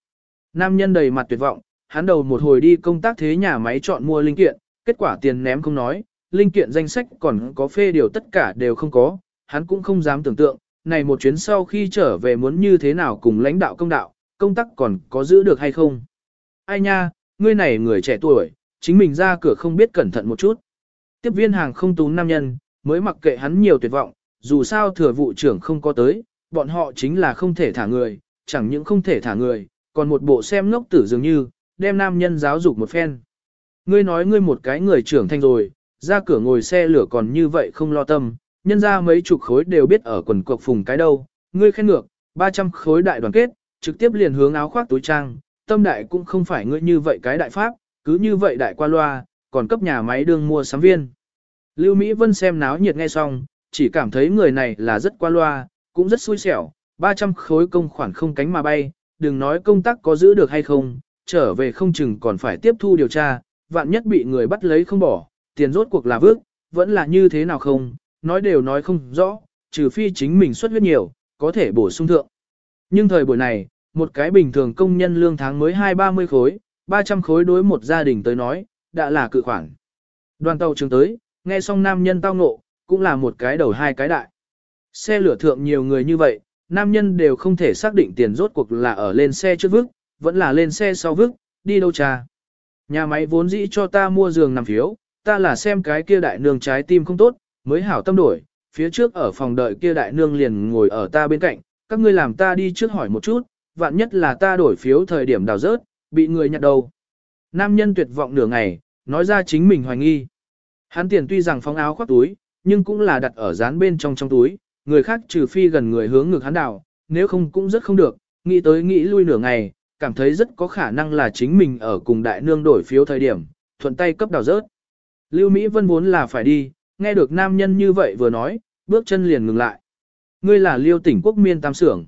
Nam nhân đầy mặt tuyệt vọng, hắn đầu một hồi đi công tác thế nhà máy chọn mua linh kiện, kết quả tiền ném không nói, linh kiện danh sách còn có phê điều tất cả đều không có, hắn cũng không dám tưởng tượng, này một chuyến sau khi trở về muốn như thế nào cùng lãnh đạo công đạo, công tác còn có giữ được hay không. Ai nha, ngươi này người trẻ tuổi, chính mình ra cửa không biết cẩn thận một chút. Tiếp viên hàng không tú nam nhân, mới mặc kệ hắn nhiều tuyệt vọng, dù sao thừa vụ trưởng không có tới, bọn họ chính là không thể thả người, chẳng những không thể thả người, còn một bộ xem ngốc tử dường như, đem nam nhân giáo dục một phen. Ngươi nói ngươi một cái người trưởng thành rồi, ra cửa ngồi xe lửa còn như vậy không lo tâm, nhân ra mấy chục khối đều biết ở quần cuộc phùng cái đâu, ngươi khen ngược, 300 khối đại đoàn kết, trực tiếp liền hướng áo khoác túi trang, tâm đại cũng không phải ngươi như vậy cái đại pháp, cứ như vậy đại qua loa, còn cấp nhà máy đương mua sắm viên. Lưu Mỹ Vân xem náo nhiệt nghe xong, chỉ cảm thấy người này là rất qua loa, cũng rất xui xẻo, 300 khối công khoản không cánh mà bay, đừng nói công tác có giữ được hay không, trở về không chừng còn phải tiếp thu điều tra, vạn nhất bị người bắt lấy không bỏ, tiền rốt cuộc là vước, vẫn là như thế nào không, nói đều nói không rõ, trừ phi chính mình xuất huyết nhiều, có thể bổ sung thượng. Nhưng thời buổi này, một cái bình thường công nhân lương tháng mới 2-30 khối, 300 khối đối một gia đình tới nói, đã là cự khoản. Đoàn tàu trường tới, nghe xong nam nhân tao ngộ, cũng là một cái đầu hai cái đại. Xe lửa thượng nhiều người như vậy, nam nhân đều không thể xác định tiền rốt cuộc là ở lên xe trước vức, vẫn là lên xe sau vức, đi đâu trà. Nhà máy vốn dĩ cho ta mua giường nằm phiếu, ta là xem cái kia đại nương trái tim không tốt, mới hảo tâm đổi, phía trước ở phòng đợi kia đại nương liền ngồi ở ta bên cạnh, các ngươi làm ta đi trước hỏi một chút, vạn nhất là ta đổi phiếu thời điểm đào rớt, bị người nhặt đầu. Nam nhân tuyệt vọng nửa ngày, nói ra chính mình hoài nghi. Hắn tiền tuy rằng phóng áo khoác túi, nhưng cũng là đặt ở dán bên trong trong túi, người khác trừ phi gần người hướng ngược hắn đảo, nếu không cũng rất không được, nghĩ tới nghĩ lui nửa ngày, cảm thấy rất có khả năng là chính mình ở cùng đại nương đổi phiếu thời điểm, thuận tay cấp đào rớt. Lưu Mỹ Vân vốn là phải đi, nghe được nam nhân như vậy vừa nói, bước chân liền ngừng lại. Ngươi là Liêu tỉnh quốc miên tam sưởng.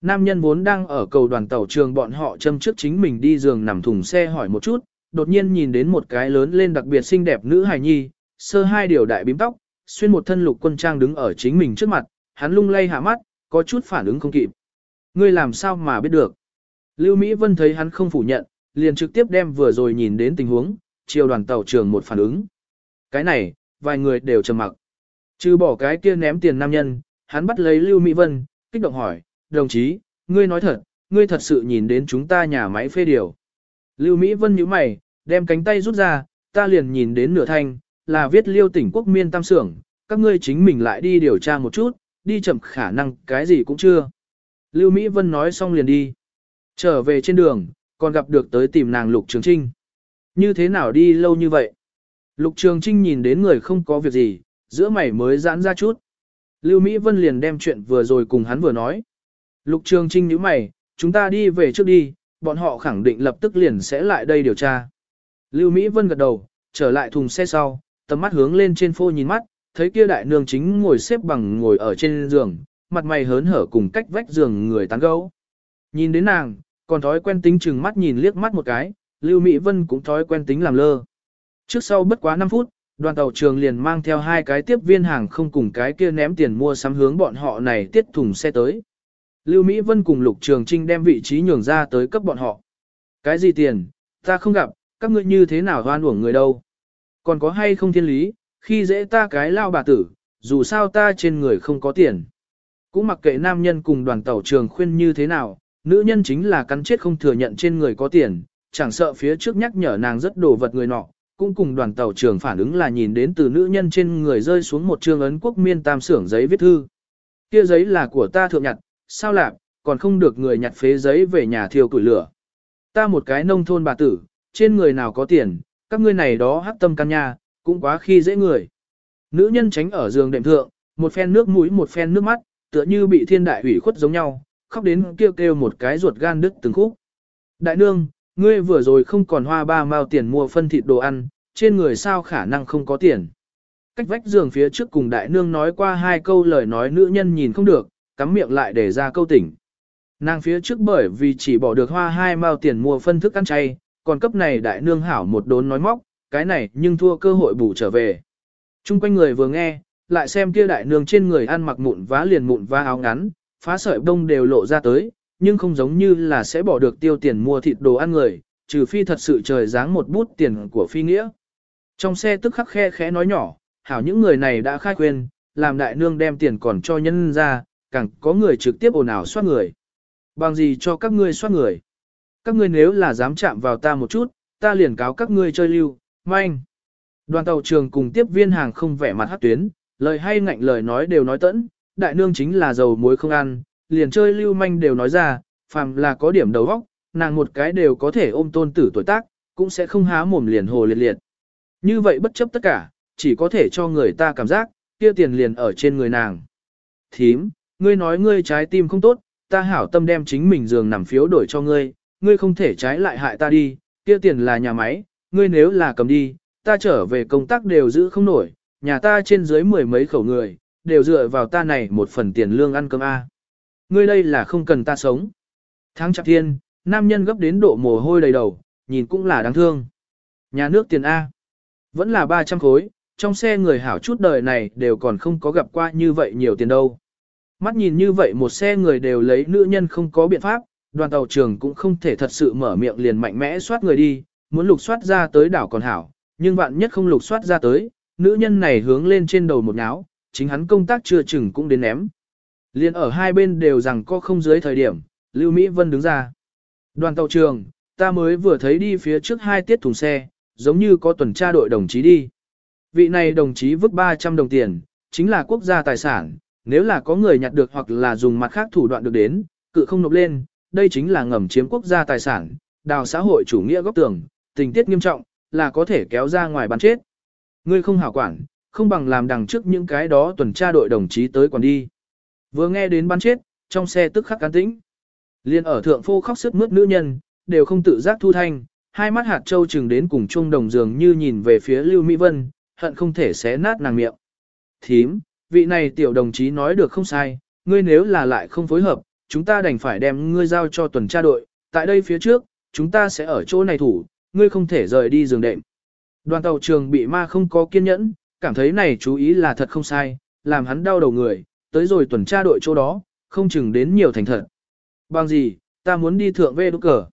Nam nhân vốn đang ở cầu đoàn tàu trường bọn họ châm trước chính mình đi giường nằm thùng xe hỏi một chút, đột nhiên nhìn đến một cái lớn lên đặc biệt xinh đẹp nữ hài nhi, sơ hai điều đại bím tóc, xuyên một thân lục quân trang đứng ở chính mình trước mặt, hắn lung lay hạ mắt, có chút phản ứng không kịp. Ngươi làm sao mà biết được? Lưu Mỹ Vân thấy hắn không phủ nhận, liền trực tiếp đem vừa rồi nhìn đến tình huống, chiều đoàn tàu trường một phản ứng. Cái này, vài người đều trầm mặc. Trừ bỏ cái kia ném tiền nam nhân, hắn bắt lấy Lưu Mỹ Vân, kích động hỏi, đồng chí, ngươi nói thật, ngươi thật sự nhìn đến chúng ta nhà máy phê điều. Lưu Mỹ Vân nhíu mày, đem cánh tay rút ra, ta liền nhìn đến nửa thanh, là viết liêu tỉnh quốc miên tam xưởng, các ngươi chính mình lại đi điều tra một chút, đi chậm khả năng cái gì cũng chưa. Lưu Mỹ Vân nói xong liền đi. Trở về trên đường, còn gặp được tới tìm nàng Lục Trường Trinh. Như thế nào đi lâu như vậy? Lục Trường Trinh nhìn đến người không có việc gì, giữa mày mới giãn ra chút. Lưu Mỹ Vân liền đem chuyện vừa rồi cùng hắn vừa nói. Lục Trường Trinh nhíu mày, chúng ta đi về trước đi, bọn họ khẳng định lập tức liền sẽ lại đây điều tra. Lưu Mỹ Vân gật đầu, trở lại thùng xe sau, tầm mắt hướng lên trên phô nhìn mắt, thấy kia đại nương chính ngồi xếp bằng ngồi ở trên giường, mặt mày hớn hở cùng cách vách giường người tán gẫu. Nhìn đến nàng, còn thói quen tính chừng mắt nhìn liếc mắt một cái, Lưu Mỹ Vân cũng thói quen tính làm lơ. Trước sau bất quá 5 phút, đoàn tàu trường liền mang theo hai cái tiếp viên hàng không cùng cái kia ném tiền mua sắm hướng bọn họ này tiết thùng xe tới. Lưu Mỹ Vân cùng Lục Trường Trinh đem vị trí nhường ra tới cấp bọn họ. Cái gì tiền, ta không gặp, các ngươi như thế nào hoan uổng người đâu. Còn có hay không thiên lý, khi dễ ta cái lao bà tử, dù sao ta trên người không có tiền. Cũng mặc kệ nam nhân cùng đoàn tàu trường khuyên như thế nào, nữ nhân chính là cắn chết không thừa nhận trên người có tiền, chẳng sợ phía trước nhắc nhở nàng rất đồ vật người nọ, cũng cùng đoàn tàu trường phản ứng là nhìn đến từ nữ nhân trên người rơi xuống một trương ấn quốc miên tam xưởng giấy viết thư. Kia giấy là của ta thượng nhặt, sao lạc, còn không được người nhặt phế giấy về nhà thiêu củi lửa. Ta một cái nông thôn bà tử, trên người nào có tiền, các ngươi này đó hắc tâm căn nhà cũng quá khi dễ người. Nữ nhân tránh ở giường đệm thượng, một phen nước mũi một phen nước mắt, tựa như bị thiên đại hủy khuất giống nhau, khóc đến kêu kêu một cái ruột gan đứt từng khúc. Đại nương, ngươi vừa rồi không còn hoa ba mao tiền mua phân thịt đồ ăn, trên người sao khả năng không có tiền. Cách vách giường phía trước cùng đại nương nói qua hai câu lời nói nữ nhân nhìn không được, cắm miệng lại để ra câu tỉnh. Nàng phía trước bởi vì chỉ bỏ được hoa hai mao tiền mua phân thức ăn chay, còn cấp này đại nương hảo một đốn nói móc, cái này nhưng thua cơ hội bù trở về. Trung quanh người vừa nghe, lại xem kia đại nương trên người ăn mặc mụn vá liền mụn vá áo ngắn, phá sợi đông đều lộ ra tới, nhưng không giống như là sẽ bỏ được tiêu tiền mua thịt đồ ăn người, trừ phi thật sự trời dáng một bút tiền của phi nghĩa. Trong xe tức khắc khe khẽ nói nhỏ, hảo những người này đã khai quên, làm đại nương đem tiền còn cho nhân ra, càng có người trực tiếp ồn ào soát người. Bằng gì cho các ngươi soát người? Các ngươi nếu là dám chạm vào ta một chút, ta liền cáo các ngươi chơi lưu, manh. Đoàn tàu trường cùng tiếp viên hàng không vẻ mặt hát tuyến, lời hay ngạnh lời nói đều nói tẫn, đại nương chính là dầu muối không ăn, liền chơi lưu manh đều nói ra, phàm là có điểm đầu óc, nàng một cái đều có thể ôm tôn tử tuổi tác, cũng sẽ không há mồm liền hồ liệt liệt. Như vậy bất chấp tất cả, chỉ có thể cho người ta cảm giác, kia tiền liền ở trên người nàng. Thím, ngươi nói ngươi trái tim không tốt, ta hảo tâm đem chính mình giường nằm phiếu đổi cho ngươi, ngươi không thể trái lại hại ta đi, kia tiền là nhà máy, ngươi nếu là cầm đi, ta trở về công tác đều giữ không nổi, nhà ta trên dưới mười mấy khẩu người, đều dựa vào ta này một phần tiền lương ăn cơm A. Ngươi đây là không cần ta sống. Tháng chạp thiên, nam nhân gấp đến độ mồ hôi đầy đầu, nhìn cũng là đáng thương. Nhà nước tiền A. Vẫn là 300 khối, trong xe người hảo chút đời này đều còn không có gặp qua như vậy nhiều tiền đâu. Mắt nhìn như vậy một xe người đều lấy nữ nhân không có biện pháp, đoàn tàu trường cũng không thể thật sự mở miệng liền mạnh mẽ soát người đi, muốn lục soát ra tới đảo còn hảo, nhưng vạn nhất không lục soát ra tới, nữ nhân này hướng lên trên đầu một nháo, chính hắn công tác chưa chừng cũng đến ném. Liên ở hai bên đều rằng có không dưới thời điểm, Lưu Mỹ Vân đứng ra. Đoàn tàu trường, ta mới vừa thấy đi phía trước hai tiết thùng xe, giống như có tuần tra đội đồng chí đi. Vị này đồng chí vứt 300 đồng tiền, chính là quốc gia tài sản, nếu là có người nhặt được hoặc là dùng mặt khác thủ đoạn được đến, cự không nộp lên, đây chính là ngầm chiếm quốc gia tài sản, đào xã hội chủ nghĩa góc tường, tình tiết nghiêm trọng, là có thể kéo ra ngoài bán chết. Ngươi không hảo quản, không bằng làm đằng trước những cái đó tuần tra đội đồng chí tới còn đi. Vừa nghe đến bán chết, trong xe tức khắc cán tĩnh. Liên ở thượng phô khóc sức mướt nữ nhân, đều không tự giác thu thanh, hai mắt hạt châu chừng đến cùng chung đồng dường như nhìn về phía Lưu Mỹ Vân, hận không thể xé nát nàng miệng. Thím, vị này tiểu đồng chí nói được không sai, ngươi nếu là lại không phối hợp, chúng ta đành phải đem ngươi giao cho tuần tra đội, tại đây phía trước, chúng ta sẽ ở chỗ này thủ, ngươi không thể rời đi giường đệm. Đoàn tàu trường bị ma không có kiên nhẫn, cảm thấy này chú ý là thật không sai, làm hắn đau đầu người, tới rồi tuần tra đội chỗ đó, không chừng đến nhiều thành thật. Bằng gì, ta muốn đi thượng về đúc cờ.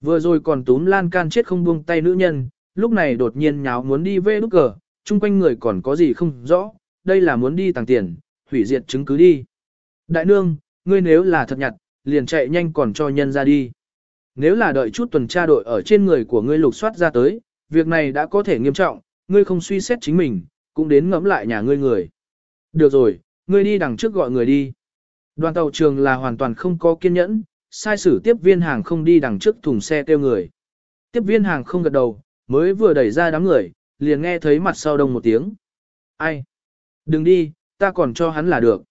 Vừa rồi còn túm lan can chết không buông tay nữ nhân, lúc này đột nhiên nháo muốn đi về đúc cờ, chung quanh người còn có gì không rõ, đây là muốn đi tàng tiền, hủy diệt chứng cứ đi. Đại nương, ngươi nếu là thật nhặt, liền chạy nhanh còn cho nhân ra đi. Nếu là đợi chút tuần tra đội ở trên người của ngươi lục soát ra tới, việc này đã có thể nghiêm trọng, ngươi không suy xét chính mình, cũng đến ngẫm lại nhà ngươi người. Được rồi, ngươi đi đằng trước gọi người đi. Đoàn tàu trường là hoàn toàn không có kiên nhẫn, sai sử tiếp viên hàng không đi đằng trước thùng xe kêu người. Tiếp viên hàng không gật đầu, mới vừa đẩy ra đám người, liền nghe thấy mặt sau đông một tiếng. Ai? Đừng đi, ta còn cho hắn là được.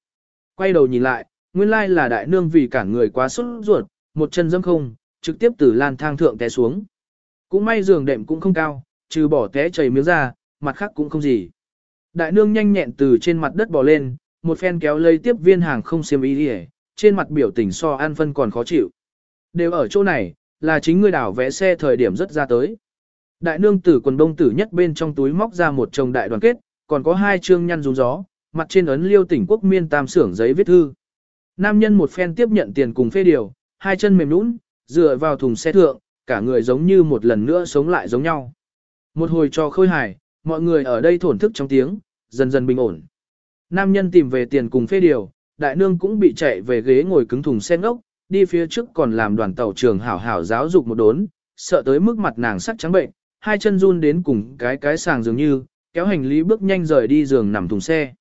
Quay đầu nhìn lại, nguyên lai là đại nương vì cản người quá sốt ruột, một chân dâm không, trực tiếp từ lan thang thượng té xuống. Cũng may giường đệm cũng không cao, trừ bỏ té chảy miếng ra, mặt khác cũng không gì. Đại nương nhanh nhẹn từ trên mặt đất bò lên, một phen kéo lây tiếp viên hàng không xiêm ý đi trên mặt biểu tình so an phân còn khó chịu. Đều ở chỗ này, là chính người đảo vẽ xe thời điểm rất ra tới. Đại nương tử quần đông tử nhất bên trong túi móc ra một chồng đại đoàn kết, còn có hai chương nhăn rú gió, mặt trên ấn liêu tỉnh quốc miên tam xưởng giấy viết thư. Nam nhân một phen tiếp nhận tiền cùng phê điều, hai chân mềm nũng, dựa vào thùng xe thượng, cả người giống như một lần nữa sống lại giống nhau. Một hồi cho khôi hài, mọi người ở đây thổn thức trong tiếng, dần dần bình ổn. Nam nhân tìm về tiền cùng phê điều, đại nương cũng bị chạy về ghế ngồi cứng thùng xe ngốc, đi phía trước còn làm đoàn tàu trường hảo hảo giáo dục một đốn, sợ tới mức mặt nàng sắc trắng bệnh, hai chân run đến cùng cái cái sàng dường như, kéo hành lý bước nhanh rời đi giường nằm thùng xe.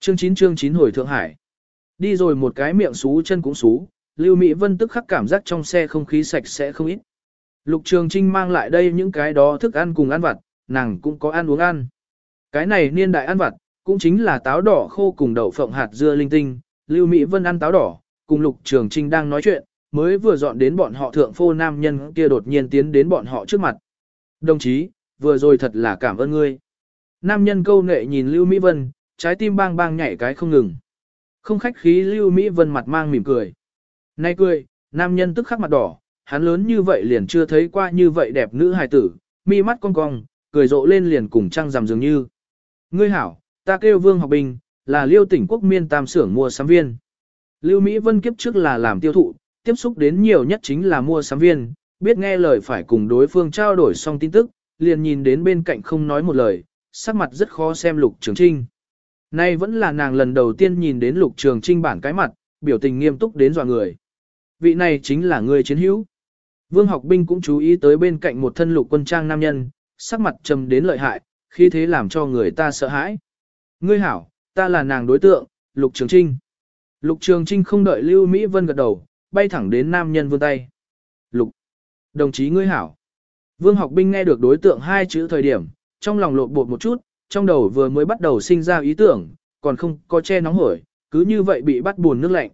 Chương 9 chương 9 hồi Thượng Hải. Đi rồi một cái miệng xú chân cũng xú, Lưu Mỹ Vân tức khắc cảm giác trong xe không khí sạch sẽ không ít. Lục Trường Trinh mang lại đây những cái đó thức ăn cùng ăn vặt, nàng cũng có ăn uống ăn. Cái này niên đại ăn vặt, cũng chính là táo đỏ khô cùng đậu phộng hạt dưa linh tinh, Lưu Mỹ Vân ăn táo đỏ, cùng Lục Trường Trinh đang nói chuyện, mới vừa dọn đến bọn họ thượng phô nam nhân kia đột nhiên tiến đến bọn họ trước mặt. Đồng chí, vừa rồi thật là cảm ơn ngươi. Nam nhân câu nệ nhìn Lưu Mỹ Vân, trái tim bang bang nhảy cái không ngừng. Không khách khí Lưu Mỹ Vân mặt mang mỉm cười. Nay cười, nam nhân tức khắc mặt đỏ, hắn lớn như vậy liền chưa thấy qua như vậy đẹp nữ hài tử, mi mắt cong cong, cười rộ lên liền cùng trăng rằm dường như. Ngươi hảo, ta kêu Vương Học Bình, là Liêu tỉnh quốc miên tam xưởng mua sắm viên. Lưu Mỹ Vân kiếp trước là làm tiêu thụ, tiếp xúc đến nhiều nhất chính là mua sắm viên, biết nghe lời phải cùng đối phương trao đổi xong tin tức, liền nhìn đến bên cạnh không nói một lời, sắc mặt rất khó xem Lục Trường Trinh. Nay vẫn là nàng lần đầu tiên nhìn đến Lục Trường Trinh bản cái mặt, biểu tình nghiêm túc đến dọa người. Vị này chính là người chiến hữu. Vương học binh cũng chú ý tới bên cạnh một thân lục quân trang nam nhân, sắc mặt trầm đến lợi hại, khi thế làm cho người ta sợ hãi. Ngươi hảo, ta là nàng đối tượng, Lục Trường Trinh. Lục Trường Trinh không đợi Lưu Mỹ Vân gật đầu, bay thẳng đến nam nhân vươn tay. Lục, đồng chí ngươi hảo. Vương học binh nghe được đối tượng hai chữ thời điểm, trong lòng lộn bột một chút, trong đầu vừa mới bắt đầu sinh ra ý tưởng, còn không có che nóng hổi, cứ như vậy bị bắt buồn nước lạnh.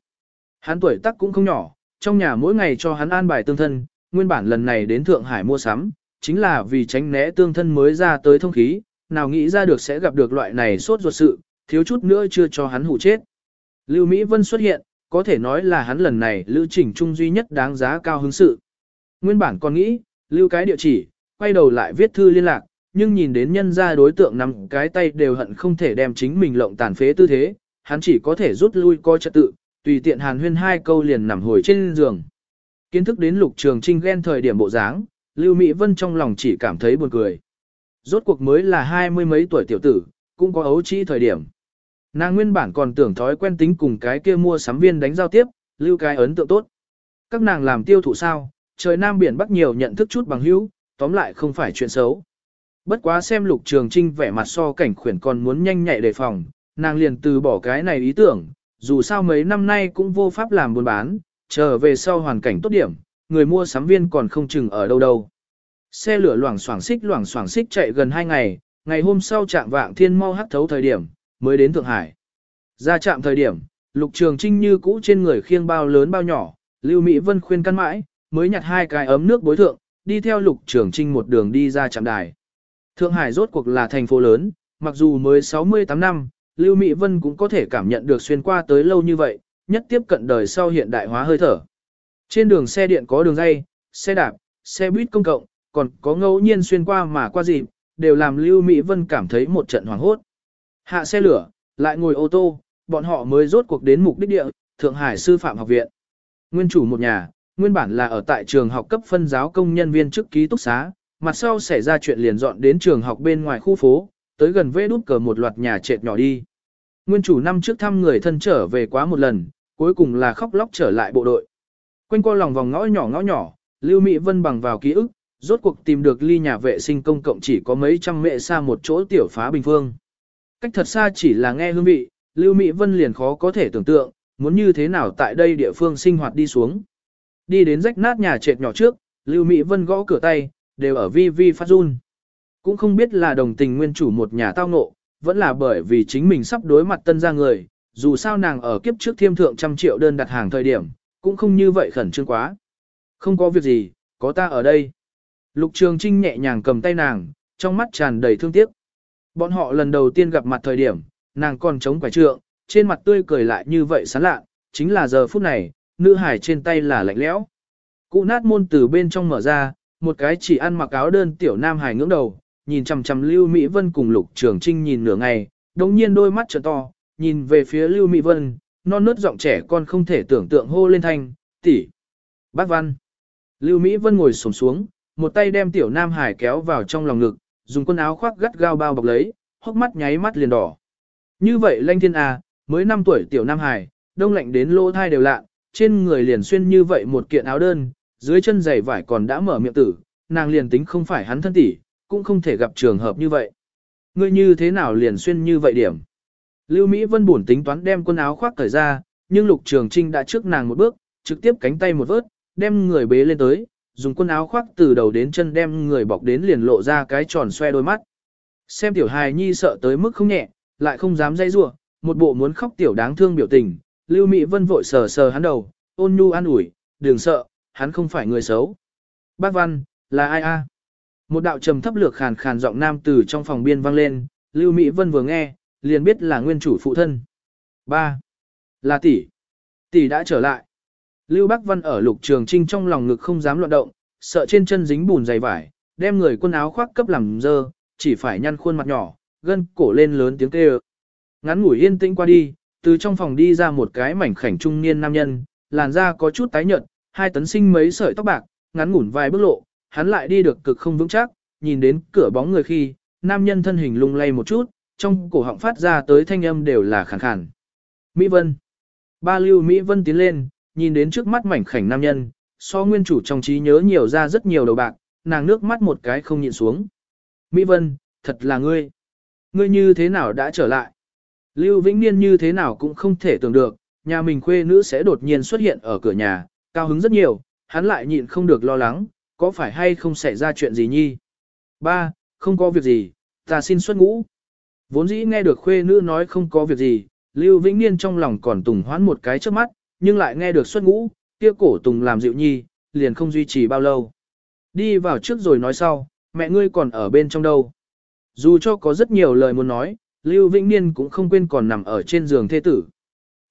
Hắn tuổi tác cũng không nhỏ, trong nhà mỗi ngày cho hắn an bài tương thân, nguyên bản lần này đến Thượng Hải mua sắm, chính là vì tránh né tương thân mới ra tới thông khí, nào nghĩ ra được sẽ gặp được loại này sốt ruột sự, thiếu chút nữa chưa cho hắn hủ chết. Lưu Mỹ Vân xuất hiện, có thể nói là hắn lần này lưu trình trung duy nhất đáng giá cao hứng sự. Nguyên bản còn nghĩ, lưu cái địa chỉ, quay đầu lại viết thư liên lạc, nhưng nhìn đến nhân ra đối tượng nằm cái tay đều hận không thể đem chính mình lộng tàn phế tư thế, hắn chỉ có thể rút lui coi trật tự, tùy tiện hàn huyên hai câu liền nằm hồi trên giường. Kiến thức đến lục trường trinh ghen thời điểm bộ dáng, Lưu Mỹ Vân trong lòng chỉ cảm thấy buồn cười. Rốt cuộc mới là hai mươi mấy tuổi tiểu tử, cũng có ấu trĩ thời điểm. Nàng nguyên bản còn tưởng thói quen tính cùng cái kia mua sắm viên đánh giao tiếp, lưu cái ấn tượng tốt. Các nàng làm tiêu thụ sao, trời nam biển bắc nhiều nhận thức chút bằng hữu, tóm lại không phải chuyện xấu. Bất quá xem lục trường trinh vẻ mặt so cảnh khuyển còn muốn nhanh nhạy đề phòng, nàng liền từ bỏ cái này ý tưởng, dù sao mấy năm nay cũng vô pháp làm buôn bán, trở về sau hoàn cảnh tốt điểm, người mua sắm viên còn không chừng ở đâu đâu. Xe lửa loảng xoảng xích loảng xoảng xích chạy gần 2 ngày, ngày hôm sau trạm vạng thiên mau hắt thấu thời điểm, mới đến Thượng Hải. Ra trạm thời điểm, Lục Trường Trinh như cũ trên người khiêng bao lớn bao nhỏ, Lưu Mỹ Vân khuyên căn mãi, mới nhặt hai cái ấm nước bối thượng, đi theo Lục Trường Trinh một đường đi ra trạm đài. Thượng Hải rốt cuộc là thành phố lớn, mặc dù mới 68 năm, Lưu Mỹ Vân cũng có thể cảm nhận được xuyên qua tới lâu như vậy, nhất tiếp cận đời sau hiện đại hóa hơi thở. Trên đường xe điện có đường dây, xe đạp, xe buýt công cộng, còn có ngẫu nhiên xuyên qua mà qua dịp, đều làm Lưu Mỹ Vân cảm thấy một trận hoảng hốt. Hạ xe lửa, lại ngồi ô tô, bọn họ mới rốt cuộc đến mục đích địa, Thượng Hải Sư Phạm Học Viện. Nguyên chủ một nhà, nguyên bản là ở tại trường học cấp phân giáo công nhân viên chức ký túc xá, mặt sau xảy ra chuyện liền dọn đến trường học bên ngoài khu phố, tới gần vê đút cờ một loạt nhà trệt nhỏ đi. Nguyên chủ năm trước thăm người thân trở về quá một lần, cuối cùng là khóc lóc trở lại bộ đội. Quanh qua lòng vòng ngõ nhỏ ngõ nhỏ, Lưu Mỹ Vân bằng vào ký ức, rốt cuộc tìm được ly nhà vệ sinh công cộng chỉ có mấy trăm mệ xa một chỗ tiểu phá bình phương. Cách thật xa chỉ là nghe hương vị, Lưu Mỹ Vân liền khó có thể tưởng tượng, muốn như thế nào tại đây địa phương sinh hoạt đi xuống. Đi đến rách nát nhà trệt nhỏ trước, Lưu Mỹ Vân gõ cửa tay, đều ở vi vi phát run. Cũng không biết là đồng tình nguyên chủ một nhà tao ngộ, vẫn là bởi vì chính mình sắp đối mặt tân ra người, dù sao nàng ở kiếp trước thiêm thượng trăm triệu đơn đặt hàng thời điểm, cũng không như vậy khẩn trương quá. Không có việc gì, có ta ở đây. Lục Trường Trinh nhẹ nhàng cầm tay nàng, trong mắt tràn đầy thương tiếc. Bọn họ lần đầu tiên gặp mặt thời điểm, nàng còn chống quả trượng, trên mặt tươi cười lại như vậy sán lạ, chính là giờ phút này, nữ hải trên tay là lạnh lẽo. Cụ nát môn từ bên trong mở ra, một cái chỉ ăn mặc áo đơn tiểu nam hải ngưỡng đầu, nhìn chằm chằm Lưu Mỹ Vân cùng Lục Trường Trinh nhìn nửa ngày, đồng nhiên đôi mắt trợ to, nhìn về phía Lưu Mỹ Vân, non nớt giọng trẻ con không thể tưởng tượng hô lên thanh, tỷ, bác văn. Lưu Mỹ Vân ngồi xổm xuống, một tay đem tiểu nam hải kéo vào trong lòng ngực, dùng quần áo khoác gắt gao bao bọc lấy, hốc mắt nháy mắt liền đỏ. Như vậy lanh thiên à, mới 5 tuổi tiểu nam hải, đông lạnh đến lỗ thai đều lạ, trên người liền xuyên như vậy một kiện áo đơn, dưới chân giày vải còn đã mở miệng tử, nàng liền tính không phải hắn thân tỷ, cũng không thể gặp trường hợp như vậy. Ngươi như thế nào liền xuyên như vậy điểm? Lưu Mỹ Vân buồn tính toán đem quần áo khoác cởi ra, nhưng Lục Trường Trinh đã trước nàng một bước, trực tiếp cánh tay một vớt, đem người bế lên tới, dùng quần áo khoác từ đầu đến chân đem người bọc đến liền lộ ra cái tròn xoe đôi mắt. Xem tiểu hài nhi sợ tới mức không nhẹ, lại không dám dây rủa, một bộ muốn khóc tiểu đáng thương biểu tình, Lưu Mỹ Vân vội sờ sờ hắn đầu, ôn nhu an ủi, đừng sợ, hắn không phải người xấu. Bác Văn, là ai a? Một đạo trầm thấp lược khàn khàn giọng nam từ trong phòng biên vang lên, Lưu Mỹ Vân vừa nghe, liền biết là nguyên chủ phụ thân. Ba Là tỷ. Tỷ đã trở lại. Lưu Bắc Văn ở lục trường trinh trong lòng ngực không dám loạn động, sợ trên chân dính bùn dày vải, đem người quần áo khoác cấp làm dơ, chỉ phải nhăn khuôn mặt nhỏ, gân cổ lên lớn tiếng kêu. Ngắn ngủi yên tĩnh qua đi, từ trong phòng đi ra một cái mảnh khảnh trung niên nam nhân, làn da có chút tái nhợt, hai tấn sinh mấy sợi tóc bạc, ngắn ngủn vài bước lộ, hắn lại đi được cực không vững chắc, nhìn đến cửa bóng người khi, nam nhân thân hình lung lay một chút, trong cổ họng phát ra tới thanh âm đều là khàn khàn. Mỹ Vân. Ba lưu Mỹ Vân tiến lên, nhìn đến trước mắt mảnh khảnh nam nhân, so nguyên chủ trong trí nhớ nhiều ra rất nhiều đầu bạc, nàng nước mắt một cái không nhịn xuống. Mỹ Vân, thật là ngươi. Ngươi như thế nào đã trở lại? Lưu Vĩnh Niên như thế nào cũng không thể tưởng được, nhà mình khuê nữ sẽ đột nhiên xuất hiện ở cửa nhà, cao hứng rất nhiều, hắn lại nhịn không được lo lắng, có phải hay không xảy ra chuyện gì nhi? Ba, không có việc gì, ta xin xuất ngũ. Vốn dĩ nghe được khuê nữ nói không có việc gì, Lưu Vĩnh Niên trong lòng còn tùng hoán một cái trước mắt, nhưng lại nghe được xuất ngũ, kia cổ tùng làm dịu nhi, liền không duy trì bao lâu. Đi vào trước rồi nói sau, mẹ ngươi còn ở bên trong đâu. Dù cho có rất nhiều lời muốn nói, Lưu Vĩnh Niên cũng không quên còn nằm ở trên giường thê tử.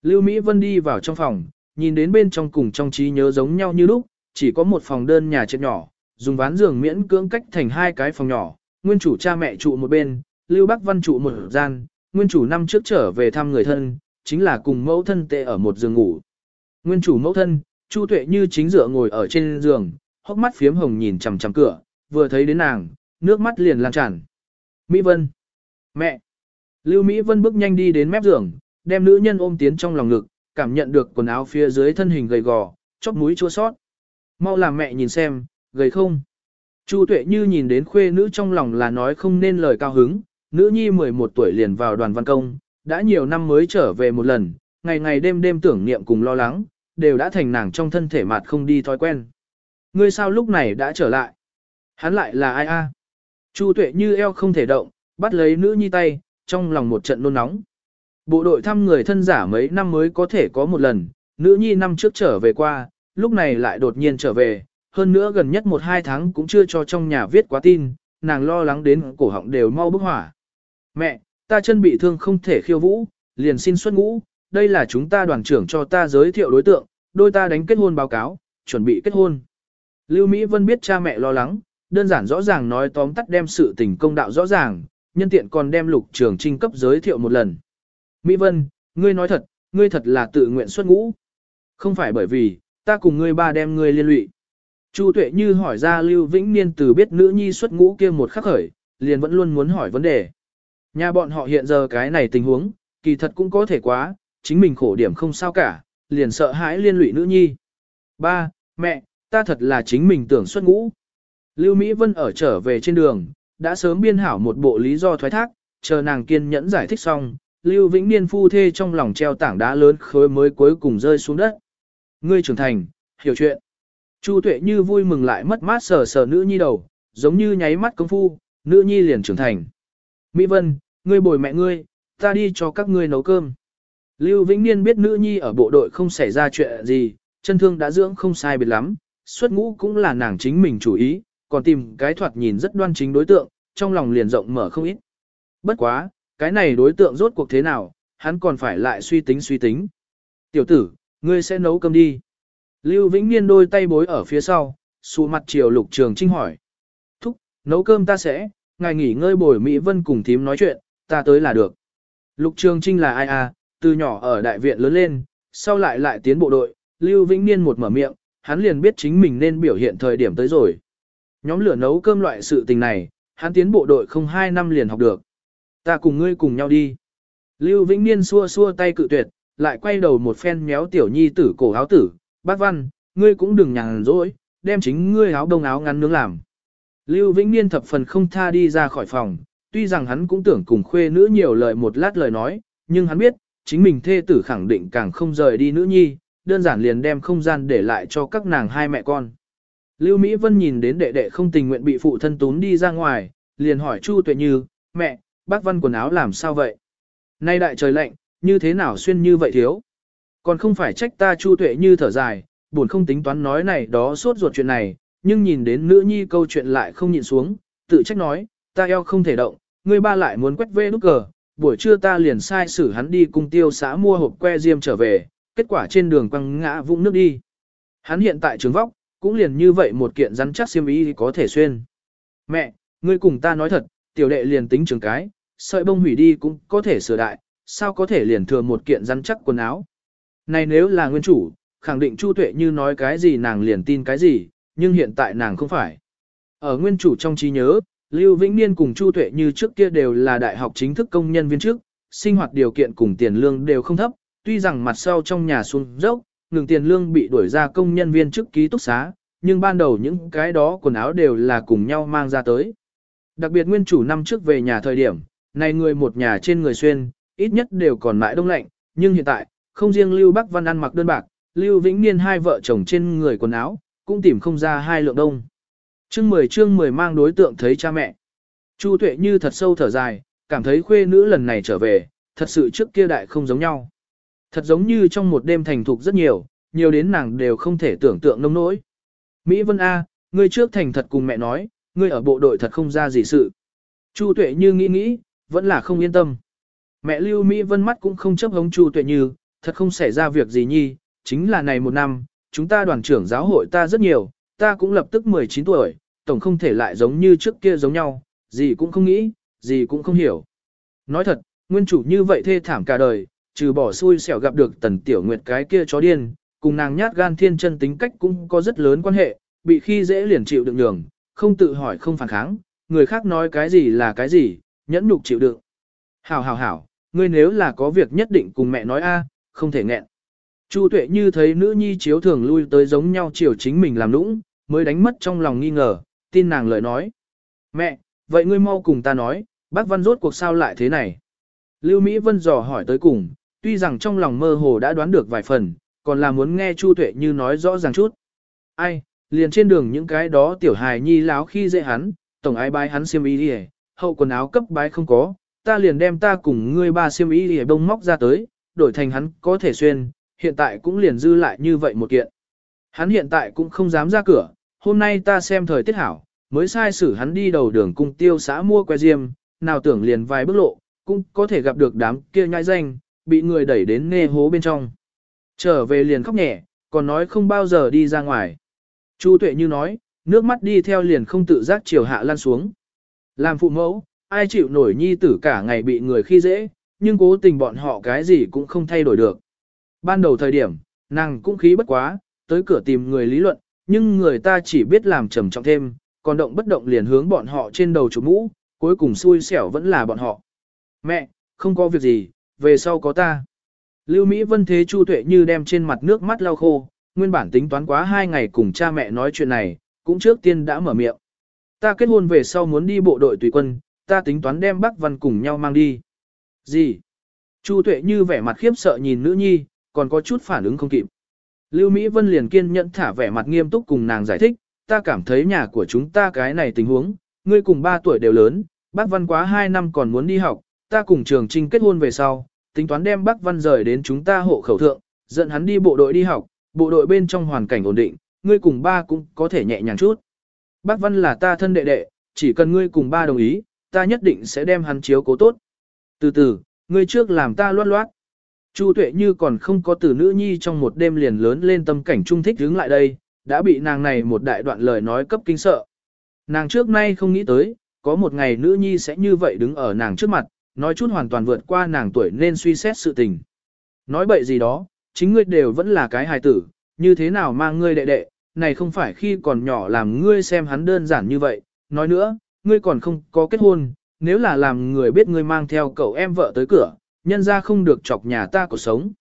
Lưu Mỹ Vân đi vào trong phòng, nhìn đến bên trong cùng trong trí nhớ giống nhau như lúc, chỉ có một phòng đơn nhà chết nhỏ, dùng ván giường miễn cưỡng cách thành hai cái phòng nhỏ, nguyên chủ cha mẹ trụ một bên, Lưu Bắc Văn trụ một gian, nguyên chủ năm trước trở về thăm người thân, chính là cùng mẫu thân tệ ở một giường ngủ. Nguyên chủ mẫu thân, Chu Tuệ như chính dựa ngồi ở trên giường, hốc mắt phiếm hồng nhìn chằm chằm cửa, vừa thấy đến nàng, nước mắt liền lan tràn. Mỹ Vân. Mẹ. Lưu Mỹ Vân bước nhanh đi đến mép giường, đem nữ nhân ôm tiến trong lòng ngực, cảm nhận được quần áo phía dưới thân hình gầy gò, chóp mũi chua sót. Mau làm mẹ nhìn xem, gầy không. Chu Tuệ như nhìn đến khuê nữ trong lòng là nói không nên lời cao hứng, nữ nhi 11 tuổi liền vào đoàn văn công, đã nhiều năm mới trở về một lần, ngày ngày đêm đêm tưởng niệm cùng lo lắng, đều đã thành nàng trong thân thể mặt không đi thói quen. Ngươi sao lúc này đã trở lại? Hắn lại là ai a? Chu Tuệ như eo không thể động, bắt lấy nữ nhi tay, trong lòng một trận nôn nóng. Bộ đội thăm người thân giả mấy năm mới có thể có một lần, nữ nhi năm trước trở về qua, lúc này lại đột nhiên trở về, hơn nữa gần nhất một hai tháng cũng chưa cho trong nhà viết quá tin, nàng lo lắng đến cổ họng đều mau bức hỏa. Mẹ, ta chân bị thương không thể khiêu vũ, liền xin xuất ngũ, đây là chúng ta đoàn trưởng cho ta giới thiệu đối tượng, đôi ta đánh kết hôn báo cáo, chuẩn bị kết hôn. Lưu Mỹ Vân biết cha mẹ lo lắng, đơn giản rõ ràng nói tóm tắt đem sự tình công đạo rõ ràng, nhân tiện còn đem lục trường trinh cấp giới thiệu một lần. Mỹ Vân, ngươi nói thật, ngươi thật là tự nguyện xuất ngũ. Không phải bởi vì, ta cùng ngươi ba đem ngươi liên lụy. Chu Tuệ Như hỏi ra Lưu Vĩnh Niên từ biết nữ nhi xuất ngũ kia một khắc khởi, liền vẫn luôn muốn hỏi vấn đề. Nhà bọn họ hiện giờ cái này tình huống, kỳ thật cũng có thể quá, chính mình khổ điểm không sao cả, liền sợ hãi liên lụy nữ nhi. Ba, mẹ, ta thật là chính mình tưởng xuất ngũ. Lưu Mỹ Vân ở trở về trên đường, đã sớm biên hảo một bộ lý do thoái thác, chờ nàng kiên nhẫn giải thích xong, Lưu Vĩnh Niên phu thê trong lòng treo tảng đá lớn khối mới cuối cùng rơi xuống đất. Ngươi trưởng thành, hiểu chuyện. Chu Tuệ như vui mừng lại mất mát sờ sờ nữ nhi đầu, giống như nháy mắt công phu, nữ nhi liền trưởng thành. Mỹ Vân, ngươi bồi mẹ ngươi, ta đi cho các ngươi nấu cơm. Lưu Vĩnh Niên biết nữ nhi ở bộ đội không xảy ra chuyện gì, chân thương đã dưỡng không sai biệt lắm, xuất ngũ cũng là nàng chính mình chủ ý, còn tìm cái thoạt nhìn rất đoan chính đối tượng, trong lòng liền rộng mở không ít. Bất quá, cái này đối tượng rốt cuộc thế nào, hắn còn phải lại suy tính suy tính. Tiểu tử, ngươi sẽ nấu cơm đi. Lưu Vĩnh Niên đôi tay bối ở phía sau, xù mặt chiều lục trường trinh hỏi. Thúc, nấu cơm ta sẽ, ngài nghỉ ngơi bồi Mỹ Vân cùng thím nói chuyện, ta tới là được. Lục trường trinh là ai à, từ nhỏ ở đại viện lớn lên, sau lại lại tiến bộ đội, Lưu Vĩnh Niên một mở miệng, hắn liền biết chính mình nên biểu hiện thời điểm tới rồi. Nhóm lửa nấu cơm loại sự tình này, hắn tiến bộ đội không hai năm liền học được. Ta cùng ngươi cùng nhau đi. Lưu Vĩnh Niên xua xua tay cự tuyệt, lại quay đầu một phen méo tiểu nhi tử cổ áo tử, bác văn, ngươi cũng đừng nhàn rỗi, đem chính ngươi áo đông áo ngắn nướng làm. Lưu Vĩnh Niên thập phần không tha đi ra khỏi phòng, tuy rằng hắn cũng tưởng cùng khuê nữ nhiều lời một lát lời nói, nhưng hắn biết, chính mình thê tử khẳng định càng không rời đi nữ nhi, đơn giản liền đem không gian để lại cho các nàng hai mẹ con. Lưu Mỹ Vân nhìn đến đệ đệ không tình nguyện bị phụ thân tún đi ra ngoài, liền hỏi Chu Tuệ Như, mẹ, bác văn quần áo làm sao vậy? Nay đại trời lạnh, như thế nào xuyên như vậy thiếu? Còn không phải trách ta Chu Tuệ Như thở dài, buồn không tính toán nói này đó suốt ruột chuyện này, nhưng nhìn đến nữ nhi câu chuyện lại không nhịn xuống, tự trách nói, ta eo không thể động, ngươi ba lại muốn quét vê nút cờ, buổi trưa ta liền sai xử hắn đi cung tiêu xã mua hộp que diêm trở về, kết quả trên đường quăng ngã vũng nước đi. Hắn hiện tại trường vóc, cũng liền như vậy một kiện rắn chắc xiêm y có thể xuyên. Mẹ, ngươi cùng ta nói thật, tiểu đệ liền tính trường cái, sợi bông hủy đi cũng có thể sửa đại, sao có thể liền thừa một kiện rắn chắc quần áo. Này nếu là nguyên chủ, khẳng định Chu Tuệ như nói cái gì nàng liền tin cái gì, nhưng hiện tại nàng không phải. Ở nguyên chủ trong trí nhớ, Lưu Vĩnh Niên cùng Chu Tuệ như trước kia đều là đại học chính thức công nhân viên chức, sinh hoạt điều kiện cùng tiền lương đều không thấp, tuy rằng mặt sau trong nhà xuống dốc, ngừng tiền lương bị đuổi ra công nhân viên chức ký túc xá, nhưng ban đầu những cái đó quần áo đều là cùng nhau mang ra tới. Đặc biệt nguyên chủ năm trước về nhà thời điểm, này người một nhà trên người xuyên, ít nhất đều còn mãi đông lạnh, nhưng hiện tại, không riêng Lưu Bắc Văn ăn mặc đơn bạc, Lưu Vĩnh Niên hai vợ chồng trên người quần áo, cũng tìm không ra hai lượng đông. Chương 10 chương 10 mang đối tượng thấy cha mẹ. Chu Tuệ như thật sâu thở dài, cảm thấy khuê nữ lần này trở về, thật sự trước kia đại không giống nhau. Thật giống như trong một đêm thành thục rất nhiều, nhiều đến nàng đều không thể tưởng tượng nông nỗi. Mỹ Vân A, ngươi trước thành thật cùng mẹ nói, ngươi ở bộ đội thật không ra gì sự. Chu Tuệ như nghĩ nghĩ, vẫn là không yên tâm. Mẹ Lưu Mỹ Vân mắt cũng không chấp hống Chu Tuệ như, thật không xảy ra việc gì nhi, chính là này một năm, chúng ta đoàn trưởng giáo hội ta rất nhiều, ta cũng lập tức 19 tuổi, tổng không thể lại giống như trước kia giống nhau, gì cũng không nghĩ, gì cũng không hiểu. Nói thật, nguyên chủ như vậy thê thảm cả đời, trừ bỏ xui xẻo gặp được tần tiểu nguyệt cái kia chó điên, cùng nàng nhát gan thiên chân tính cách cũng có rất lớn quan hệ, bị khi dễ liền chịu đựng đường, không tự hỏi không phản kháng, người khác nói cái gì là cái gì, nhẫn nhục chịu đựng. Hảo hảo hảo, ngươi nếu là có việc nhất định cùng mẹ nói a, không thể nghẹn. Chu tuệ như thấy nữ nhi chiếu thường lui tới giống nhau chiều chính mình làm nũng, mới đánh mất trong lòng nghi ngờ, tin nàng lời nói. Mẹ, vậy ngươi mau cùng ta nói, bác văn rốt cuộc sao lại thế này? Lưu Mỹ Vân dò hỏi tới cùng, tuy rằng trong lòng mơ hồ đã đoán được vài phần, còn là muốn nghe Chu Tuệ Như nói rõ ràng chút. Ai, liền trên đường những cái đó tiểu hài nhi láo khi dễ hắn, tổng ai bái hắn xiêm y đi hậu quần áo cấp bái không có, ta liền đem ta cùng ngươi ba xiêm y lìa bông móc ra tới, đổi thành hắn có thể xuyên, hiện tại cũng liền dư lại như vậy một kiện. Hắn hiện tại cũng không dám ra cửa, hôm nay ta xem thời tiết hảo, mới sai xử hắn đi đầu đường cung tiêu xã mua que diêm, nào tưởng liền vài bước lộ, cũng có thể gặp được đám kia nhai danh, bị người đẩy đến nê hố bên trong. Trở về liền khóc nhẹ, còn nói không bao giờ đi ra ngoài. Chu tuệ như nói, nước mắt đi theo liền không tự giác chiều hạ lan xuống. Làm phụ mẫu, ai chịu nổi nhi tử cả ngày bị người khi dễ, nhưng cố tình bọn họ cái gì cũng không thay đổi được. Ban đầu thời điểm, nàng cũng khí bất quá, tới cửa tìm người lý luận, nhưng người ta chỉ biết làm trầm trọng thêm, còn động bất động liền hướng bọn họ trên đầu chủ mũ, cuối cùng xui xẻo vẫn là bọn họ. Mẹ, không có việc gì, về sau có ta. Lưu Mỹ Vân thế Chu Tuệ như đem trên mặt nước mắt lau khô, nguyên bản tính toán quá hai ngày cùng cha mẹ nói chuyện này, cũng trước tiên đã mở miệng. Ta kết hôn về sau muốn đi bộ đội tùy quân, ta tính toán đem Bắc Văn cùng nhau mang đi. Gì? Chu Tuệ như vẻ mặt khiếp sợ nhìn nữ nhi, còn có chút phản ứng không kịp. Lưu Mỹ Vân liền kiên nhẫn thả vẻ mặt nghiêm túc cùng nàng giải thích, ta cảm thấy nhà của chúng ta cái này tình huống, ngươi cùng 3 tuổi đều lớn, bác Văn quá 2 năm còn muốn đi học, ta cùng trường trinh kết hôn về sau, tính toán đem bác Văn rời đến chúng ta hộ khẩu thượng, dẫn hắn đi bộ đội đi học, bộ đội bên trong hoàn cảnh ổn định, ngươi cùng ba cũng có thể nhẹ nhàng chút. Bác Văn là ta thân đệ đệ, chỉ cần ngươi cùng ba đồng ý, ta nhất định sẽ đem hắn chiếu cố tốt. Từ từ, ngươi trước làm ta loát loát. Chu tuệ như còn không có từ nữ nhi trong một đêm liền lớn lên tâm cảnh trung thích đứng lại đây, đã bị nàng này một đại đoạn lời nói cấp kinh sợ. Nàng trước nay không nghĩ tới, có một ngày nữ nhi sẽ như vậy đứng ở nàng trước mặt, nói chút hoàn toàn vượt qua nàng tuổi nên suy xét sự tình. Nói bậy gì đó, chính ngươi đều vẫn là cái hài tử, như thế nào mang ngươi đệ đệ, này không phải khi còn nhỏ làm ngươi xem hắn đơn giản như vậy, nói nữa, ngươi còn không có kết hôn, nếu là làm người biết ngươi mang theo cậu em vợ tới cửa, nhân ra không được chọc nhà ta cuộc sống.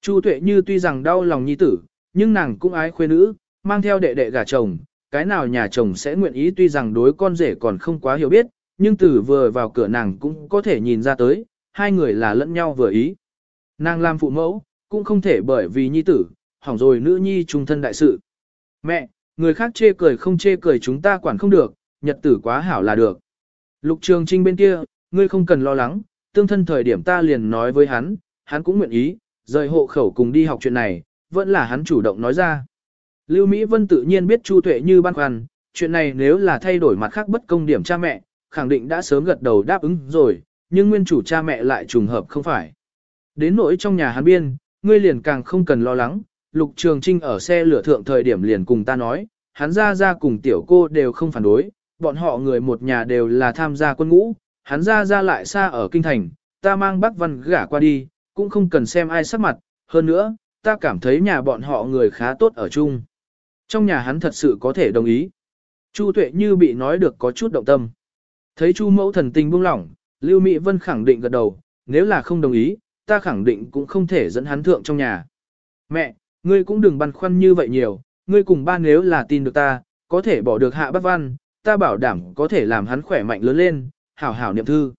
Chu tuệ như tuy rằng đau lòng nhi tử, nhưng nàng cũng ái khuê nữ, mang theo đệ đệ gả chồng, cái nào nhà chồng sẽ nguyện ý tuy rằng đối con rể còn không quá hiểu biết, nhưng từ vừa vào cửa nàng cũng có thể nhìn ra tới, hai người là lẫn nhau vừa ý. Nàng làm phụ mẫu, cũng không thể bởi vì nhi tử, hỏng rồi nữ nhi trung thân đại sự. Mẹ, người khác chê cười không chê cười chúng ta quản không được, nhật tử quá hảo là được. Lục trường trinh bên kia, ngươi không cần lo lắng, tương thân thời điểm ta liền nói với hắn, hắn cũng nguyện ý, rời hộ khẩu cùng đi học chuyện này, vẫn là hắn chủ động nói ra. Lưu Mỹ Vân tự nhiên biết Chu Tuệ như băn khoăn, chuyện này nếu là thay đổi mặt khác bất công điểm cha mẹ, khẳng định đã sớm gật đầu đáp ứng rồi, nhưng nguyên chủ cha mẹ lại trùng hợp không phải. Đến nỗi trong nhà hắn biên, ngươi liền càng không cần lo lắng, Lục Trường Trinh ở xe lửa thượng thời điểm liền cùng ta nói, hắn ra ra cùng tiểu cô đều không phản đối, bọn họ người một nhà đều là tham gia quân ngũ, hắn ra ra lại xa ở kinh thành, ta mang bác văn gả qua đi, cũng không cần xem ai sắc mặt, hơn nữa, ta cảm thấy nhà bọn họ người khá tốt ở chung. Trong nhà hắn thật sự có thể đồng ý. Chu Tuệ như bị nói được có chút động tâm. Thấy Chu mẫu thần tình buông lỏng, Lưu Mỹ Vân khẳng định gật đầu, nếu là không đồng ý, ta khẳng định cũng không thể dẫn hắn thượng trong nhà. Mẹ, ngươi cũng đừng băn khoăn như vậy nhiều, ngươi cùng ba nếu là tin được ta, có thể bỏ được hạ bác văn, ta bảo đảm có thể làm hắn khỏe mạnh lớn lên, hảo hảo niệm thư.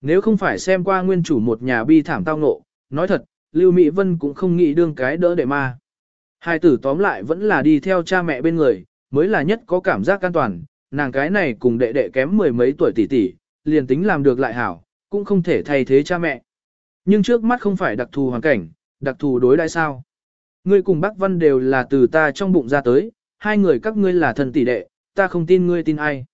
Nếu không phải xem qua nguyên chủ một nhà bi thảm tao ngộ, nói thật, Lưu Mỹ Vân cũng không nghĩ đương cái đỡ đệ ma. Hai tử tóm lại vẫn là đi theo cha mẹ bên người, mới là nhất có cảm giác an toàn, nàng cái này cùng đệ đệ kém mười mấy tuổi tỷ tỷ, liền tính làm được lại hảo, cũng không thể thay thế cha mẹ. Nhưng trước mắt không phải đặc thù hoàn cảnh, đặc thù đối đãi sao. Ngươi cùng bác Văn đều là từ ta trong bụng ra tới, hai người các ngươi là thần tỷ đệ, ta không tin ngươi tin ai.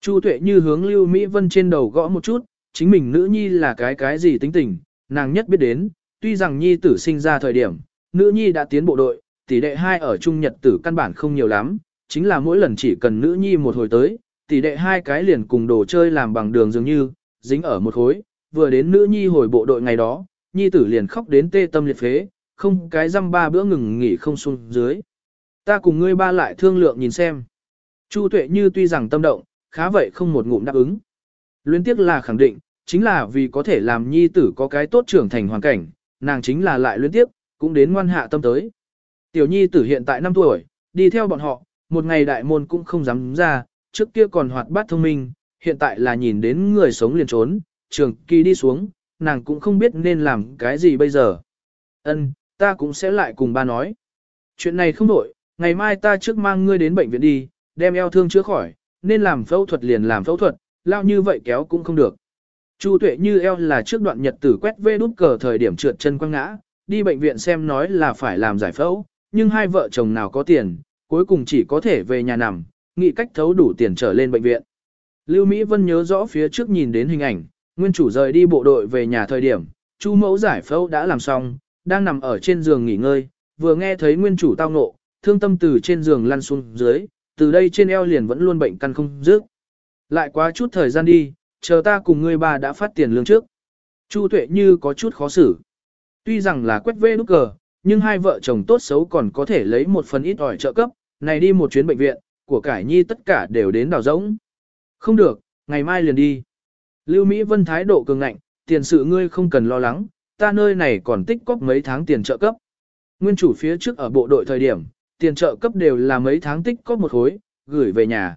Chu tuệ như hướng Lưu Mỹ Vân trên đầu gõ một chút, chính mình nữ nhi là cái cái gì tính tình, nàng nhất biết đến, tuy rằng nhi tử sinh ra thời điểm, nữ nhi đã tiến bộ đội, tỷ đệ hai ở trung nhật tử căn bản không nhiều lắm, chính là mỗi lần chỉ cần nữ nhi một hồi tới, tỷ đệ hai cái liền cùng đồ chơi làm bằng đường dường như, dính ở một khối, vừa đến nữ nhi hồi bộ đội ngày đó, nhi tử liền khóc đến tê tâm liệt phế, không cái răm ba bữa ngừng nghỉ không xuống dưới. Ta cùng ngươi ba lại thương lượng nhìn xem. Chu tuệ như tuy rằng tâm động, khá vậy không một ngụm đáp ứng. Luyến tiếc là khẳng định, chính là vì có thể làm nhi tử có cái tốt trưởng thành hoàn cảnh, nàng chính là lại luyến tiếc, cũng đến ngoan hạ tâm tới. Tiểu nhi tử hiện tại 5 tuổi, đi theo bọn họ, một ngày đại môn cũng không dám ra, trước kia còn hoạt bát thông minh, hiện tại là nhìn đến người sống liền trốn, trường kỳ đi xuống, nàng cũng không biết nên làm cái gì bây giờ. Ân, ta cũng sẽ lại cùng ba nói. Chuyện này không đổi, ngày mai ta trước mang ngươi đến bệnh viện đi, đem eo thương chữa khỏi, nên làm phẫu thuật liền làm phẫu thuật, lao như vậy kéo cũng không được. Chu tuệ như eo là trước đoạn nhật tử quét vê đút cờ thời điểm trượt chân quăng ngã, đi bệnh viện xem nói là phải làm giải phẫu, nhưng hai vợ chồng nào có tiền, cuối cùng chỉ có thể về nhà nằm, nghĩ cách thấu đủ tiền trở lên bệnh viện. Lưu Mỹ Vân nhớ rõ phía trước nhìn đến hình ảnh, nguyên chủ rời đi bộ đội về nhà thời điểm, Chu mẫu giải phẫu đã làm xong, đang nằm ở trên giường nghỉ ngơi, vừa nghe thấy nguyên chủ tao ngộ, thương tâm từ trên giường lăn xuống dưới, từ đây trên eo liền vẫn luôn bệnh căn không dứt. Lại quá chút thời gian đi, chờ ta cùng ngươi bà đã phát tiền lương trước. Chu Tuệ như có chút khó xử. Tuy rằng là quét vê nút cờ, nhưng hai vợ chồng tốt xấu còn có thể lấy một phần ít ỏi trợ cấp, này đi một chuyến bệnh viện, của cải nhi tất cả đều đến đào rỗng. Không được, ngày mai liền đi. Lưu Mỹ Vân thái độ cường ngạnh, tiền sự ngươi không cần lo lắng, ta nơi này còn tích cóp mấy tháng tiền trợ cấp. Nguyên chủ phía trước ở bộ đội thời điểm, tiền trợ cấp đều là mấy tháng tích cóp một khối, gửi về nhà.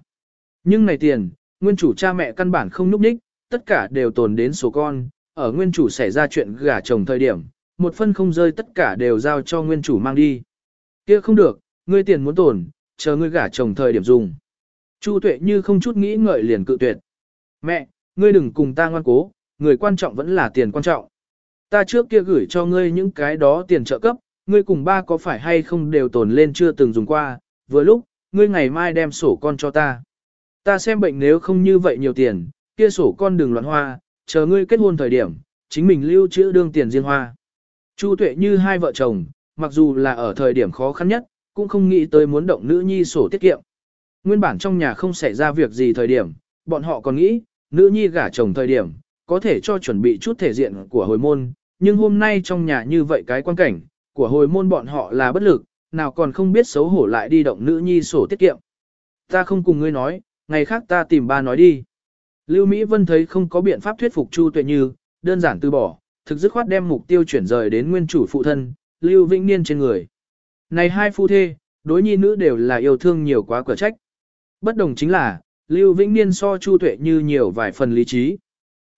Nhưng này tiền, nguyên chủ cha mẹ căn bản không núp đích, tất cả đều tồn đến số con, ở nguyên chủ xảy ra chuyện gả chồng thời điểm, một phân không rơi tất cả đều giao cho nguyên chủ mang đi. kia không được, ngươi tiền muốn tồn, chờ ngươi gả chồng thời điểm dùng. Chu tuệ như không chút nghĩ ngợi liền cự tuyệt. Mẹ, ngươi đừng cùng ta ngoan cố, người quan trọng vẫn là tiền quan trọng. Ta trước kia gửi cho ngươi những cái đó tiền trợ cấp, ngươi cùng ba có phải hay không đều tồn lên chưa từng dùng qua, vừa lúc, ngươi ngày mai đem sổ con cho ta. Ta xem bệnh nếu không như vậy nhiều tiền, kia sổ con đừng loạn hoa, chờ ngươi kết hôn thời điểm, chính mình lưu trữ đương tiền riêng hoa. Chu tuệ như hai vợ chồng, mặc dù là ở thời điểm khó khăn nhất, cũng không nghĩ tới muốn động nữ nhi sổ tiết kiệm. Nguyên bản trong nhà không xảy ra việc gì thời điểm, bọn họ còn nghĩ, nữ nhi gả chồng thời điểm, có thể cho chuẩn bị chút thể diện của hồi môn, nhưng hôm nay trong nhà như vậy cái quan cảnh, của hồi môn bọn họ là bất lực, nào còn không biết xấu hổ lại đi động nữ nhi sổ tiết kiệm. Ta không cùng ngươi nói, ngày khác ta tìm ba nói đi. Lưu Mỹ Vân thấy không có biện pháp thuyết phục Chu Tuệ Như, đơn giản từ bỏ, thực dứt khoát đem mục tiêu chuyển rời đến nguyên chủ phụ thân, Lưu Vĩnh Niên trên người. Này hai phu thê, đối nhi nữ đều là yêu thương nhiều quá cửa trách. Bất đồng chính là, Lưu Vĩnh Niên so Chu Tuệ Như nhiều vài phần lý trí.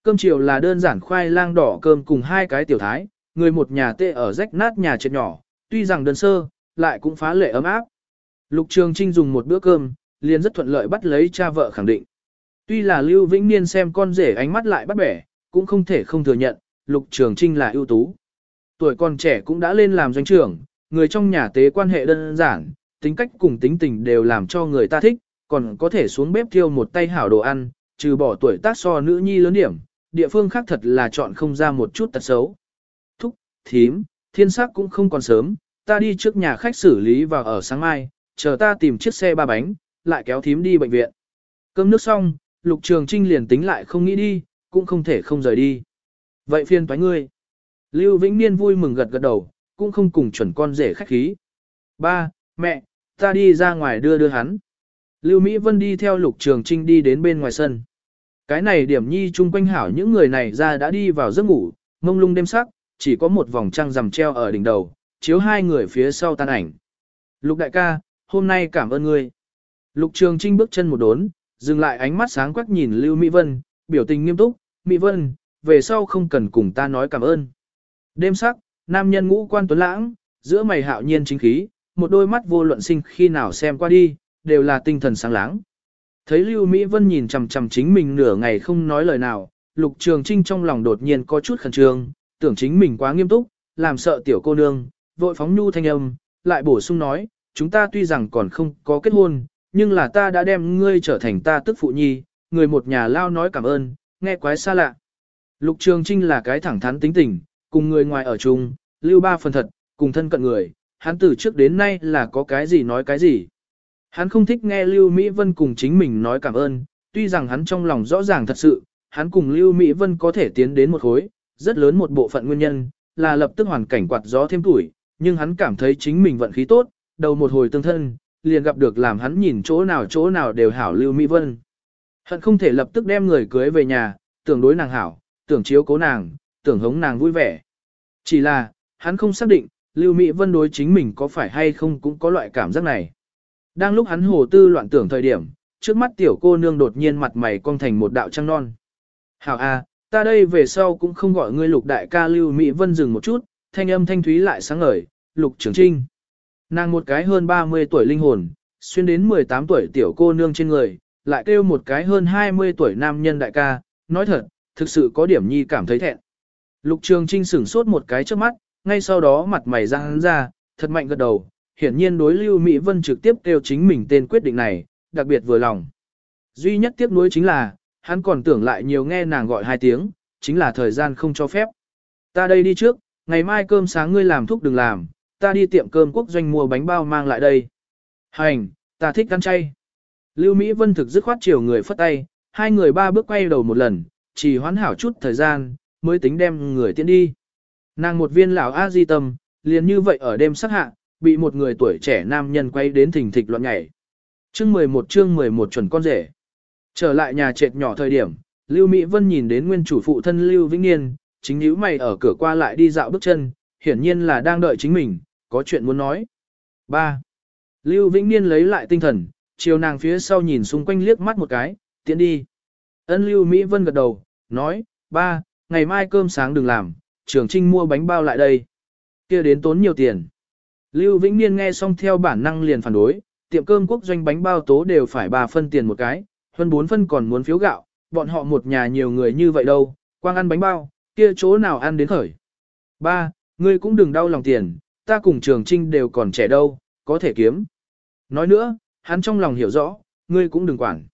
Cơm chiều là đơn giản khoai lang đỏ cơm cùng hai cái tiểu thái, người một nhà tê ở rách nát nhà trệt nhỏ, tuy rằng đơn sơ, lại cũng phá lệ ấm áp. Lục Trường Trinh dùng một bữa cơm, liền rất thuận lợi bắt lấy cha vợ khẳng định. Tuy là Lưu Vĩnh Niên xem con rể ánh mắt lại bắt bẻ, cũng không thể không thừa nhận, Lục Trường Trinh là ưu tú. Tuổi còn trẻ cũng đã lên làm doanh trưởng, người trong nhà tế quan hệ đơn giản, tính cách cùng tính tình đều làm cho người ta thích, còn có thể xuống bếp thiêu một tay hảo đồ ăn, trừ bỏ tuổi tác so nữ nhi lớn điểm, địa phương khác thật là chọn không ra một chút tật xấu. Thúc, thím, thiên sắc cũng không còn sớm, ta đi trước nhà khách xử lý vào ở sáng mai, chờ ta tìm chiếc xe ba bánh, lại kéo thím đi bệnh viện. Cơm nước xong, Lục Trường Trinh liền tính lại không nghĩ đi, cũng không thể không rời đi. Vậy phiên toái ngươi. Lưu Vĩnh Niên vui mừng gật gật đầu, cũng không cùng chuẩn con rể khách khí. Ba, mẹ, ta đi ra ngoài đưa đưa hắn. Lưu Mỹ Vân đi theo Lục Trường Trinh đi đến bên ngoài sân. Cái này điểm nhi chung quanh hảo những người này ra đã đi vào giấc ngủ, mông lung đêm sắc, chỉ có một vòng trăng rằm treo ở đỉnh đầu, chiếu hai người phía sau tan ảnh. Lục đại ca, hôm nay cảm ơn ngươi. Lục Trường Trinh bước chân một đốn, dừng lại ánh mắt sáng quắc nhìn Lưu Mỹ Vân, biểu tình nghiêm túc, Mỹ Vân, về sau không cần cùng ta nói cảm ơn. Đêm sắc, nam nhân ngũ quan tuấn lãng, giữa mày hạo nhiên chính khí, một đôi mắt vô luận sinh khi nào xem qua đi, đều là tinh thần sáng láng. Thấy Lưu Mỹ Vân nhìn chằm chằm chính mình nửa ngày không nói lời nào, Lục Trường Trinh trong lòng đột nhiên có chút khẩn trương, tưởng chính mình quá nghiêm túc, làm sợ tiểu cô nương, vội phóng nhu thanh âm, lại bổ sung nói, chúng ta tuy rằng còn không có kết hôn, nhưng là ta đã đem ngươi trở thành ta tức phụ nhi, người một nhà lao nói cảm ơn, nghe quái xa lạ. Lục Trường Trinh là cái thẳng thắn tính tình, cùng người ngoài ở chung, lưu ba phần thật, cùng thân cận người, hắn từ trước đến nay là có cái gì nói cái gì. Hắn không thích nghe Lưu Mỹ Vân cùng chính mình nói cảm ơn, tuy rằng hắn trong lòng rõ ràng thật sự, hắn cùng Lưu Mỹ Vân có thể tiến đến một khối, rất lớn một bộ phận nguyên nhân, là lập tức hoàn cảnh quạt gió thêm tuổi, nhưng hắn cảm thấy chính mình vận khí tốt, đầu một hồi tương thân, liền gặp được làm hắn nhìn chỗ nào chỗ nào đều hảo Lưu Mỹ Vân. Hận không thể lập tức đem người cưới về nhà, tưởng đối nàng hảo, tưởng chiếu cố nàng, tưởng hống nàng vui vẻ. Chỉ là, hắn không xác định, Lưu Mỹ Vân đối chính mình có phải hay không cũng có loại cảm giác này. Đang lúc hắn hồ tư loạn tưởng thời điểm, trước mắt tiểu cô nương đột nhiên mặt mày cong thành một đạo trăng non. Hảo a, ta đây về sau cũng không gọi ngươi lục đại ca Lưu Mỹ Vân dừng một chút, thanh âm thanh thúy lại sáng ngời, lục trường trinh. Nàng một cái hơn 30 tuổi linh hồn, xuyên đến 18 tuổi tiểu cô nương trên người, lại kêu một cái hơn 20 tuổi nam nhân đại ca, nói thật, thực sự có điểm nhi cảm thấy thẹn. Lục trường trinh sửng sốt một cái trước mắt, ngay sau đó mặt mày ra hắn ra, thật mạnh gật đầu, hiển nhiên đối Lưu Mỹ Vân trực tiếp kêu chính mình tên quyết định này, đặc biệt vừa lòng. Duy nhất tiếc nuối chính là, hắn còn tưởng lại nhiều nghe nàng gọi hai tiếng, chính là thời gian không cho phép. Ta đây đi trước, ngày mai cơm sáng ngươi làm thúc đừng làm, ta đi tiệm cơm quốc doanh mua bánh bao mang lại đây. Hành, ta thích ăn chay. Lưu Mỹ Vân thực dứt khoát chiều người phất tay, hai người ba bước quay đầu một lần, chỉ hoán hảo chút thời gian, mới tính đem người tiến đi. Nàng một viên lão a di tâm, liền như vậy ở đêm sắc hạ, bị một người tuổi trẻ nam nhân quay đến thình thịch loạn nhảy. Chương 11 chương 11 chuẩn con rể. Trở lại nhà trệt nhỏ thời điểm, Lưu Mỹ Vân nhìn đến nguyên chủ phụ thân Lưu Vĩnh Niên, chính nhíu mày ở cửa qua lại đi dạo bước chân, hiển nhiên là đang đợi chính mình, có chuyện muốn nói. 3. Lưu Vĩnh Niên lấy lại tinh thần, chiều nàng phía sau nhìn xung quanh liếc mắt một cái, tiến đi. Ân Lưu Mỹ Vân gật đầu, nói, ba, ngày mai cơm sáng đừng làm, trường trinh mua bánh bao lại đây. kia đến tốn nhiều tiền. Lưu Vĩnh Niên nghe xong theo bản năng liền phản đối, tiệm cơm quốc doanh bánh bao tố đều phải 3 phân tiền một cái, hơn 4 phân còn muốn phiếu gạo, bọn họ một nhà nhiều người như vậy đâu, quang ăn bánh bao, kia chỗ nào ăn đến khởi. Ba, ngươi cũng đừng đau lòng tiền, ta cùng trường trinh đều còn trẻ đâu, có thể kiếm. Nói nữa, hắn trong lòng hiểu rõ, ngươi cũng đừng quản.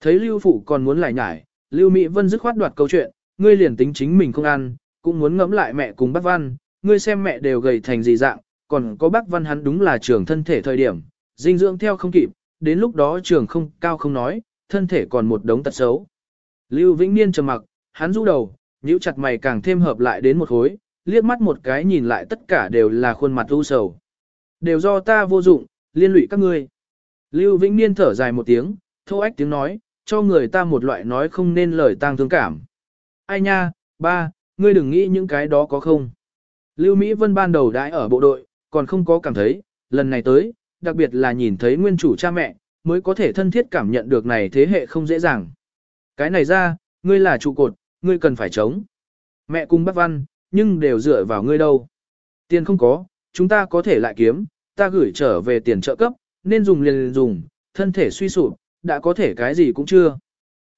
Thấy Lưu Phụ còn muốn lại nhải, Lưu Mỹ Vân dứt khoát đoạt câu chuyện, ngươi liền tính chính mình không ăn, cũng muốn ngẫm lại mẹ cùng bác Văn, ngươi xem mẹ đều gầy thành gì dạng, còn có bác Văn hắn đúng là trường thân thể thời điểm, dinh dưỡng theo không kịp, đến lúc đó trường không cao không nói, thân thể còn một đống tật xấu. Lưu Vĩnh Niên trầm mặc, hắn rũ đầu, nhíu chặt mày càng thêm hợp lại đến một khối, liếc mắt một cái nhìn lại tất cả đều là khuôn mặt u sầu. Đều do ta vô dụng, liên lụy các ngươi. Lưu Vĩnh Niên thở dài một tiếng, thô ách tiếng nói, cho người ta một loại nói không nên lời tang thương cảm. Ai nha, ba, ngươi đừng nghĩ những cái đó có không. Lưu Mỹ Vân ban đầu đãi ở bộ đội, còn không có cảm thấy, lần này tới, đặc biệt là nhìn thấy nguyên chủ cha mẹ, mới có thể thân thiết cảm nhận được này thế hệ không dễ dàng. Cái này ra, ngươi là trụ cột, ngươi cần phải chống. Mẹ cùng bác văn, nhưng đều dựa vào ngươi đâu. Tiền không có, chúng ta có thể lại kiếm, ta gửi trở về tiền trợ cấp, nên dùng liền dùng, thân thể suy sụp, đã có thể cái gì cũng chưa.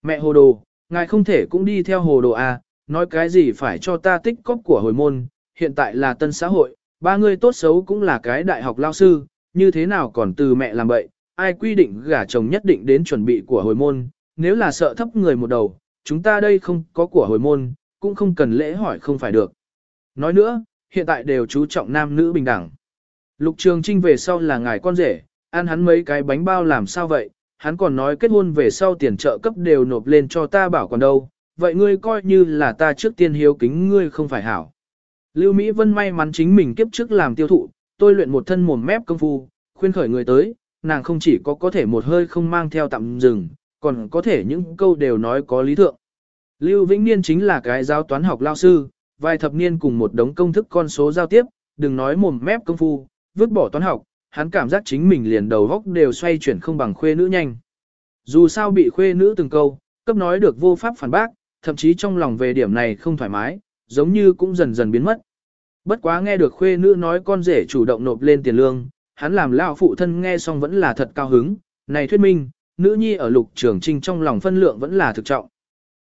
Mẹ hồ đồ, ngài không thể cũng đi theo hồ đồ à, nói cái gì phải cho ta tích cóp của hồi môn, hiện tại là tân xã hội, ba người tốt xấu cũng là cái đại học lao sư, như thế nào còn từ mẹ làm bậy, ai quy định gả chồng nhất định đến chuẩn bị của hồi môn, nếu là sợ thấp người một đầu, chúng ta đây không có của hồi môn, cũng không cần lễ hỏi không phải được. Nói nữa, hiện tại đều chú trọng nam nữ bình đẳng. Lục Trường Trinh về sau là ngài con rể, ăn hắn mấy cái bánh bao làm sao vậy, hắn còn nói kết hôn về sau tiền trợ cấp đều nộp lên cho ta bảo còn đâu, vậy ngươi coi như là ta trước tiên hiếu kính ngươi không phải hảo. Lưu Mỹ Vân may mắn chính mình kiếp trước làm tiêu thụ, tôi luyện một thân mồm mép công phu, khuyên khởi người tới, nàng không chỉ có có thể một hơi không mang theo tạm dừng, còn có thể những câu đều nói có lý thượng. Lưu Vĩnh Niên chính là cái giáo toán học lao sư, vài thập niên cùng một đống công thức con số giao tiếp, đừng nói mồm mép công phu, vứt bỏ toán học, hắn cảm giác chính mình liền đầu góc đều xoay chuyển không bằng khuê nữ nhanh. Dù sao bị khuê nữ từng câu, cấp nói được vô pháp phản bác, thậm chí trong lòng về điểm này không thoải mái, giống như cũng dần dần biến mất. Bất quá nghe được khuê nữ nói con rể chủ động nộp lên tiền lương, hắn làm lão phụ thân nghe xong vẫn là thật cao hứng, này thuyết minh, nữ nhi ở lục trường trinh trong lòng phân lượng vẫn là thực trọng.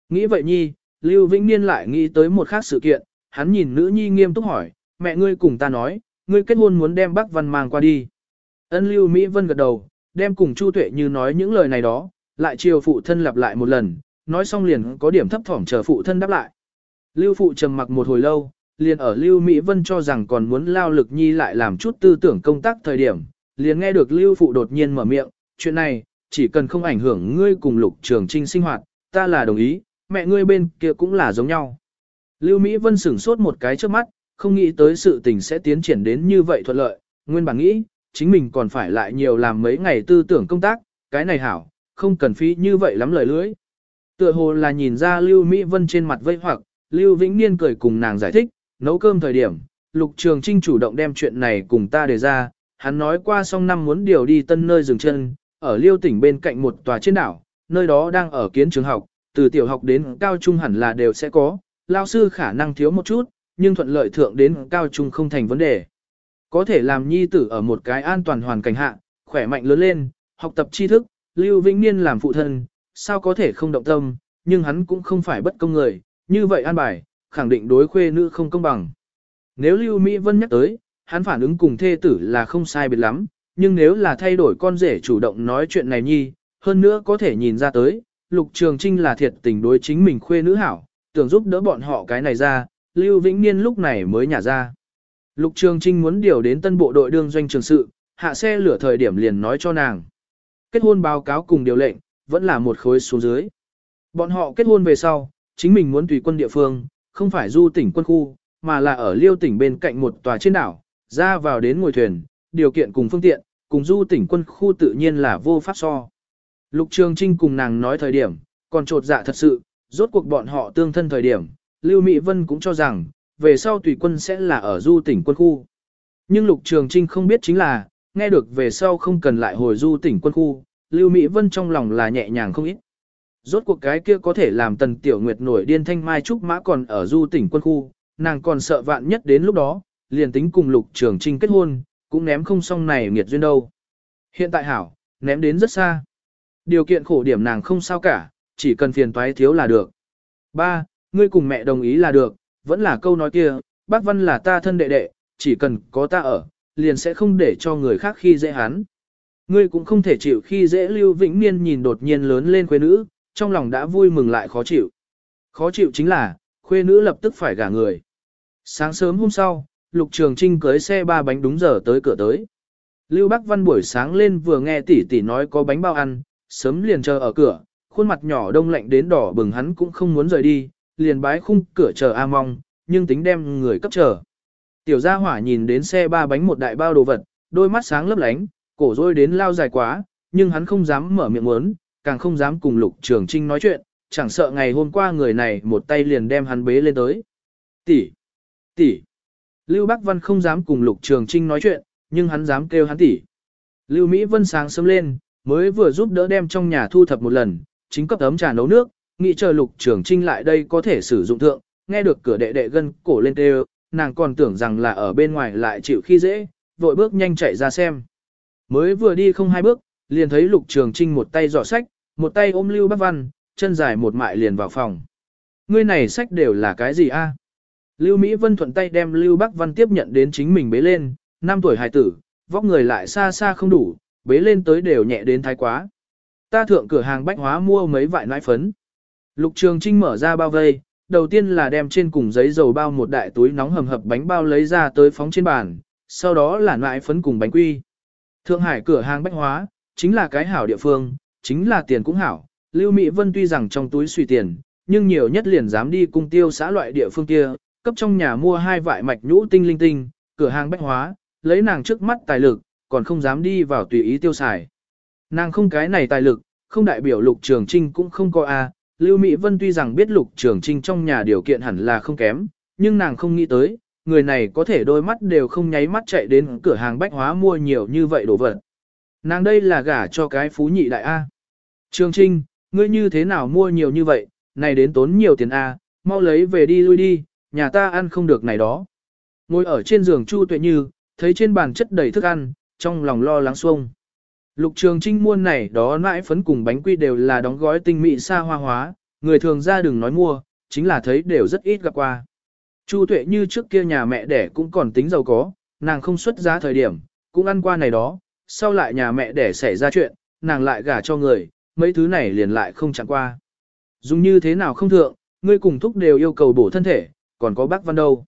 Nghĩ vậy nhi, Lưu Vĩnh Niên lại nghĩ tới một khác sự kiện, hắn nhìn nữ nhi nghiêm túc hỏi, mẹ ngươi cùng ta nói, ngươi kết hôn muốn đem bác văn mang qua đi. Ân Lưu Mỹ Vân gật đầu, đem cùng Chu Tuệ như nói những lời này đó, lại chiều phụ thân lặp lại một lần, nói xong liền có điểm thấp thỏm chờ phụ thân đáp lại. Lưu phụ trầm mặc một hồi lâu, liền ở Lưu Mỹ Vân cho rằng còn muốn lao lực nhi lại làm chút tư tưởng công tác thời điểm, liền nghe được Lưu phụ đột nhiên mở miệng, chuyện này, chỉ cần không ảnh hưởng ngươi cùng lục trường trinh sinh hoạt, ta là đồng ý, mẹ ngươi bên kia cũng là giống nhau. Lưu Mỹ Vân sửng sốt một cái trước mắt, không nghĩ tới sự tình sẽ tiến triển đến như vậy thuận lợi, nguyên bản nghĩ, chính mình còn phải lại nhiều làm mấy ngày tư tưởng công tác, cái này hảo, không cần phí như vậy lắm lời lưỡi. Tựa hồ là nhìn ra Lưu Mỹ Vân trên mặt vây hoặc, Lưu Vĩnh Niên cười cùng nàng giải thích, nấu cơm thời điểm, Lục Trường Trinh chủ động đem chuyện này cùng ta đề ra, hắn nói qua xong năm muốn điều đi tân nơi dừng chân, ở Liêu tỉnh bên cạnh một tòa trên đảo, nơi đó đang ở kiến trường học, từ tiểu học đến cao trung hẳn là đều sẽ có, lao sư khả năng thiếu một chút, nhưng thuận lợi thượng đến cao trung không thành vấn đề. Có thể làm nhi tử ở một cái an toàn hoàn cảnh hạ, khỏe mạnh lớn lên, học tập tri thức, Lưu Vĩnh Niên làm phụ thân, sao có thể không động tâm, nhưng hắn cũng không phải bất công người, như vậy an bài, khẳng định đối khuê nữ không công bằng. Nếu Lưu Mỹ Vân nhắc tới, hắn phản ứng cùng thê tử là không sai biệt lắm, nhưng nếu là thay đổi con rể chủ động nói chuyện này nhi, hơn nữa có thể nhìn ra tới, Lục Trường Trinh là thiệt tình đối chính mình khuê nữ hảo, tưởng giúp đỡ bọn họ cái này ra, Lưu Vĩnh Niên lúc này mới nhả ra. Lục Trường Trinh muốn điều đến tân bộ đội đương doanh trường sự, hạ xe lửa thời điểm liền nói cho nàng. Kết hôn báo cáo cùng điều lệnh, vẫn là một khối xuống dưới. Bọn họ kết hôn về sau, chính mình muốn tùy quân địa phương, không phải du tỉnh quân khu, mà là ở liêu tỉnh bên cạnh một tòa trên đảo, ra vào đến ngồi thuyền, điều kiện cùng phương tiện, cùng du tỉnh quân khu tự nhiên là vô pháp so. Lục Trường Trinh cùng nàng nói thời điểm, còn trột dạ thật sự, rốt cuộc bọn họ tương thân thời điểm, Lưu Mỹ Vân cũng cho rằng, về sau tùy quân sẽ là ở du tỉnh quân khu. Nhưng Lục Trường Trinh không biết chính là, nghe được về sau không cần lại hồi du tỉnh quân khu, Lưu Mỹ Vân trong lòng là nhẹ nhàng không ít. Rốt cuộc cái kia có thể làm tần tiểu nguyệt nổi điên thanh mai trúc mã còn ở du tỉnh quân khu, nàng còn sợ vạn nhất đến lúc đó, liền tính cùng Lục Trường Trinh kết hôn, cũng ném không xong này nghiệt duyên đâu. Hiện tại hảo, ném đến rất xa. Điều kiện khổ điểm nàng không sao cả, chỉ cần phiền toái thiếu là được. Ba, ngươi cùng mẹ đồng ý là được, vẫn là câu nói kia, bác Văn là ta thân đệ đệ, chỉ cần có ta ở, liền sẽ không để cho người khác khi dễ hắn. Ngươi cũng không thể chịu khi dễ Lưu Vĩnh Niên nhìn đột nhiên lớn lên quê nữ, trong lòng đã vui mừng lại khó chịu. Khó chịu chính là, khuê nữ lập tức phải gả người. Sáng sớm hôm sau, Lục Trường Trinh cưới xe ba bánh đúng giờ tới cửa tới. Lưu Bắc Văn buổi sáng lên vừa nghe tỷ tỷ nói có bánh bao ăn, sớm liền chờ ở cửa, khuôn mặt nhỏ đông lạnh đến đỏ bừng hắn cũng không muốn rời đi, liền bái khung cửa chờ A Mong, nhưng tính đem người cấp chờ. Tiểu gia hỏa nhìn đến xe ba bánh một đại bao đồ vật, đôi mắt sáng lấp lánh, cổ rôi đến lao dài quá, nhưng hắn không dám mở miệng muốn, càng không dám cùng Lục Trường Trinh nói chuyện, chẳng sợ ngày hôm qua người này một tay liền đem hắn bế lên tới. Tỷ, tỷ. Lưu Bắc Văn không dám cùng Lục Trường Trinh nói chuyện, nhưng hắn dám kêu hắn tỷ. Lưu Mỹ Vân sáng sớm lên, mới vừa giúp đỡ đem trong nhà thu thập một lần, chính cấp ấm trà nấu nước, nghĩ chờ Lục Trường Trinh lại đây có thể sử dụng thượng, nghe được cửa đệ đệ gân cổ lên kêu, nàng còn tưởng rằng là ở bên ngoài lại chịu khi dễ, vội bước nhanh chạy ra xem. Mới vừa đi không hai bước, liền thấy Lục Trường Trinh một tay giỏ sách, một tay ôm Lưu Bắc Văn, chân dài một mại liền vào phòng. Ngươi này sách đều là cái gì a? Lưu Mỹ Vân thuận tay đem Lưu Bắc Văn tiếp nhận đến chính mình bế lên, năm tuổi hài tử, vóc người lại xa xa không đủ, bế lên tới đều nhẹ đến thái quá. Ta thượng cửa hàng bách hóa mua mấy vại nãi phấn. Lục Trường Trinh mở ra bao vây, đầu tiên là đem trên cùng giấy dầu bao một đại túi nóng hầm hập bánh bao lấy ra tới phóng trên bàn, sau đó là nãi phấn cùng bánh quy. Thượng Hải cửa hàng bách hóa, chính là cái hảo địa phương, chính là tiền cũng hảo. Lưu Mỹ Vân tuy rằng trong túi suy tiền, nhưng nhiều nhất liền dám đi cung tiêu xã loại địa phương kia, cấp trong nhà mua hai vại mạch nhũ tinh linh tinh, cửa hàng bách hóa, lấy nàng trước mắt tài lực, còn không dám đi vào tùy ý tiêu xài. Nàng không cái này tài lực, không đại biểu Lục Trường Trinh cũng không có A. Lưu Mỹ Vân tuy rằng biết Lục Trường Trinh trong nhà điều kiện hẳn là không kém, nhưng nàng không nghĩ tới, người này có thể đôi mắt đều không nháy mắt chạy đến cửa hàng bách hóa mua nhiều như vậy đồ vật. Nàng đây là gả cho cái phú nhị đại A. Trường Trinh, ngươi như thế nào mua nhiều như vậy, này đến tốn nhiều tiền A, mau lấy về đi lui đi, nhà ta ăn không được này đó. Ngồi ở trên giường Chu Tuệ Như, thấy trên bàn chất đầy thức ăn, trong lòng lo lắng xuông. Lục Trường Trinh mua này đó nãi phấn cùng bánh quy đều là đóng gói tinh mỹ xa hoa hóa, người thường ra đừng nói mua, chính là thấy đều rất ít gặp qua. Chu Tuệ Như trước kia nhà mẹ đẻ cũng còn tính giàu có, nàng không xuất giá thời điểm, cũng ăn qua này đó, sau lại nhà mẹ đẻ xảy ra chuyện, nàng lại gả cho người, mấy thứ này liền lại không chẳng qua. Dùng như thế nào không thượng, ngươi cùng thúc đều yêu cầu bổ thân thể, còn có bác văn đâu.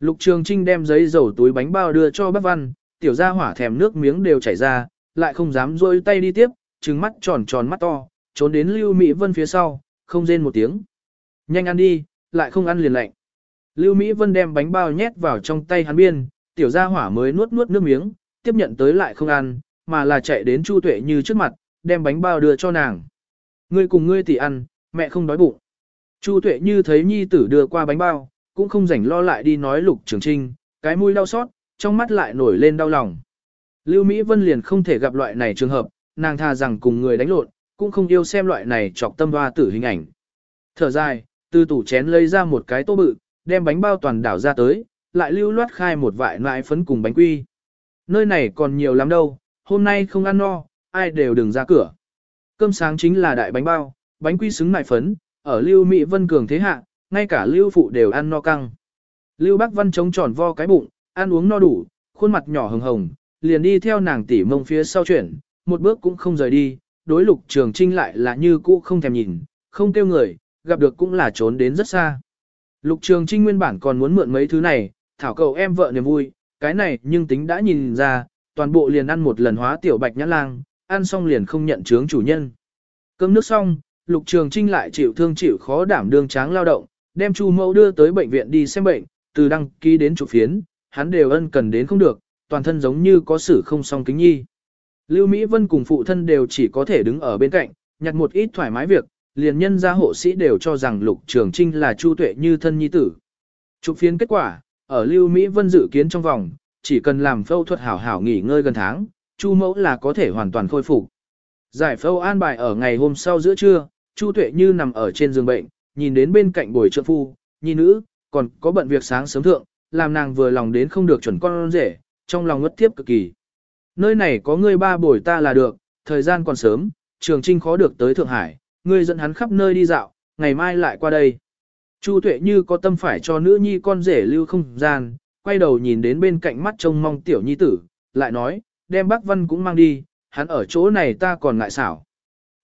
Lục Trường Trinh đem giấy dầu túi bánh bao đưa cho bác văn, tiểu gia hỏa thèm nước miếng đều chảy ra, lại không dám rôi tay đi tiếp, trừng mắt tròn tròn mắt to, trốn đến Lưu Mỹ Vân phía sau, không rên một tiếng. Nhanh ăn đi, lại không ăn liền lạnh. Lưu Mỹ Vân đem bánh bao nhét vào trong tay hắn biên, tiểu gia hỏa mới nuốt nuốt nước miếng, tiếp nhận tới lại không ăn, mà là chạy đến Chu Tuệ Như trước mặt, đem bánh bao đưa cho nàng. Ngươi cùng ngươi tỷ ăn, mẹ không đói bụng. Chu Tuệ Như thấy nhi tử đưa qua bánh bao, cũng không rảnh lo lại đi nói Lục Trường Trinh, cái mũi đau xót, trong mắt lại nổi lên đau lòng. Lưu Mỹ Vân liền không thể gặp loại này trường hợp, nàng tha rằng cùng người đánh lộn, cũng không yêu xem loại này chọc tâm hoa tử hình ảnh. Thở dài, từ tủ chén lấy ra một cái tô bự, đem bánh bao toàn đảo ra tới, lại lưu loát khai một vại nại phấn cùng bánh quy. Nơi này còn nhiều lắm đâu, hôm nay không ăn no, ai đều đừng ra cửa. Cơm sáng chính là đại bánh bao, bánh quy xứng nại phấn, ở Lưu Mỹ Vân Cường thế hạ, ngay cả Lưu Phụ đều ăn no căng. Lưu Bắc Văn chống tròn vo cái bụng, ăn uống no đủ, khuôn mặt nhỏ hồng hồng, liền đi theo nàng tỉ mông phía sau chuyển, một bước cũng không rời đi, đối lục trường trinh lại là như cũ không thèm nhìn, không kêu người, gặp được cũng là trốn đến rất xa. Lục trường trinh nguyên bản còn muốn mượn mấy thứ này, thảo cầu em vợ niềm vui, cái này nhưng tính đã nhìn ra, toàn bộ liền ăn một lần hóa tiểu bạch nhã lang, ăn xong liền không nhận chướng chủ nhân. Cơm nước xong, lục trường trinh lại chịu thương chịu khó đảm đương tráng lao động, đem chu mẫu đưa tới bệnh viện đi xem bệnh, từ đăng ký đến chụp phiến, hắn đều ân cần đến không được, toàn thân giống như có sự không song kính nhi. Lưu Mỹ Vân cùng phụ thân đều chỉ có thể đứng ở bên cạnh, nhặt một ít thoải mái việc, liền nhân gia hộ sĩ đều cho rằng Lục Trường Trinh là Chu Tuệ như thân nhi tử. chụp phiến kết quả, ở Lưu Mỹ Vân dự kiến trong vòng, chỉ cần làm phẫu thuật hảo hảo nghỉ ngơi gần tháng, Chu mẫu là có thể hoàn toàn khôi phục. Giải phẫu an bài ở ngày hôm sau giữa trưa, Chu Tuệ như nằm ở trên giường bệnh, nhìn đến bên cạnh bồi trợ phu, nhi nữ, còn có bận việc sáng sớm thượng, làm nàng vừa lòng đến không được chuẩn con rể, trong lòng ngất tiếp cực kỳ. Nơi này có ngươi ba bồi ta là được, thời gian còn sớm, trường trinh khó được tới Thượng Hải, ngươi dẫn hắn khắp nơi đi dạo, ngày mai lại qua đây. Chu tuệ như có tâm phải cho nữ nhi con rể lưu không gian, quay đầu nhìn đến bên cạnh mắt trông mong tiểu nhi tử, lại nói, đem bác văn cũng mang đi, hắn ở chỗ này ta còn ngại xảo.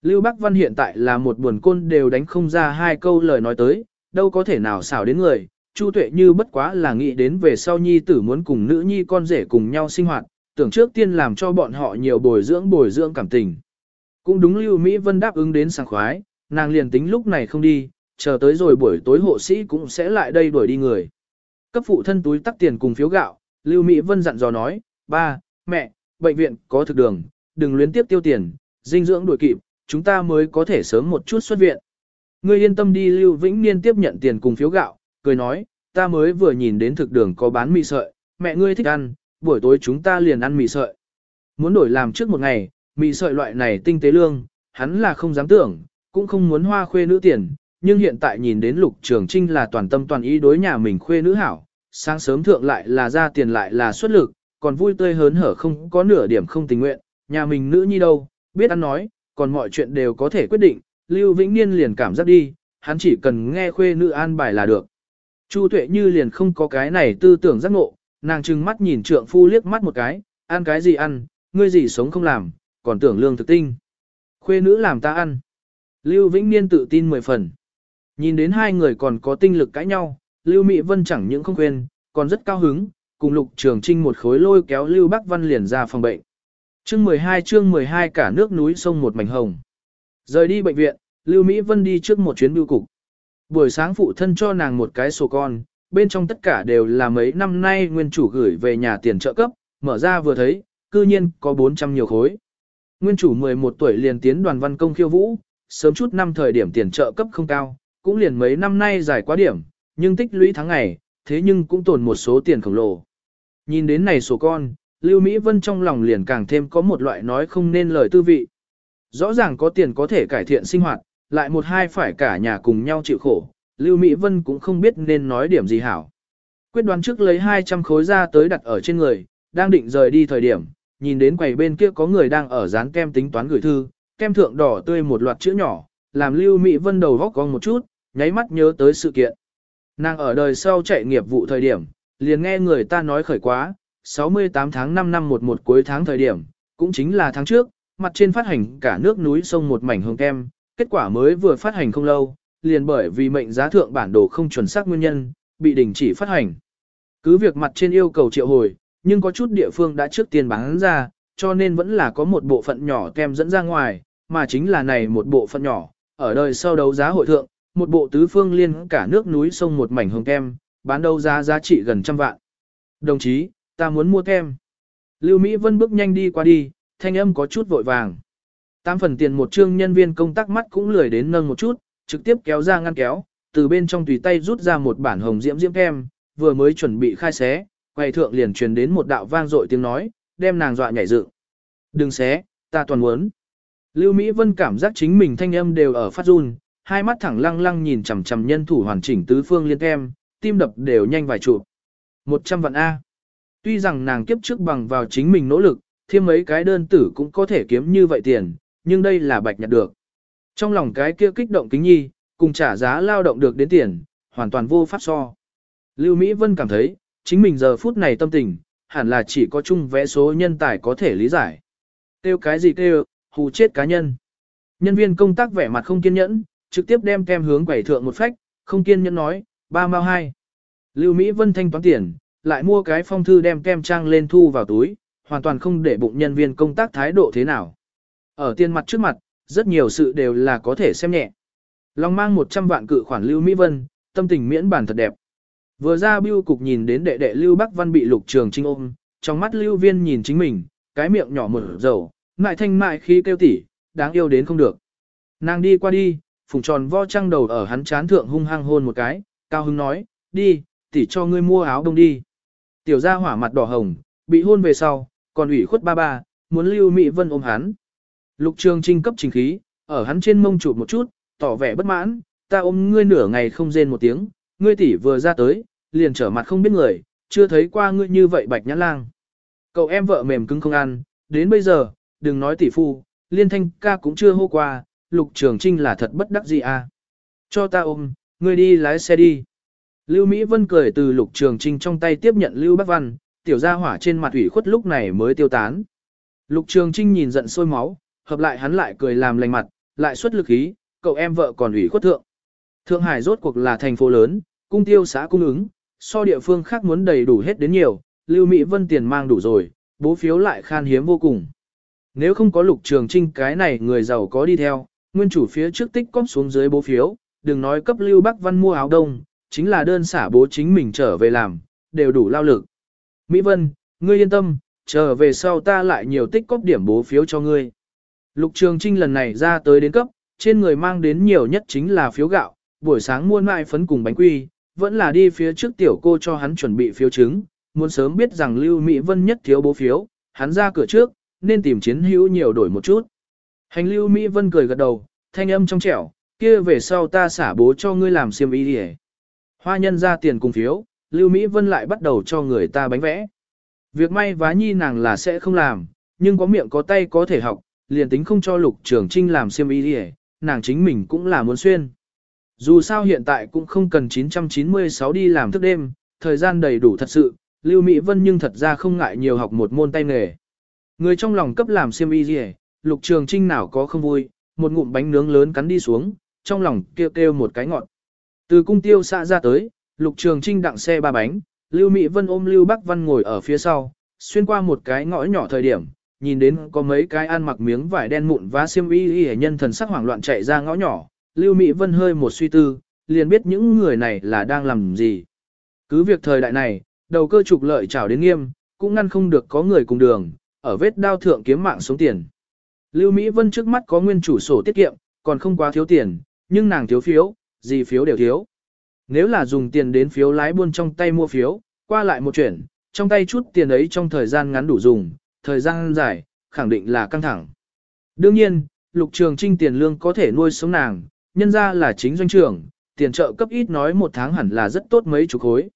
Lưu Bắc Văn hiện tại là một buồn côn đều đánh không ra hai câu lời nói tới, đâu có thể nào xảo đến người, Chu Tuệ Như bất quá là nghĩ đến về sau nhi tử muốn cùng nữ nhi con rể cùng nhau sinh hoạt, tưởng trước tiên làm cho bọn họ nhiều bồi dưỡng bồi dưỡng cảm tình. Cũng đúng Lưu Mỹ Vân đáp ứng đến sảng khoái, nàng liền tính lúc này không đi, chờ tới rồi buổi tối hộ sĩ cũng sẽ lại đây đuổi đi người. Cấp phụ thân túi tắc tiền cùng phiếu gạo, Lưu Mỹ Vân dặn dò nói, ba, mẹ, bệnh viện có thực đường, đừng luyến tiếp tiêu tiền, dinh dưỡng đuổi kịp, chúng ta mới có thể sớm một chút xuất viện. Ngươi yên tâm đi Lưu Vĩnh Niên tiếp nhận tiền cùng phiếu gạo, cười nói, ta mới vừa nhìn đến thực đường có bán mì sợi, mẹ ngươi thích ăn, buổi tối chúng ta liền ăn mì sợi. Muốn đổi làm trước một ngày, mì sợi loại này tinh tế lương, hắn là không dám tưởng, cũng không muốn hoa khuê nữ tiền, nhưng hiện tại nhìn đến lục trường trinh là toàn tâm toàn ý đối nhà mình khuê nữ hảo, sáng sớm thượng lại là ra tiền lại là xuất lực, còn vui tươi hớn hở không có nửa điểm không tình nguyện, nhà mình nữ nhi đâu, biết ăn nói, còn mọi chuyện đều có thể quyết định, Lưu Vĩnh Niên liền cảm giác đi, hắn chỉ cần nghe khuê nữ an bài là được. Chu Tuệ Như liền không có cái này tư tưởng giác ngộ, nàng trừng mắt nhìn trượng phu liếc mắt một cái, ăn cái gì ăn, ngươi gì sống không làm, còn tưởng lương thực tinh. Khuê nữ làm ta ăn. Lưu Vĩnh Niên tự tin mười phần. Nhìn đến hai người còn có tinh lực cãi nhau, Lưu Mỹ Vân chẳng những không quên, còn rất cao hứng, cùng Lục Trường Trinh một khối lôi kéo Lưu Bắc Văn liền ra phòng bệnh. Chương 12 chương 12 cả nước núi sông một mảnh hồng. Rời đi bệnh viện, Lưu Mỹ Vân đi trước một chuyến bưu cục. Buổi sáng phụ thân cho nàng một cái sổ con, bên trong tất cả đều là mấy năm nay nguyên chủ gửi về nhà tiền trợ cấp, mở ra vừa thấy, cư nhiên có 400 nhiều khối. Nguyên chủ 11 tuổi liền tiến đoàn văn công khiêu vũ, sớm chút năm thời điểm tiền trợ cấp không cao, cũng liền mấy năm nay giải quá điểm, nhưng tích lũy tháng ngày, thế nhưng cũng tồn một số tiền khổng lồ. Nhìn đến này sổ con, Lưu Mỹ Vân trong lòng liền càng thêm có một loại nói không nên lời tư vị. Rõ ràng có tiền có thể cải thiện sinh hoạt, lại một hai phải cả nhà cùng nhau chịu khổ, Lưu Mỹ Vân cũng không biết nên nói điểm gì hảo. Quyết đoán trước lấy 200 khối ra tới đặt ở trên người, đang định rời đi thời điểm, nhìn đến quầy bên kia có người đang ở dán kem tính toán gửi thư, kem thượng đỏ tươi một loạt chữ nhỏ, làm Lưu Mỹ Vân đầu góc con một chút, nháy mắt nhớ tới sự kiện. Nàng ở đời sau chạy nghiệp vụ thời điểm, liền nghe người ta nói khởi quá, 68 tháng 5 năm 11 cuối tháng thời điểm, cũng chính là tháng trước, mặt trên phát hành cả nước núi sông một mảnh hương kem, kết quả mới vừa phát hành không lâu, liền bởi vì mệnh giá thượng bản đồ không chuẩn xác nguyên nhân, bị đình chỉ phát hành. Cứ việc mặt trên yêu cầu triệu hồi, nhưng có chút địa phương đã trước tiên bán ra, cho nên vẫn là có một bộ phận nhỏ kem dẫn ra ngoài, mà chính là này một bộ phận nhỏ, ở đời sau đấu giá hội thượng, một bộ tứ phương liên cả nước núi sông một mảnh hồng kem, bán đâu giá giá trị gần trăm vạn. Đồng chí, ta muốn mua kem. Lưu Mỹ Vân bước nhanh đi qua đi, thanh âm có chút vội vàng. Tám phần tiền một trương nhân viên công tác mắt cũng lười đến nâng một chút, trực tiếp kéo ra ngăn kéo, từ bên trong tùy tay rút ra một bản hồng diễm diễm kem, vừa mới chuẩn bị khai xé, quầy thượng liền truyền đến một đạo vang dội tiếng nói, đem nàng dọa nhảy dựng. Đừng xé, ta toàn muốn. Lưu Mỹ Vân cảm giác chính mình thanh âm đều ở phát run, hai mắt thẳng lăng lăng nhìn chằm chằm nhân thủ hoàn chỉnh tứ phương liên kem, tim đập đều nhanh vài chụp. 100 vạn A. Tuy rằng nàng kiếp trước bằng vào chính mình nỗ lực, thêm mấy cái đơn tử cũng có thể kiếm như vậy tiền, nhưng đây là bạch nhặt được. Trong lòng cái kia kích động kính nhi, cùng trả giá lao động được đến tiền, hoàn toàn vô pháp so. Lưu Mỹ Vân cảm thấy, chính mình giờ phút này tâm tình, hẳn là chỉ có chung vẽ số nhân tài có thể lý giải. tiêu cái gì kêu, hù chết cá nhân. Nhân viên công tác vẻ mặt không kiên nhẫn, trực tiếp đem kem hướng quầy thượng một phách, không kiên nhẫn nói, ba mao hai. Lưu Mỹ Vân thanh toán tiền, lại mua cái phong thư đem kem trang lên thu vào túi, hoàn toàn không để bụng nhân viên công tác thái độ thế nào. Ở tiền mặt trước mặt, rất nhiều sự đều là có thể xem nhẹ. Long mang 100 vạn cự khoản Lưu Mỹ Vân, tâm tình miễn bản thật đẹp. Vừa ra bưu cục nhìn đến đệ đệ Lưu Bắc Văn bị lục trường trinh ôm, trong mắt Lưu Viên nhìn chính mình, cái miệng nhỏ mở dầu, ngại thanh mại khi kêu tỉ, đáng yêu đến không được. Nàng đi qua đi, phùng tròn vo trăng đầu ở hắn chán thượng hung hăng hôn một cái, cao hưng nói, đi, tỉ cho ngươi mua áo đông đi. Tiểu gia hỏa mặt đỏ hồng, bị hôn về sau, còn ủy khuất ba ba, muốn Lưu Mỹ Vân ôm hắn. Lục Trường Trinh cấp trình khí, ở hắn trên mông chụp một chút, tỏ vẻ bất mãn, ta ôm ngươi nửa ngày không rên một tiếng, ngươi tỷ vừa ra tới, liền trở mặt không biết người, chưa thấy qua ngươi như vậy bạch nhãn lang. Cậu em vợ mềm cứng không ăn, đến bây giờ, đừng nói tỷ phu, liên thanh ca cũng chưa hô qua, Lục Trường Trinh là thật bất đắc dĩ à. Cho ta ôm, ngươi đi lái xe đi. Lưu Mỹ Vân cười từ Lục Trường Trinh trong tay tiếp nhận Lưu Bắc Văn, tiểu gia hỏa trên mặt ủy khuất lúc này mới tiêu tán. Lục Trường Trinh nhìn giận sôi máu, hợp lại hắn lại cười làm lành mặt, lại xuất lực ý, cậu em vợ còn ủy khuất thượng. Thượng Hải rốt cuộc là thành phố lớn, cung tiêu xã cung ứng, so địa phương khác muốn đầy đủ hết đến nhiều, Lưu Mỹ Vân tiền mang đủ rồi, bố phiếu lại khan hiếm vô cùng. Nếu không có Lục Trường Trinh cái này người giàu có đi theo, nguyên chủ phía trước tích cóp xuống dưới bố phiếu, đừng nói cấp Lưu Bắc Văn mua áo đông, chính là đơn xả bố chính mình trở về làm, đều đủ lao lực. Mỹ Vân, ngươi yên tâm, trở về sau ta lại nhiều tích cóp điểm bố phiếu cho ngươi. Lục Trường Trinh lần này ra tới đến cấp, trên người mang đến nhiều nhất chính là phiếu gạo, buổi sáng mua mại phấn cùng bánh quy, vẫn là đi phía trước tiểu cô cho hắn chuẩn bị phiếu chứng, muốn sớm biết rằng Lưu Mỹ Vân nhất thiếu bố phiếu, hắn ra cửa trước, nên tìm chiến hữu nhiều đổi một chút. Hành Lưu Mỹ Vân cười gật đầu, thanh âm trong trẻo, kia về sau ta xả bố cho ngươi làm xiêm y đi Hoa nhân ra tiền cùng phiếu, Lưu Mỹ Vân lại bắt đầu cho người ta bánh vẽ. Việc may vá nhi nàng là sẽ không làm, nhưng có miệng có tay có thể học, liền tính không cho lục trường trinh làm xiêm y đi nàng chính mình cũng là muốn xuyên. Dù sao hiện tại cũng không cần 996 đi làm thức đêm, thời gian đầy đủ thật sự, Lưu Mỹ Vân nhưng thật ra không ngại nhiều học một môn tay nghề. Người trong lòng cấp làm xiêm y gì, lục trường trinh nào có không vui, một ngụm bánh nướng lớn cắn đi xuống, trong lòng kêu kêu một cái ngọn. Từ cung tiêu xã ra tới, lục trường trinh đặng xe ba bánh, Lưu Mỹ Vân ôm Lưu Bắc Văn ngồi ở phía sau, xuyên qua một cái ngõ nhỏ thời điểm, nhìn đến có mấy cái ăn mặc miếng vải đen mụn và xiêm y y nhân thần sắc hoảng loạn chạy ra ngõ nhỏ, Lưu Mỹ Vân hơi một suy tư, liền biết những người này là đang làm gì. Cứ việc thời đại này, đầu cơ trục lợi trảo đến nghiêm, cũng ngăn không được có người cùng đường, ở vết đao thượng kiếm mạng sống tiền. Lưu Mỹ Vân trước mắt có nguyên chủ sổ tiết kiệm, còn không quá thiếu tiền, nhưng nàng thiếu phiếu, gì phiếu đều thiếu. Nếu là dùng tiền đến phiếu lái buôn trong tay mua phiếu, qua lại một chuyển, trong tay chút tiền ấy trong thời gian ngắn đủ dùng, thời gian dài, khẳng định là căng thẳng. Đương nhiên, lục trường trinh tiền lương có thể nuôi sống nàng, nhân ra là chính doanh trưởng, tiền trợ cấp ít nói một tháng hẳn là rất tốt mấy chục khối.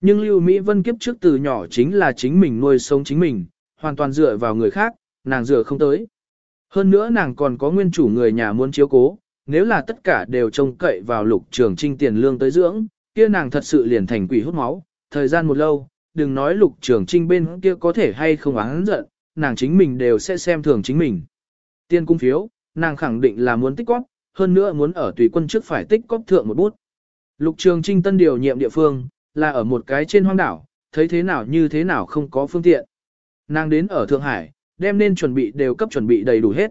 Nhưng Lưu Mỹ Vân kiếp trước từ nhỏ chính là chính mình nuôi sống chính mình, hoàn toàn dựa vào người khác, nàng dựa không tới. Hơn nữa nàng còn có nguyên chủ người nhà muốn chiếu cố, nếu là tất cả đều trông cậy vào lục trường trinh tiền lương tới dưỡng, kia nàng thật sự liền thành quỷ hút máu, thời gian một lâu, đừng nói lục trường trinh bên kia có thể hay không oán giận, nàng chính mình đều sẽ xem thường chính mình. Tiên cung phiếu, nàng khẳng định là muốn tích cóp, hơn nữa muốn ở tùy quân trước phải tích cóp thượng một bút. Lục trường trinh tân điều nhiệm địa phương, là ở một cái trên hoang đảo, thấy thế nào như thế nào không có phương tiện. Nàng đến ở Thượng Hải, đem nên chuẩn bị đều cấp chuẩn bị đầy đủ hết.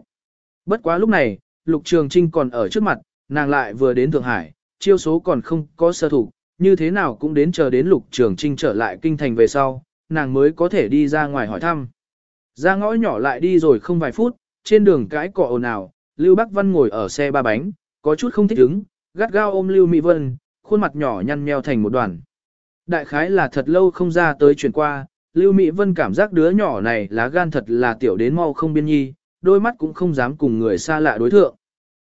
Bất quá lúc này, Lục Trường Trinh còn ở trước mặt, nàng lại vừa đến Thượng Hải, chiêu số còn không có sơ thủ, như thế nào cũng đến chờ đến Lục Trường Trinh trở lại kinh thành về sau, nàng mới có thể đi ra ngoài hỏi thăm. Ra ngõ nhỏ lại đi rồi không vài phút, trên đường cái cọ ồn ào, Lưu Bắc Văn ngồi ở xe ba bánh, có chút không thích ứng, gắt gao ôm Lưu Mỹ Vân, khuôn mặt nhỏ nhăn nheo thành một đoàn. Đại khái là thật lâu không ra tới chuyển qua, Lưu Mỹ Vân cảm giác đứa nhỏ này lá gan thật là tiểu đến mau không biên nhi, đôi mắt cũng không dám cùng người xa lạ đối thượng.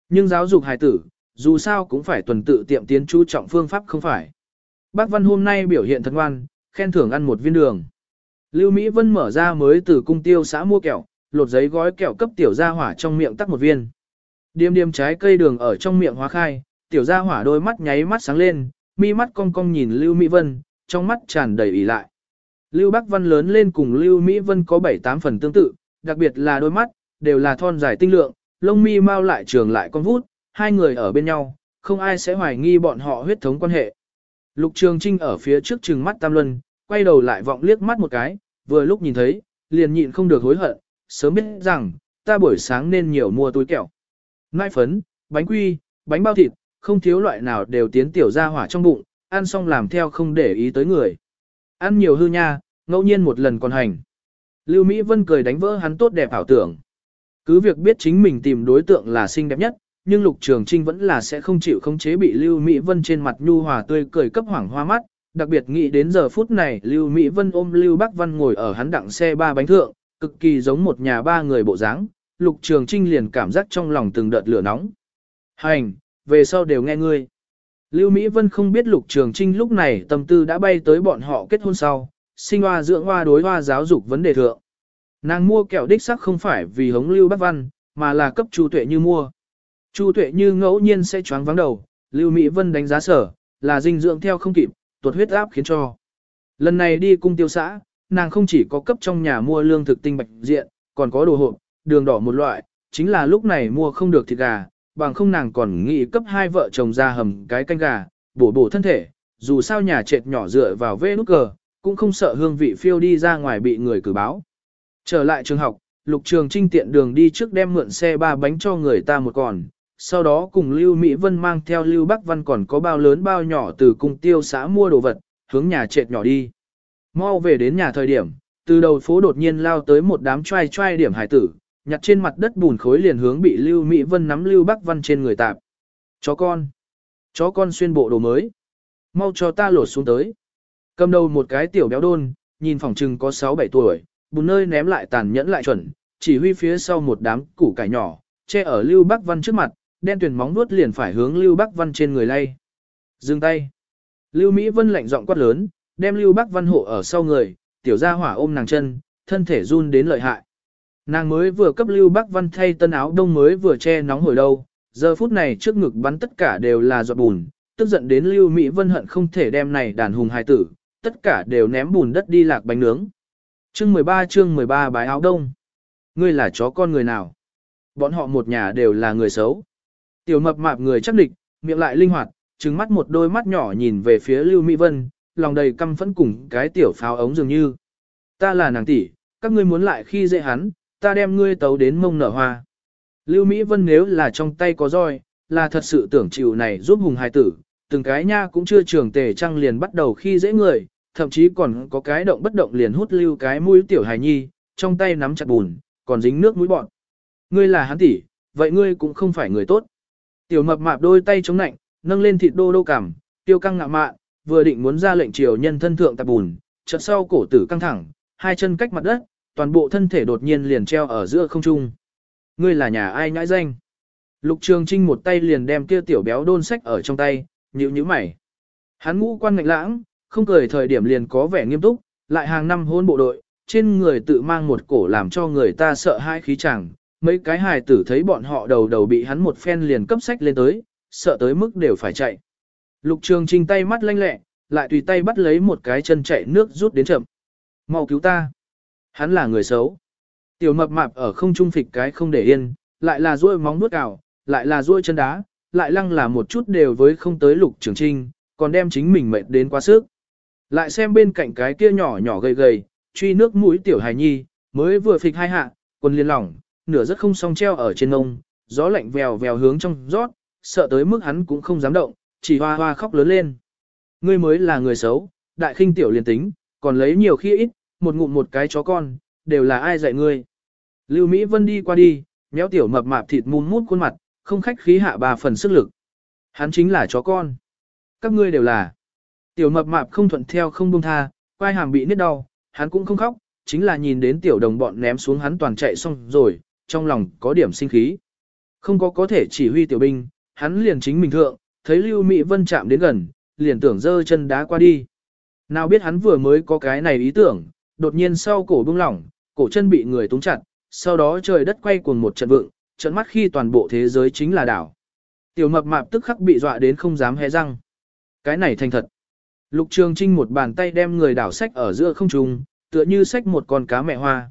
Nhưng giáo dục hài tử, dù sao cũng phải tuần tự tiệm tiến chú trọng phương pháp không phải. Bác Văn hôm nay biểu hiện thật ngoan, khen thưởng ăn một viên đường. Lưu Mỹ Vân mở ra mới từ cung tiêu xã mua kẹo, lột giấy gói kẹo cấp tiểu gia hỏa trong miệng tắc một viên. Điềm điềm trái cây đường ở trong miệng hóa khai, tiểu gia hỏa đôi mắt nháy mắt sáng lên, mi mắt cong cong nhìn Lưu Mỹ Vân, trong mắt tràn đầy ỉ lại. Lưu Bắc Văn lớn lên cùng Lưu Mỹ Vân có 7-8 phần tương tự, đặc biệt là đôi mắt, đều là thon dài tinh lượng, lông mi mau lại trường lại con vút, hai người ở bên nhau, không ai sẽ hoài nghi bọn họ huyết thống quan hệ. Lục Trường Trinh ở phía trước trừng mắt Tam Luân, quay đầu lại vọng liếc mắt một cái, vừa lúc nhìn thấy, liền nhịn không được hối hận, sớm biết rằng, ta buổi sáng nên nhiều mua túi kẹo. Nai phấn, bánh quy, bánh bao thịt, không thiếu loại nào đều tiến tiểu ra hỏa trong bụng, ăn xong làm theo không để ý tới người. Ăn nhiều hư nha, ngẫu nhiên một lần còn hành. Lưu Mỹ Vân cười đánh vỡ hắn tốt đẹp ảo tưởng. Cứ việc biết chính mình tìm đối tượng là xinh đẹp nhất, nhưng Lục Trường Trinh vẫn là sẽ không chịu không chế bị Lưu Mỹ Vân trên mặt nhu hòa tươi cười cấp hoảng hoa mắt, đặc biệt nghĩ đến giờ phút này Lưu Mỹ Vân ôm Lưu Bắc Văn ngồi ở hắn đặng xe ba bánh thượng, cực kỳ giống một nhà ba người bộ dáng, Lục Trường Trinh liền cảm giác trong lòng từng đợt lửa nóng. Hành, về sau đều nghe ngươi. Lưu Mỹ Vân không biết Lục Trường Trinh lúc này tâm tư đã bay tới bọn họ kết hôn sau, sinh hoa dưỡng hoa đối hoa giáo dục vấn đề thượng. Nàng mua kẹo đích sắc không phải vì hống Lưu bác Văn, mà là cấp Chu Tuệ Như mua. Chu Tuệ Như ngẫu nhiên sẽ choáng vắng đầu, Lưu Mỹ Vân đánh giá sở, là dinh dưỡng theo không kịp, tuột huyết áp khiến cho. Lần này đi cung tiêu xã, nàng không chỉ có cấp trong nhà mua lương thực tinh bạch diện, còn có đồ hộp, đường đỏ một loại, chính là lúc này mua không được thịt gà, bằng không nàng còn nghĩ cấp hai vợ chồng ra hầm cái canh gà, bổ bổ thân thể, dù sao nhà trệt nhỏ dựa vào vê nút cờ, cũng không sợ hương vị phiêu đi ra ngoài bị người cử báo. Trở lại trường học, Lục Trường Trinh tiện đường đi trước đem mượn xe ba bánh cho người ta một còn, sau đó cùng Lưu Mỹ Vân mang theo Lưu Bắc Văn còn có bao lớn bao nhỏ từ cung tiêu xã mua đồ vật, hướng nhà trệt nhỏ đi. Mau về đến nhà thời điểm, từ đầu phố đột nhiên lao tới một đám trai trai điểm hải tử, nhặt trên mặt đất bùn khối liền hướng bị Lưu Mỹ Vân nắm Lưu Bắc Văn trên người tạp. Chó con. Chó con xuyên bộ đồ mới. Mau cho ta lột xuống tới. Cầm đầu một cái tiểu béo đôn, nhìn phòng trừng có 6-7 tuổi, bùn nơi ném lại tàn nhẫn lại chuẩn, chỉ huy phía sau một đám củ cải nhỏ, che ở Lưu Bắc Văn trước mặt, đen tuyển móng vuốt liền phải hướng Lưu Bắc Văn trên người lay. Dừng tay. Lưu Mỹ Vân lạnh giọng quát lớn, đem Lưu Bắc Văn hộ ở sau người, tiểu gia hỏa ôm nàng chân, thân thể run đến lợi hại. Nàng mới vừa cấp Lưu Bắc Văn thay tân áo đông mới vừa che nóng hồi đâu, giờ phút này trước ngực bắn tất cả đều là giọt bùn, tức giận đến Lưu Mỹ Vân hận không thể đem này đàn hùng hài tử, tất cả đều ném bùn đất đi lạc bánh nướng. Chương 13 chương 13 bái áo đông. Ngươi là chó con người nào? Bọn họ một nhà đều là người xấu. Tiểu mập mạp người chắc địch, miệng lại linh hoạt, trừng mắt một đôi mắt nhỏ nhìn về phía Lưu Mỹ Vân, lòng đầy căm phẫn cùng cái tiểu pháo ống dường như. Ta là nàng tỷ, các ngươi muốn lại khi dễ hắn, ta đem ngươi tấu đến mông nở hoa. Lưu Mỹ Vân nếu là trong tay có roi, là thật sự tưởng chịu này giúp hùng hài tử, từng cái nha cũng chưa trường tề trăng liền bắt đầu khi dễ người, thậm chí còn có cái động bất động liền hút lưu cái mũi tiểu hài nhi, trong tay nắm chặt bùn, còn dính nước mũi bọn. Ngươi là hắn tỷ, vậy ngươi cũng không phải người tốt. Tiểu mập mạp đôi tay chống nạnh, nâng lên thịt đô đô cảm, tiêu căng ngạ mạn, vừa định muốn ra lệnh triều nhân thân thượng tạp bùn, chợt sau cổ tử căng thẳng, hai chân cách mặt đất, toàn bộ thân thể đột nhiên liền treo ở giữa không trung. Ngươi là nhà ai nhãi danh? Lục Trường Trinh một tay liền đem kia tiểu béo đôn sách ở trong tay, nhíu nhíu mày. Hắn ngũ quan ngạnh lãng, không cười thời điểm liền có vẻ nghiêm túc, lại hàng năm hôn bộ đội, trên người tự mang một cổ làm cho người ta sợ hãi khí chẳng. Mấy cái hài tử thấy bọn họ đầu đầu bị hắn một phen liền cấp sách lên tới, sợ tới mức đều phải chạy. Lục Trường Trinh tay mắt lanh lẹ, lại tùy tay bắt lấy một cái chân chạy nước rút đến chậm. Mau cứu ta. Hắn là người xấu. Tiểu mập mạp ở không trung phịch cái không để yên, lại là duỗi móng nuốt cào, lại là duỗi chân đá, lại lăng là một chút đều với không tới lục trường trinh, còn đem chính mình mệt đến quá sức. Lại xem bên cạnh cái kia nhỏ nhỏ gầy gầy, truy nước mũi tiểu hài nhi, mới vừa phịch hai hạ, quần liên lỏng, nửa rất không song treo ở trên ngông, gió lạnh vèo vèo hướng trong rót, sợ tới mức hắn cũng không dám động, chỉ hoa hoa khóc lớn lên. Ngươi mới là người xấu, đại khinh tiểu liền tính, còn lấy nhiều khi ít, một ngụm một cái chó con, đều là ai dạy ngươi. Lưu Mỹ Vân đi qua đi, méo tiểu mập mạp thịt mùn mút khuôn mặt, không khách khí hạ bà phần sức lực. Hắn chính là chó con. Các ngươi đều là. Tiểu mập mạp không thuận theo không buông tha, quai hàm bị nứt đau, hắn cũng không khóc, chính là nhìn đến tiểu đồng bọn ném xuống hắn toàn chạy xong rồi, trong lòng có điểm sinh khí. Không có có thể chỉ huy tiểu binh, hắn liền chính mình thượng, thấy Lưu Mỹ Vân chạm đến gần, liền tưởng dơ chân đá qua đi. Nào biết hắn vừa mới có cái này ý tưởng, đột nhiên sau cổ buông lỏng, cổ chân bị người túng chặt, sau đó trời đất quay cuồng một trận vượng, trận mắt khi toàn bộ thế giới chính là đảo. Tiểu mập mạp tức khắc bị dọa đến không dám hé răng. Cái này thành thật. Lục Trường Trinh một bàn tay đem người đảo sách ở giữa không trung, tựa như sách một con cá mẹ hoa.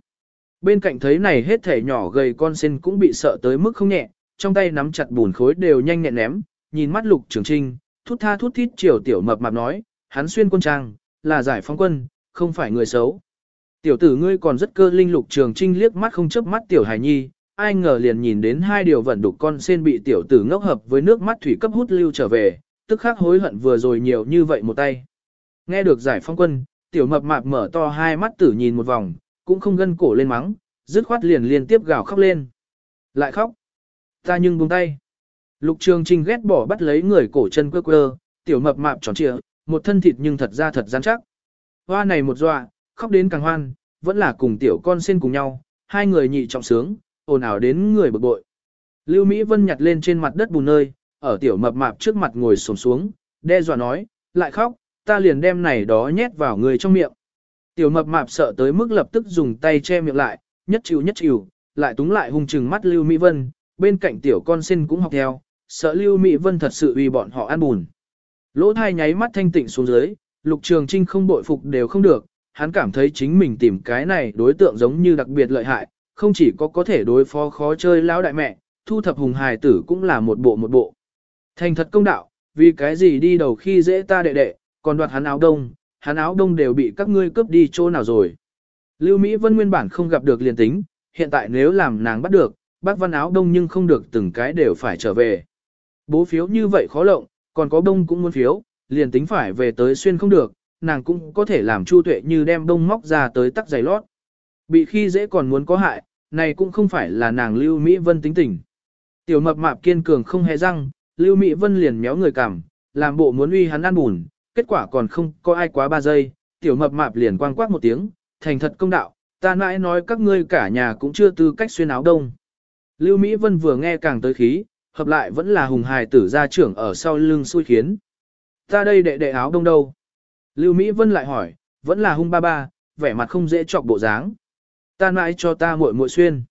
Bên cạnh thấy này hết thể nhỏ gầy con sen cũng bị sợ tới mức không nhẹ, trong tay nắm chặt bùn khối đều nhanh nhẹn ném, nhìn mắt Lục Trường Trinh, thút tha thút thít chiều tiểu mập mạp nói, hắn xuyên quân trang, là giải phóng quân, không phải người xấu. Tiểu tử ngươi còn rất cơ linh lục trường trinh liếc mắt không chớp mắt tiểu hải nhi, ai ngờ liền nhìn đến hai điều vận đục con sen bị tiểu tử ngốc hợp với nước mắt thủy cấp hút lưu trở về, tức khắc hối hận vừa rồi nhiều như vậy một tay. Nghe được giải phóng quân, tiểu mập mạp mở to hai mắt tử nhìn một vòng, cũng không gân cổ lên mắng, dứt khoát liền liên tiếp gào khóc lên. Lại khóc. Ta nhưng buông tay. Lục trường trinh ghét bỏ bắt lấy người cổ chân quơ quơ, tiểu mập mạp tròn trịa, một thân thịt nhưng thật ra thật rắn chắc. Hoa này một dọa, khóc đến càng hoan, vẫn là cùng tiểu con sen cùng nhau, hai người nhị trọng sướng, ồn ào đến người bực bội. Lưu Mỹ Vân nhặt lên trên mặt đất bùn nơi, ở tiểu mập mạp trước mặt ngồi xổm xuống, đe dọa nói, lại khóc, ta liền đem này đó nhét vào người trong miệng. Tiểu mập mạp sợ tới mức lập tức dùng tay che miệng lại, nhất chịu nhất chịu, lại túng lại hung chừng mắt Lưu Mỹ Vân, bên cạnh tiểu con xin cũng học theo, sợ Lưu Mỹ Vân thật sự vì bọn họ ăn bùn. Lỗ thai nháy mắt thanh tịnh xuống dưới, lục trường trinh không bội phục đều không được, hắn cảm thấy chính mình tìm cái này đối tượng giống như đặc biệt lợi hại, không chỉ có có thể đối phó khó chơi lão đại mẹ, thu thập hùng hài tử cũng là một bộ một bộ. Thành thật công đạo, vì cái gì đi đầu khi dễ ta đệ đệ, còn đoạt hắn áo đông, hắn áo đông đều bị các ngươi cướp đi chỗ nào rồi. Lưu Mỹ Vân nguyên bản không gặp được liền tính, hiện tại nếu làm nàng bắt được, bác văn áo đông nhưng không được từng cái đều phải trở về. Bố phiếu như vậy khó lộng, còn có đông cũng muốn phiếu, liền tính phải về tới xuyên không được, nàng cũng có thể làm chu tuệ như đem đông móc ra tới tắc giày lót. Bị khi dễ còn muốn có hại, này cũng không phải là nàng Lưu Mỹ Vân tính tình. Tiểu mập mạp kiên cường không hề răng, Lưu Mỹ Vân liền méo người cảm, làm bộ muốn uy hắn ăn bùn, kết quả còn không có ai quá ba giây, tiểu mập mạp liền quang quát một tiếng, thành thật công đạo, ta nãi nói các ngươi cả nhà cũng chưa tư cách xuyên áo đông. Lưu Mỹ Vân vừa nghe càng tới khí, hợp lại vẫn là hùng hài tử gia trưởng ở sau lưng xui khiến. Ta đây đệ đệ áo đông đâu? Lưu Mỹ Vân lại hỏi, vẫn là hung ba ba, vẻ mặt không dễ chọc bộ dáng. Ta nãi cho ta muội muội xuyên.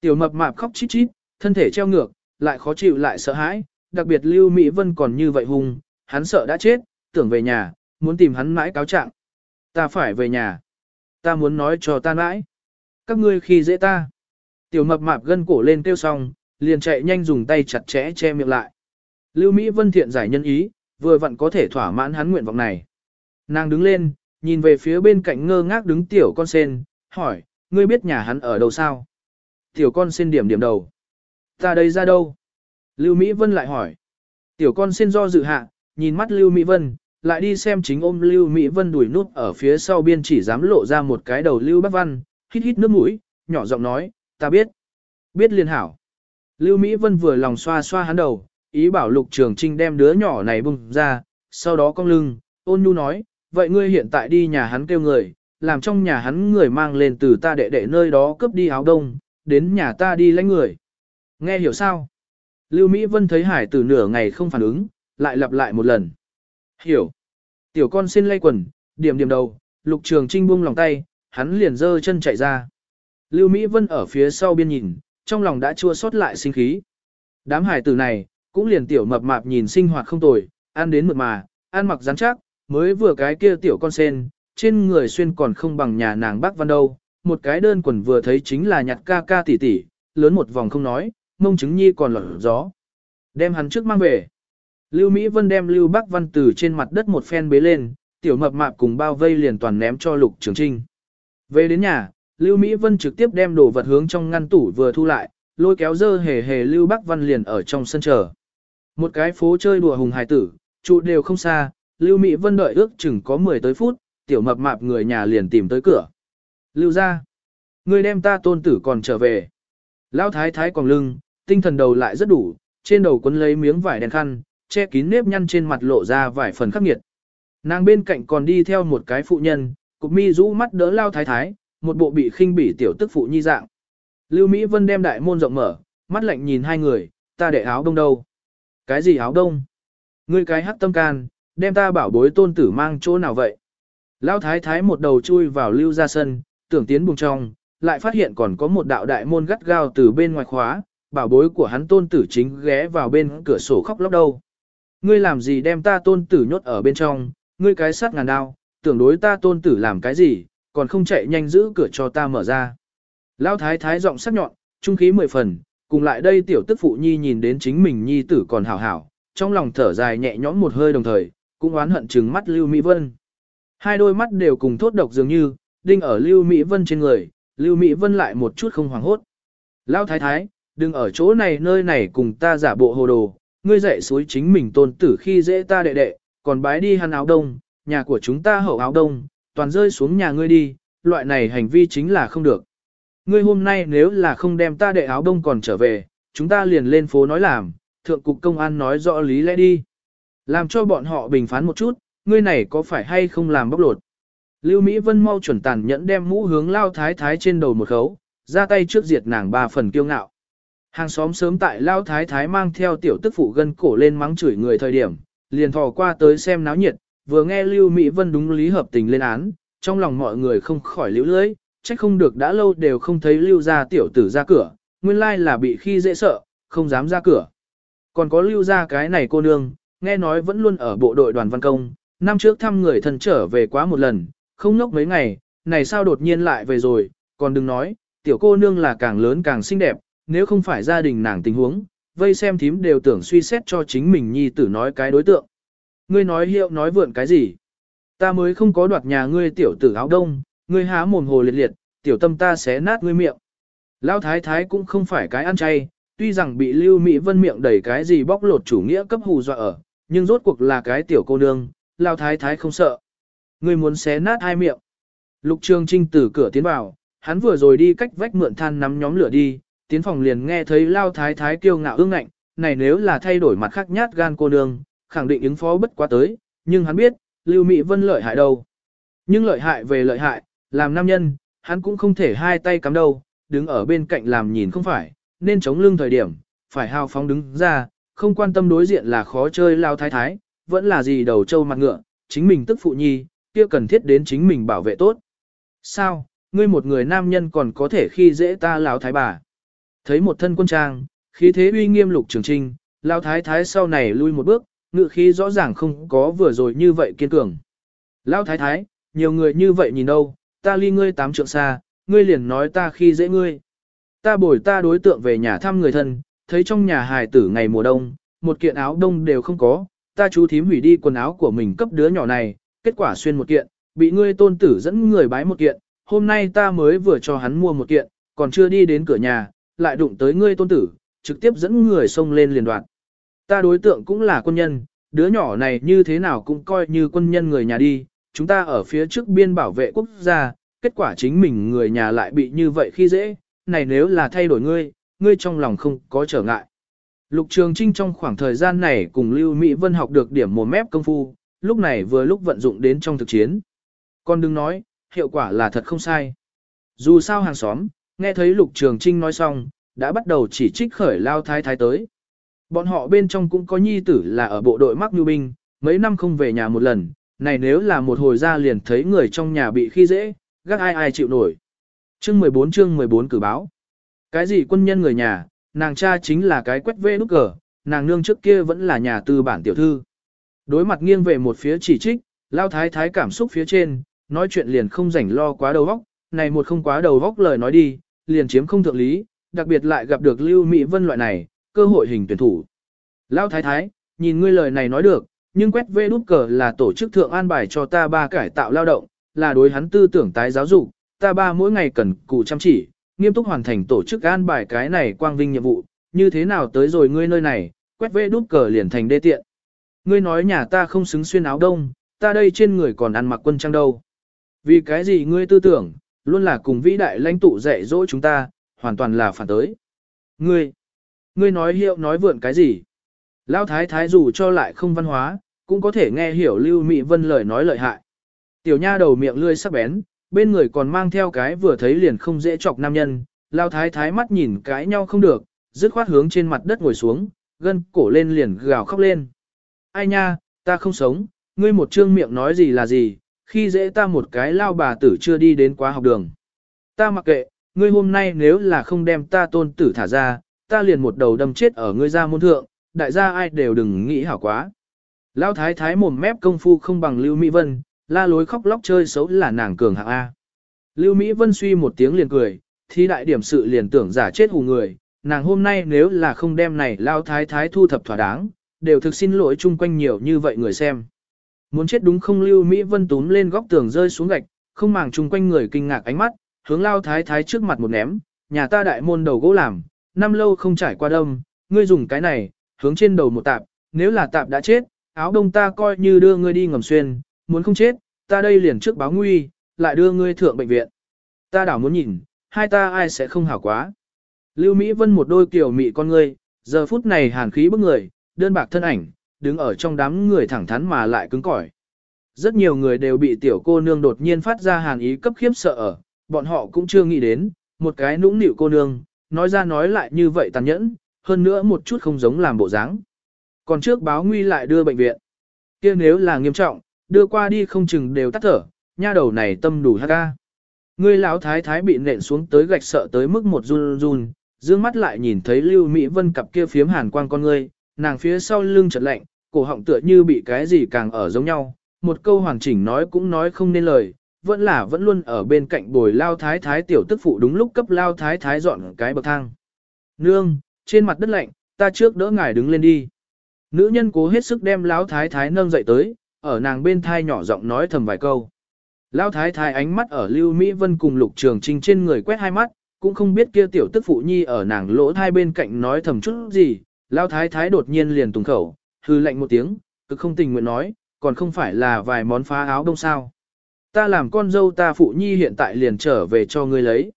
Tiểu mập mạp khóc chít chít, thân thể treo ngược, lại khó chịu lại sợ hãi, đặc biệt Lưu Mỹ Vân còn như vậy hung, hắn sợ đã chết, tưởng về nhà, muốn tìm hắn mãi cáo trạng. Ta phải về nhà. Ta muốn nói cho ta mãi. Các ngươi khi dễ ta. Tiểu mập mạp gân cổ lên kêu xong, liền chạy nhanh dùng tay chặt chẽ che miệng lại. Lưu Mỹ Vân thiện giải nhân ý, vừa vặn có thể thỏa mãn hắn nguyện vọng này. Nàng đứng lên, nhìn về phía bên cạnh ngơ ngác đứng tiểu con sen, hỏi, ngươi biết nhà hắn ở đâu sao? Tiểu con sen điểm điểm đầu. Ta đây ra đâu? Lưu Mỹ Vân lại hỏi. Tiểu con sen do dự hạ, nhìn mắt Lưu Mỹ Vân, lại đi xem chính ôm Lưu Mỹ Vân đuổi nút ở phía sau biên chỉ dám lộ ra một cái đầu Lưu Bắc Văn, hít hít nước mũi, nhỏ giọng nói, ta biết. Biết liên hảo. Lưu Mỹ Vân vừa lòng xoa xoa hắn đầu, ý bảo Lục Trường Trinh đem đứa nhỏ này bung ra, sau đó cong lưng, ôn nhu nói, vậy ngươi hiện tại đi nhà hắn kêu người, làm trong nhà hắn người mang lên từ ta đệ đệ nơi đó cướp đi áo đông, đến nhà ta đi lấy người. Nghe hiểu sao? Lưu Mỹ Vân thấy hải tử nửa ngày không phản ứng, lại lặp lại một lần. Hiểu. Tiểu con xin lay quần, điểm điểm đầu, lục trường trinh buông lòng tay, hắn liền giơ chân chạy ra. Lưu Mỹ Vân ở phía sau biên nhìn, trong lòng đã chua xót lại sinh khí. Đám hải tử này, cũng liền tiểu mập mạp nhìn sinh hoạt không tồi, ăn đến mượt mà, ăn mặc rắn chắc, mới vừa cái kia tiểu con sen, trên người xuyên còn không bằng nhà nàng bác văn đâu, một cái đơn quần vừa thấy chính là nhặt ca ca tỷ tỷ, lớn một vòng không nói, mông chứng nhi còn lọt gió. Đem hắn trước mang về. Lưu Mỹ Vân đem Lưu Bắc Văn từ trên mặt đất một phen bế lên, tiểu mập mạp cùng bao vây liền toàn ném cho Lục Trường Trinh. Về đến nhà, Lưu Mỹ Vân trực tiếp đem đồ vật hướng trong ngăn tủ vừa thu lại, lôi kéo dơ hề hề Lưu Bắc Văn liền ở trong sân chờ. Một cái phố chơi đùa hùng hài tử, trụ đều không xa, Lưu Mỹ Vân đợi ước chừng có 10 tới phút, tiểu mập mạp người nhà liền tìm tới cửa. Lưu ra, người đem ta tôn tử còn trở về. Lão thái thái còn lưng, tinh thần đầu lại rất đủ, trên đầu quấn lấy miếng vải đen khăn, che kín nếp nhăn trên mặt lộ ra vài phần khắc nghiệt. Nàng bên cạnh còn đi theo một cái phụ nhân, cục mi rũ mắt đỡ lao thái thái, một bộ bị khinh bỉ tiểu tức phụ nhi dạng. Lưu Mỹ Vân đem đại môn rộng mở, mắt lạnh nhìn hai người, ta để áo đông đâu? Cái gì áo đông? Ngươi cái hắc tâm can, đem ta bảo bối tôn tử mang chỗ nào vậy? Lao thái thái một đầu chui vào lưu ra sân, tưởng tiến bùng trong, lại phát hiện còn có một đạo đại môn gắt gao từ bên ngoài khóa, bảo bối của hắn tôn tử chính ghé vào bên cửa sổ khóc lóc đâu. Ngươi làm gì đem ta tôn tử nhốt ở bên trong, ngươi cái sát ngàn đao, tưởng đối ta tôn tử làm cái gì, còn không chạy nhanh giữ cửa cho ta mở ra. Lão thái thái giọng sắc nhọn, trung khí mười phần, cùng lại đây tiểu tức phụ nhi nhìn đến chính mình nhi tử còn hảo hảo, trong lòng thở dài nhẹ nhõm một hơi đồng thời, cũng oán hận trừng mắt Lưu Mỹ Vân. Hai đôi mắt đều cùng thốt độc dường như, đinh ở Lưu Mỹ Vân trên người, Lưu Mỹ Vân lại một chút không hoảng hốt. Lão thái thái, đừng ở chỗ này nơi này cùng ta giả bộ hồ đồ, ngươi dạy suối chính mình tôn tử khi dễ ta đệ đệ, còn bái đi hắn áo đông, nhà của chúng ta hậu áo đông, toàn rơi xuống nhà ngươi đi, loại này hành vi chính là không được. Ngươi hôm nay nếu là không đem ta đệ áo đông còn trở về, chúng ta liền lên phố nói làm, thượng cục công an nói rõ lý lẽ đi. Làm cho bọn họ bình phán một chút, ngươi này có phải hay không làm bóc lột. Lưu Mỹ Vân mau chuẩn tàn nhẫn đem mũ hướng lao thái thái trên đầu một khấu, ra tay trước diệt nàng ba phần kiêu ngạo. Hàng xóm sớm tại lao thái thái mang theo tiểu tức phụ gân cổ lên mắng chửi người thời điểm, liền thò qua tới xem náo nhiệt, vừa nghe Lưu Mỹ Vân đúng lý hợp tình lên án, trong lòng mọi người không khỏi liễu lưới, trách không được đã lâu đều không thấy Lưu gia tiểu tử ra cửa, nguyên lai là bị khi dễ sợ, không dám ra cửa. Còn có Lưu gia cái này cô nương, nghe nói vẫn luôn ở bộ đội đoàn văn công, năm trước thăm người thân trở về quá một lần, không ngốc mấy ngày, này sao đột nhiên lại về rồi, còn đừng nói, tiểu cô nương là càng lớn càng xinh đẹp, nếu không phải gia đình nàng tình huống, vây xem thím đều tưởng suy xét cho chính mình nhi tử nói cái đối tượng. Ngươi nói hiệu nói vượn cái gì? Ta mới không có đoạt nhà ngươi tiểu tử áo đông, ngươi há mồm hồ liệt liệt, tiểu tâm ta sẽ nát ngươi miệng. Lão thái thái cũng không phải cái ăn chay, tuy rằng bị Lưu Mỹ Vân miệng đầy cái gì bóc lột chủ nghĩa cấp hù dọa ở, nhưng rốt cuộc là cái tiểu cô nương, Lão thái thái không sợ. Ngươi muốn xé nát hai miệng. Lục Trường Trinh từ cửa tiến vào, hắn vừa rồi đi cách vách mượn than nắm nhóm lửa đi, tiến phòng liền nghe thấy lao thái thái kiêu ngạo ương ngạnh, này nếu là thay đổi mặt khác nhát gan cô nương, khẳng định ứng phó bất quá tới, nhưng hắn biết, Lưu Mỹ Vân lợi hại đâu. Nhưng lợi hại về lợi hại, làm nam nhân, hắn cũng không thể hai tay cắm đâu, đứng ở bên cạnh làm nhìn không phải, nên chống lưng thời điểm, phải hào phóng đứng ra, không quan tâm đối diện là khó chơi lao thái thái, vẫn là gì đầu trâu mặt ngựa, chính mình tức phụ nhi, kia cần thiết đến chính mình bảo vệ tốt. Sao, ngươi một người nam nhân còn có thể khi dễ ta lão thái bà. Thấy một thân quân trang, khí thế uy nghiêm lục trường trinh, lao thái thái sau này lui một bước, ngự khí rõ ràng không có vừa rồi như vậy kiên cường. Lao thái thái, nhiều người như vậy nhìn đâu, ta ly ngươi tám trượng xa, ngươi liền nói ta khi dễ ngươi. Ta bồi ta đối tượng về nhà thăm người thân, thấy trong nhà hài tử ngày mùa đông, một kiện áo đông đều không có, ta chú thím hủy đi quần áo của mình cấp đứa nhỏ này, kết quả xuyên một kiện, bị ngươi tôn tử dẫn người bái một kiện, hôm nay ta mới vừa cho hắn mua một kiện, còn chưa đi đến cửa nhà, lại đụng tới ngươi tôn tử, trực tiếp dẫn người xông lên liền đoạn. Ta đối tượng cũng là quân nhân, đứa nhỏ này như thế nào cũng coi như quân nhân người nhà đi, chúng ta ở phía trước biên bảo vệ quốc gia, kết quả chính mình người nhà lại bị như vậy khi dễ, này nếu là thay đổi ngươi, ngươi trong lòng không có trở ngại. Lục Trường Trinh trong khoảng thời gian này cùng Lưu Mỹ Vân học được điểm mồm mép công phu, lúc này vừa lúc vận dụng đến trong thực chiến. Con đừng nói, hiệu quả là thật không sai. Dù sao hàng xóm, nghe thấy Lục Trường Trinh nói xong, đã bắt đầu chỉ trích khởi lao thái thái tới. Bọn họ bên trong cũng có nhi tử là ở bộ đội mắc như binh, mấy năm không về nhà một lần, này nếu là một hồi ra liền thấy người trong nhà bị khi dễ, gác ai ai chịu nổi. Chương 14 chương 14 cử báo. Cái gì quân nhân người nhà, nàng cha chính là cái quét vê nút cờ, nàng nương trước kia vẫn là nhà tư bản tiểu thư. Đối mặt nghiêng về một phía chỉ trích, lao thái thái cảm xúc phía trên, nói chuyện liền không rảnh lo quá đầu vóc, này một không quá đầu vóc lời nói đi, liền chiếm không thượng lý, đặc biệt lại gặp được Lưu Mỹ Vân loại này, cơ hội hình tuyển thủ. Lão thái thái, nhìn ngươi lời này nói được, nhưng quét vê đút cờ là tổ chức thượng an bài cho ta ba cải tạo lao động, là đối hắn tư tưởng tái giáo dục, ta ba mỗi ngày cần cù chăm chỉ, nghiêm túc hoàn thành tổ chức an bài cái này quang vinh nhiệm vụ, như thế nào tới rồi ngươi nơi này, quét vê đút cờ liền thành đê tiện. Ngươi nói nhà ta không xứng xuyên áo đông, ta đây trên người còn ăn mặc quân trang đâu. Vì cái gì ngươi tư tưởng, luôn là cùng vĩ đại lãnh tụ dạy dỗ chúng ta, hoàn toàn là phản tới. Ngươi, ngươi nói hiệu nói vượn cái gì? Lão thái thái dù cho lại không văn hóa, cũng có thể nghe hiểu Lưu Mị Vân lời nói lợi hại. Tiểu nha đầu miệng lươi sắc bén, bên người còn mang theo cái vừa thấy liền không dễ chọc nam nhân, Lão thái thái mắt nhìn cái nhau không được, dứt khoát hướng trên mặt đất ngồi xuống, gân cổ lên liền gào khóc lên. Ai nha, ta không sống, ngươi một trương miệng nói gì là gì, khi dễ ta một cái lao bà tử chưa đi đến quá học đường. Ta mặc kệ, ngươi hôm nay nếu là không đem ta tôn tử thả ra, ta liền một đầu đâm chết ở ngươi ra môn thượng, đại gia ai đều đừng nghĩ hảo quá. Lão thái thái mồm mép công phu không bằng Lưu Mỹ Vân, la lối khóc lóc chơi xấu là nàng cường hạng A. Lưu Mỹ Vân suy một tiếng liền cười, thì đại điểm sự liền tưởng giả chết hù người, nàng hôm nay nếu là không đem này lao thái thái thu thập thỏa đáng, đều thực xin lỗi chung quanh nhiều như vậy người xem. Muốn chết đúng không Lưu Mỹ Vân túm lên góc tường rơi xuống gạch, không màng chung quanh người kinh ngạc ánh mắt, hướng lao thái thái trước mặt một ném, nhà ta đại môn đầu gỗ làm, năm lâu không trải qua đông, ngươi dùng cái này, hướng trên đầu một tạp, nếu là tạp đã chết, áo đông ta coi như đưa ngươi đi ngầm xuyên, muốn không chết, ta đây liền trước báo nguy, lại đưa ngươi thượng bệnh viện. Ta đảo muốn nhìn, hai ta ai sẽ không hảo quá. Lưu Mỹ Vân một đôi kiểu mị con ngươi, giờ phút này hàn khí bức người, đơn bạc thân ảnh, đứng ở trong đám người thẳng thắn mà lại cứng cỏi. Rất nhiều người đều bị tiểu cô nương đột nhiên phát ra hàn ý cấp khiếp sợ ở, bọn họ cũng chưa nghĩ đến, một cái nũng nịu cô nương, nói ra nói lại như vậy tàn nhẫn, hơn nữa một chút không giống làm bộ dáng. Còn trước báo nguy lại đưa bệnh viện. kia nếu là nghiêm trọng, đưa qua đi không chừng đều tắt thở, nha đầu này tâm đủ hát ca. người lão thái thái bị nện xuống tới gạch sợ tới mức một run run, dương mắt lại nhìn thấy Lưu Mỹ Vân cặp kia phiếm hàn quang con ngươi, nàng phía sau lưng chợt lạnh, cổ họng tựa như bị cái gì càng ở giống nhau, một câu hoàn chỉnh nói cũng nói không nên lời, vẫn là vẫn luôn ở bên cạnh bồi lao thái thái tiểu tức phụ đúng lúc cấp lao thái thái dọn cái bậc thang. Nương, trên mặt đất lạnh, ta trước đỡ ngài đứng lên đi. Nữ nhân cố hết sức đem lão thái thái nâng dậy tới, ở nàng bên thai nhỏ giọng nói thầm vài câu. Lão thái thái ánh mắt ở Lưu Mỹ Vân cùng Lục Trường Trinh trên người quét hai mắt, cũng không biết kia tiểu tức phụ nhi ở nàng lỗ thai bên cạnh nói thầm chút gì. Lão thái thái đột nhiên liền tùng khẩu, hư lạnh một tiếng, cực không tình nguyện nói, còn không phải là vài món phá áo đông sao. Ta làm con dâu ta phụ nhi hiện tại liền trở về cho ngươi lấy.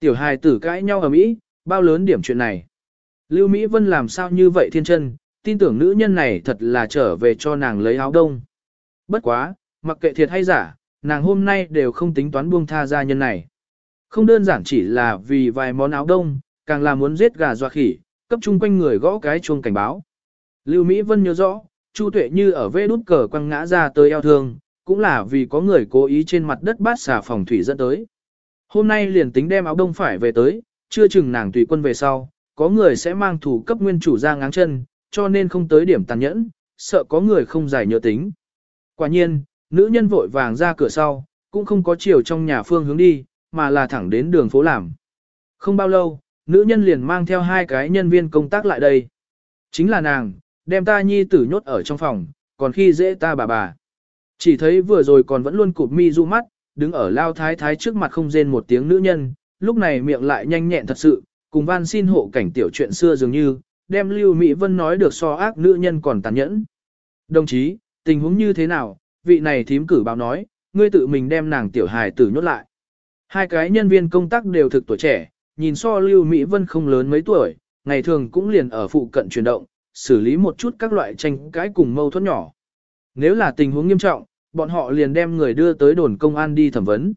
Tiểu hài tử cãi nhau ở Mỹ, bao lớn điểm chuyện này. Lưu Mỹ Vân làm sao như vậy thiên chân, tin tưởng nữ nhân này thật là trở về cho nàng lấy áo đông. Bất quá, mặc kệ thiệt hay giả, nàng hôm nay đều không tính toán buông tha gia nhân này. Không đơn giản chỉ là vì vài món áo đông, càng là muốn giết gà dọa khỉ, cấp chung quanh người gõ cái chuông cảnh báo. Lưu Mỹ Vân nhớ rõ, Chu Tuệ Như ở vê đút cờ quăng ngã ra tới eo thương, cũng là vì có người cố ý trên mặt đất bát xà phòng thủy dẫn tới. Hôm nay liền tính đem áo đông phải về tới, chưa chừng nàng tùy quân về sau, có người sẽ mang thủ cấp nguyên chủ ra ngáng chân, cho nên không tới điểm tàn nhẫn, sợ có người không giải nhớ tính. Quả nhiên, nữ nhân vội vàng ra cửa sau, cũng không có chiều trong nhà phương hướng đi, mà là thẳng đến đường phố làm. Không bao lâu, nữ nhân liền mang theo hai cái nhân viên công tác lại đây. Chính là nàng, đem ta nhi tử nhốt ở trong phòng, còn khi dễ ta bà bà. Chỉ thấy vừa rồi còn vẫn luôn cụp mi du mắt, đứng ở lao thái thái trước mặt không rên một tiếng nữ nhân, lúc này miệng lại nhanh nhẹn thật sự, cùng van xin hộ cảnh tiểu chuyện xưa dường như, đem Lưu Mỹ Vân nói được so ác nữ nhân còn tàn nhẫn. Đồng chí, tình huống như thế nào, vị này thím cử báo nói, ngươi tự mình đem nàng tiểu hài tử nhốt lại. Hai cái nhân viên công tác đều thực tuổi trẻ, nhìn so Lưu Mỹ Vân không lớn mấy tuổi, ngày thường cũng liền ở phụ cận chuyển động, xử lý một chút các loại tranh cãi cùng mâu thuẫn nhỏ. Nếu là tình huống nghiêm trọng, bọn họ liền đem người đưa tới đồn công an đi thẩm vấn.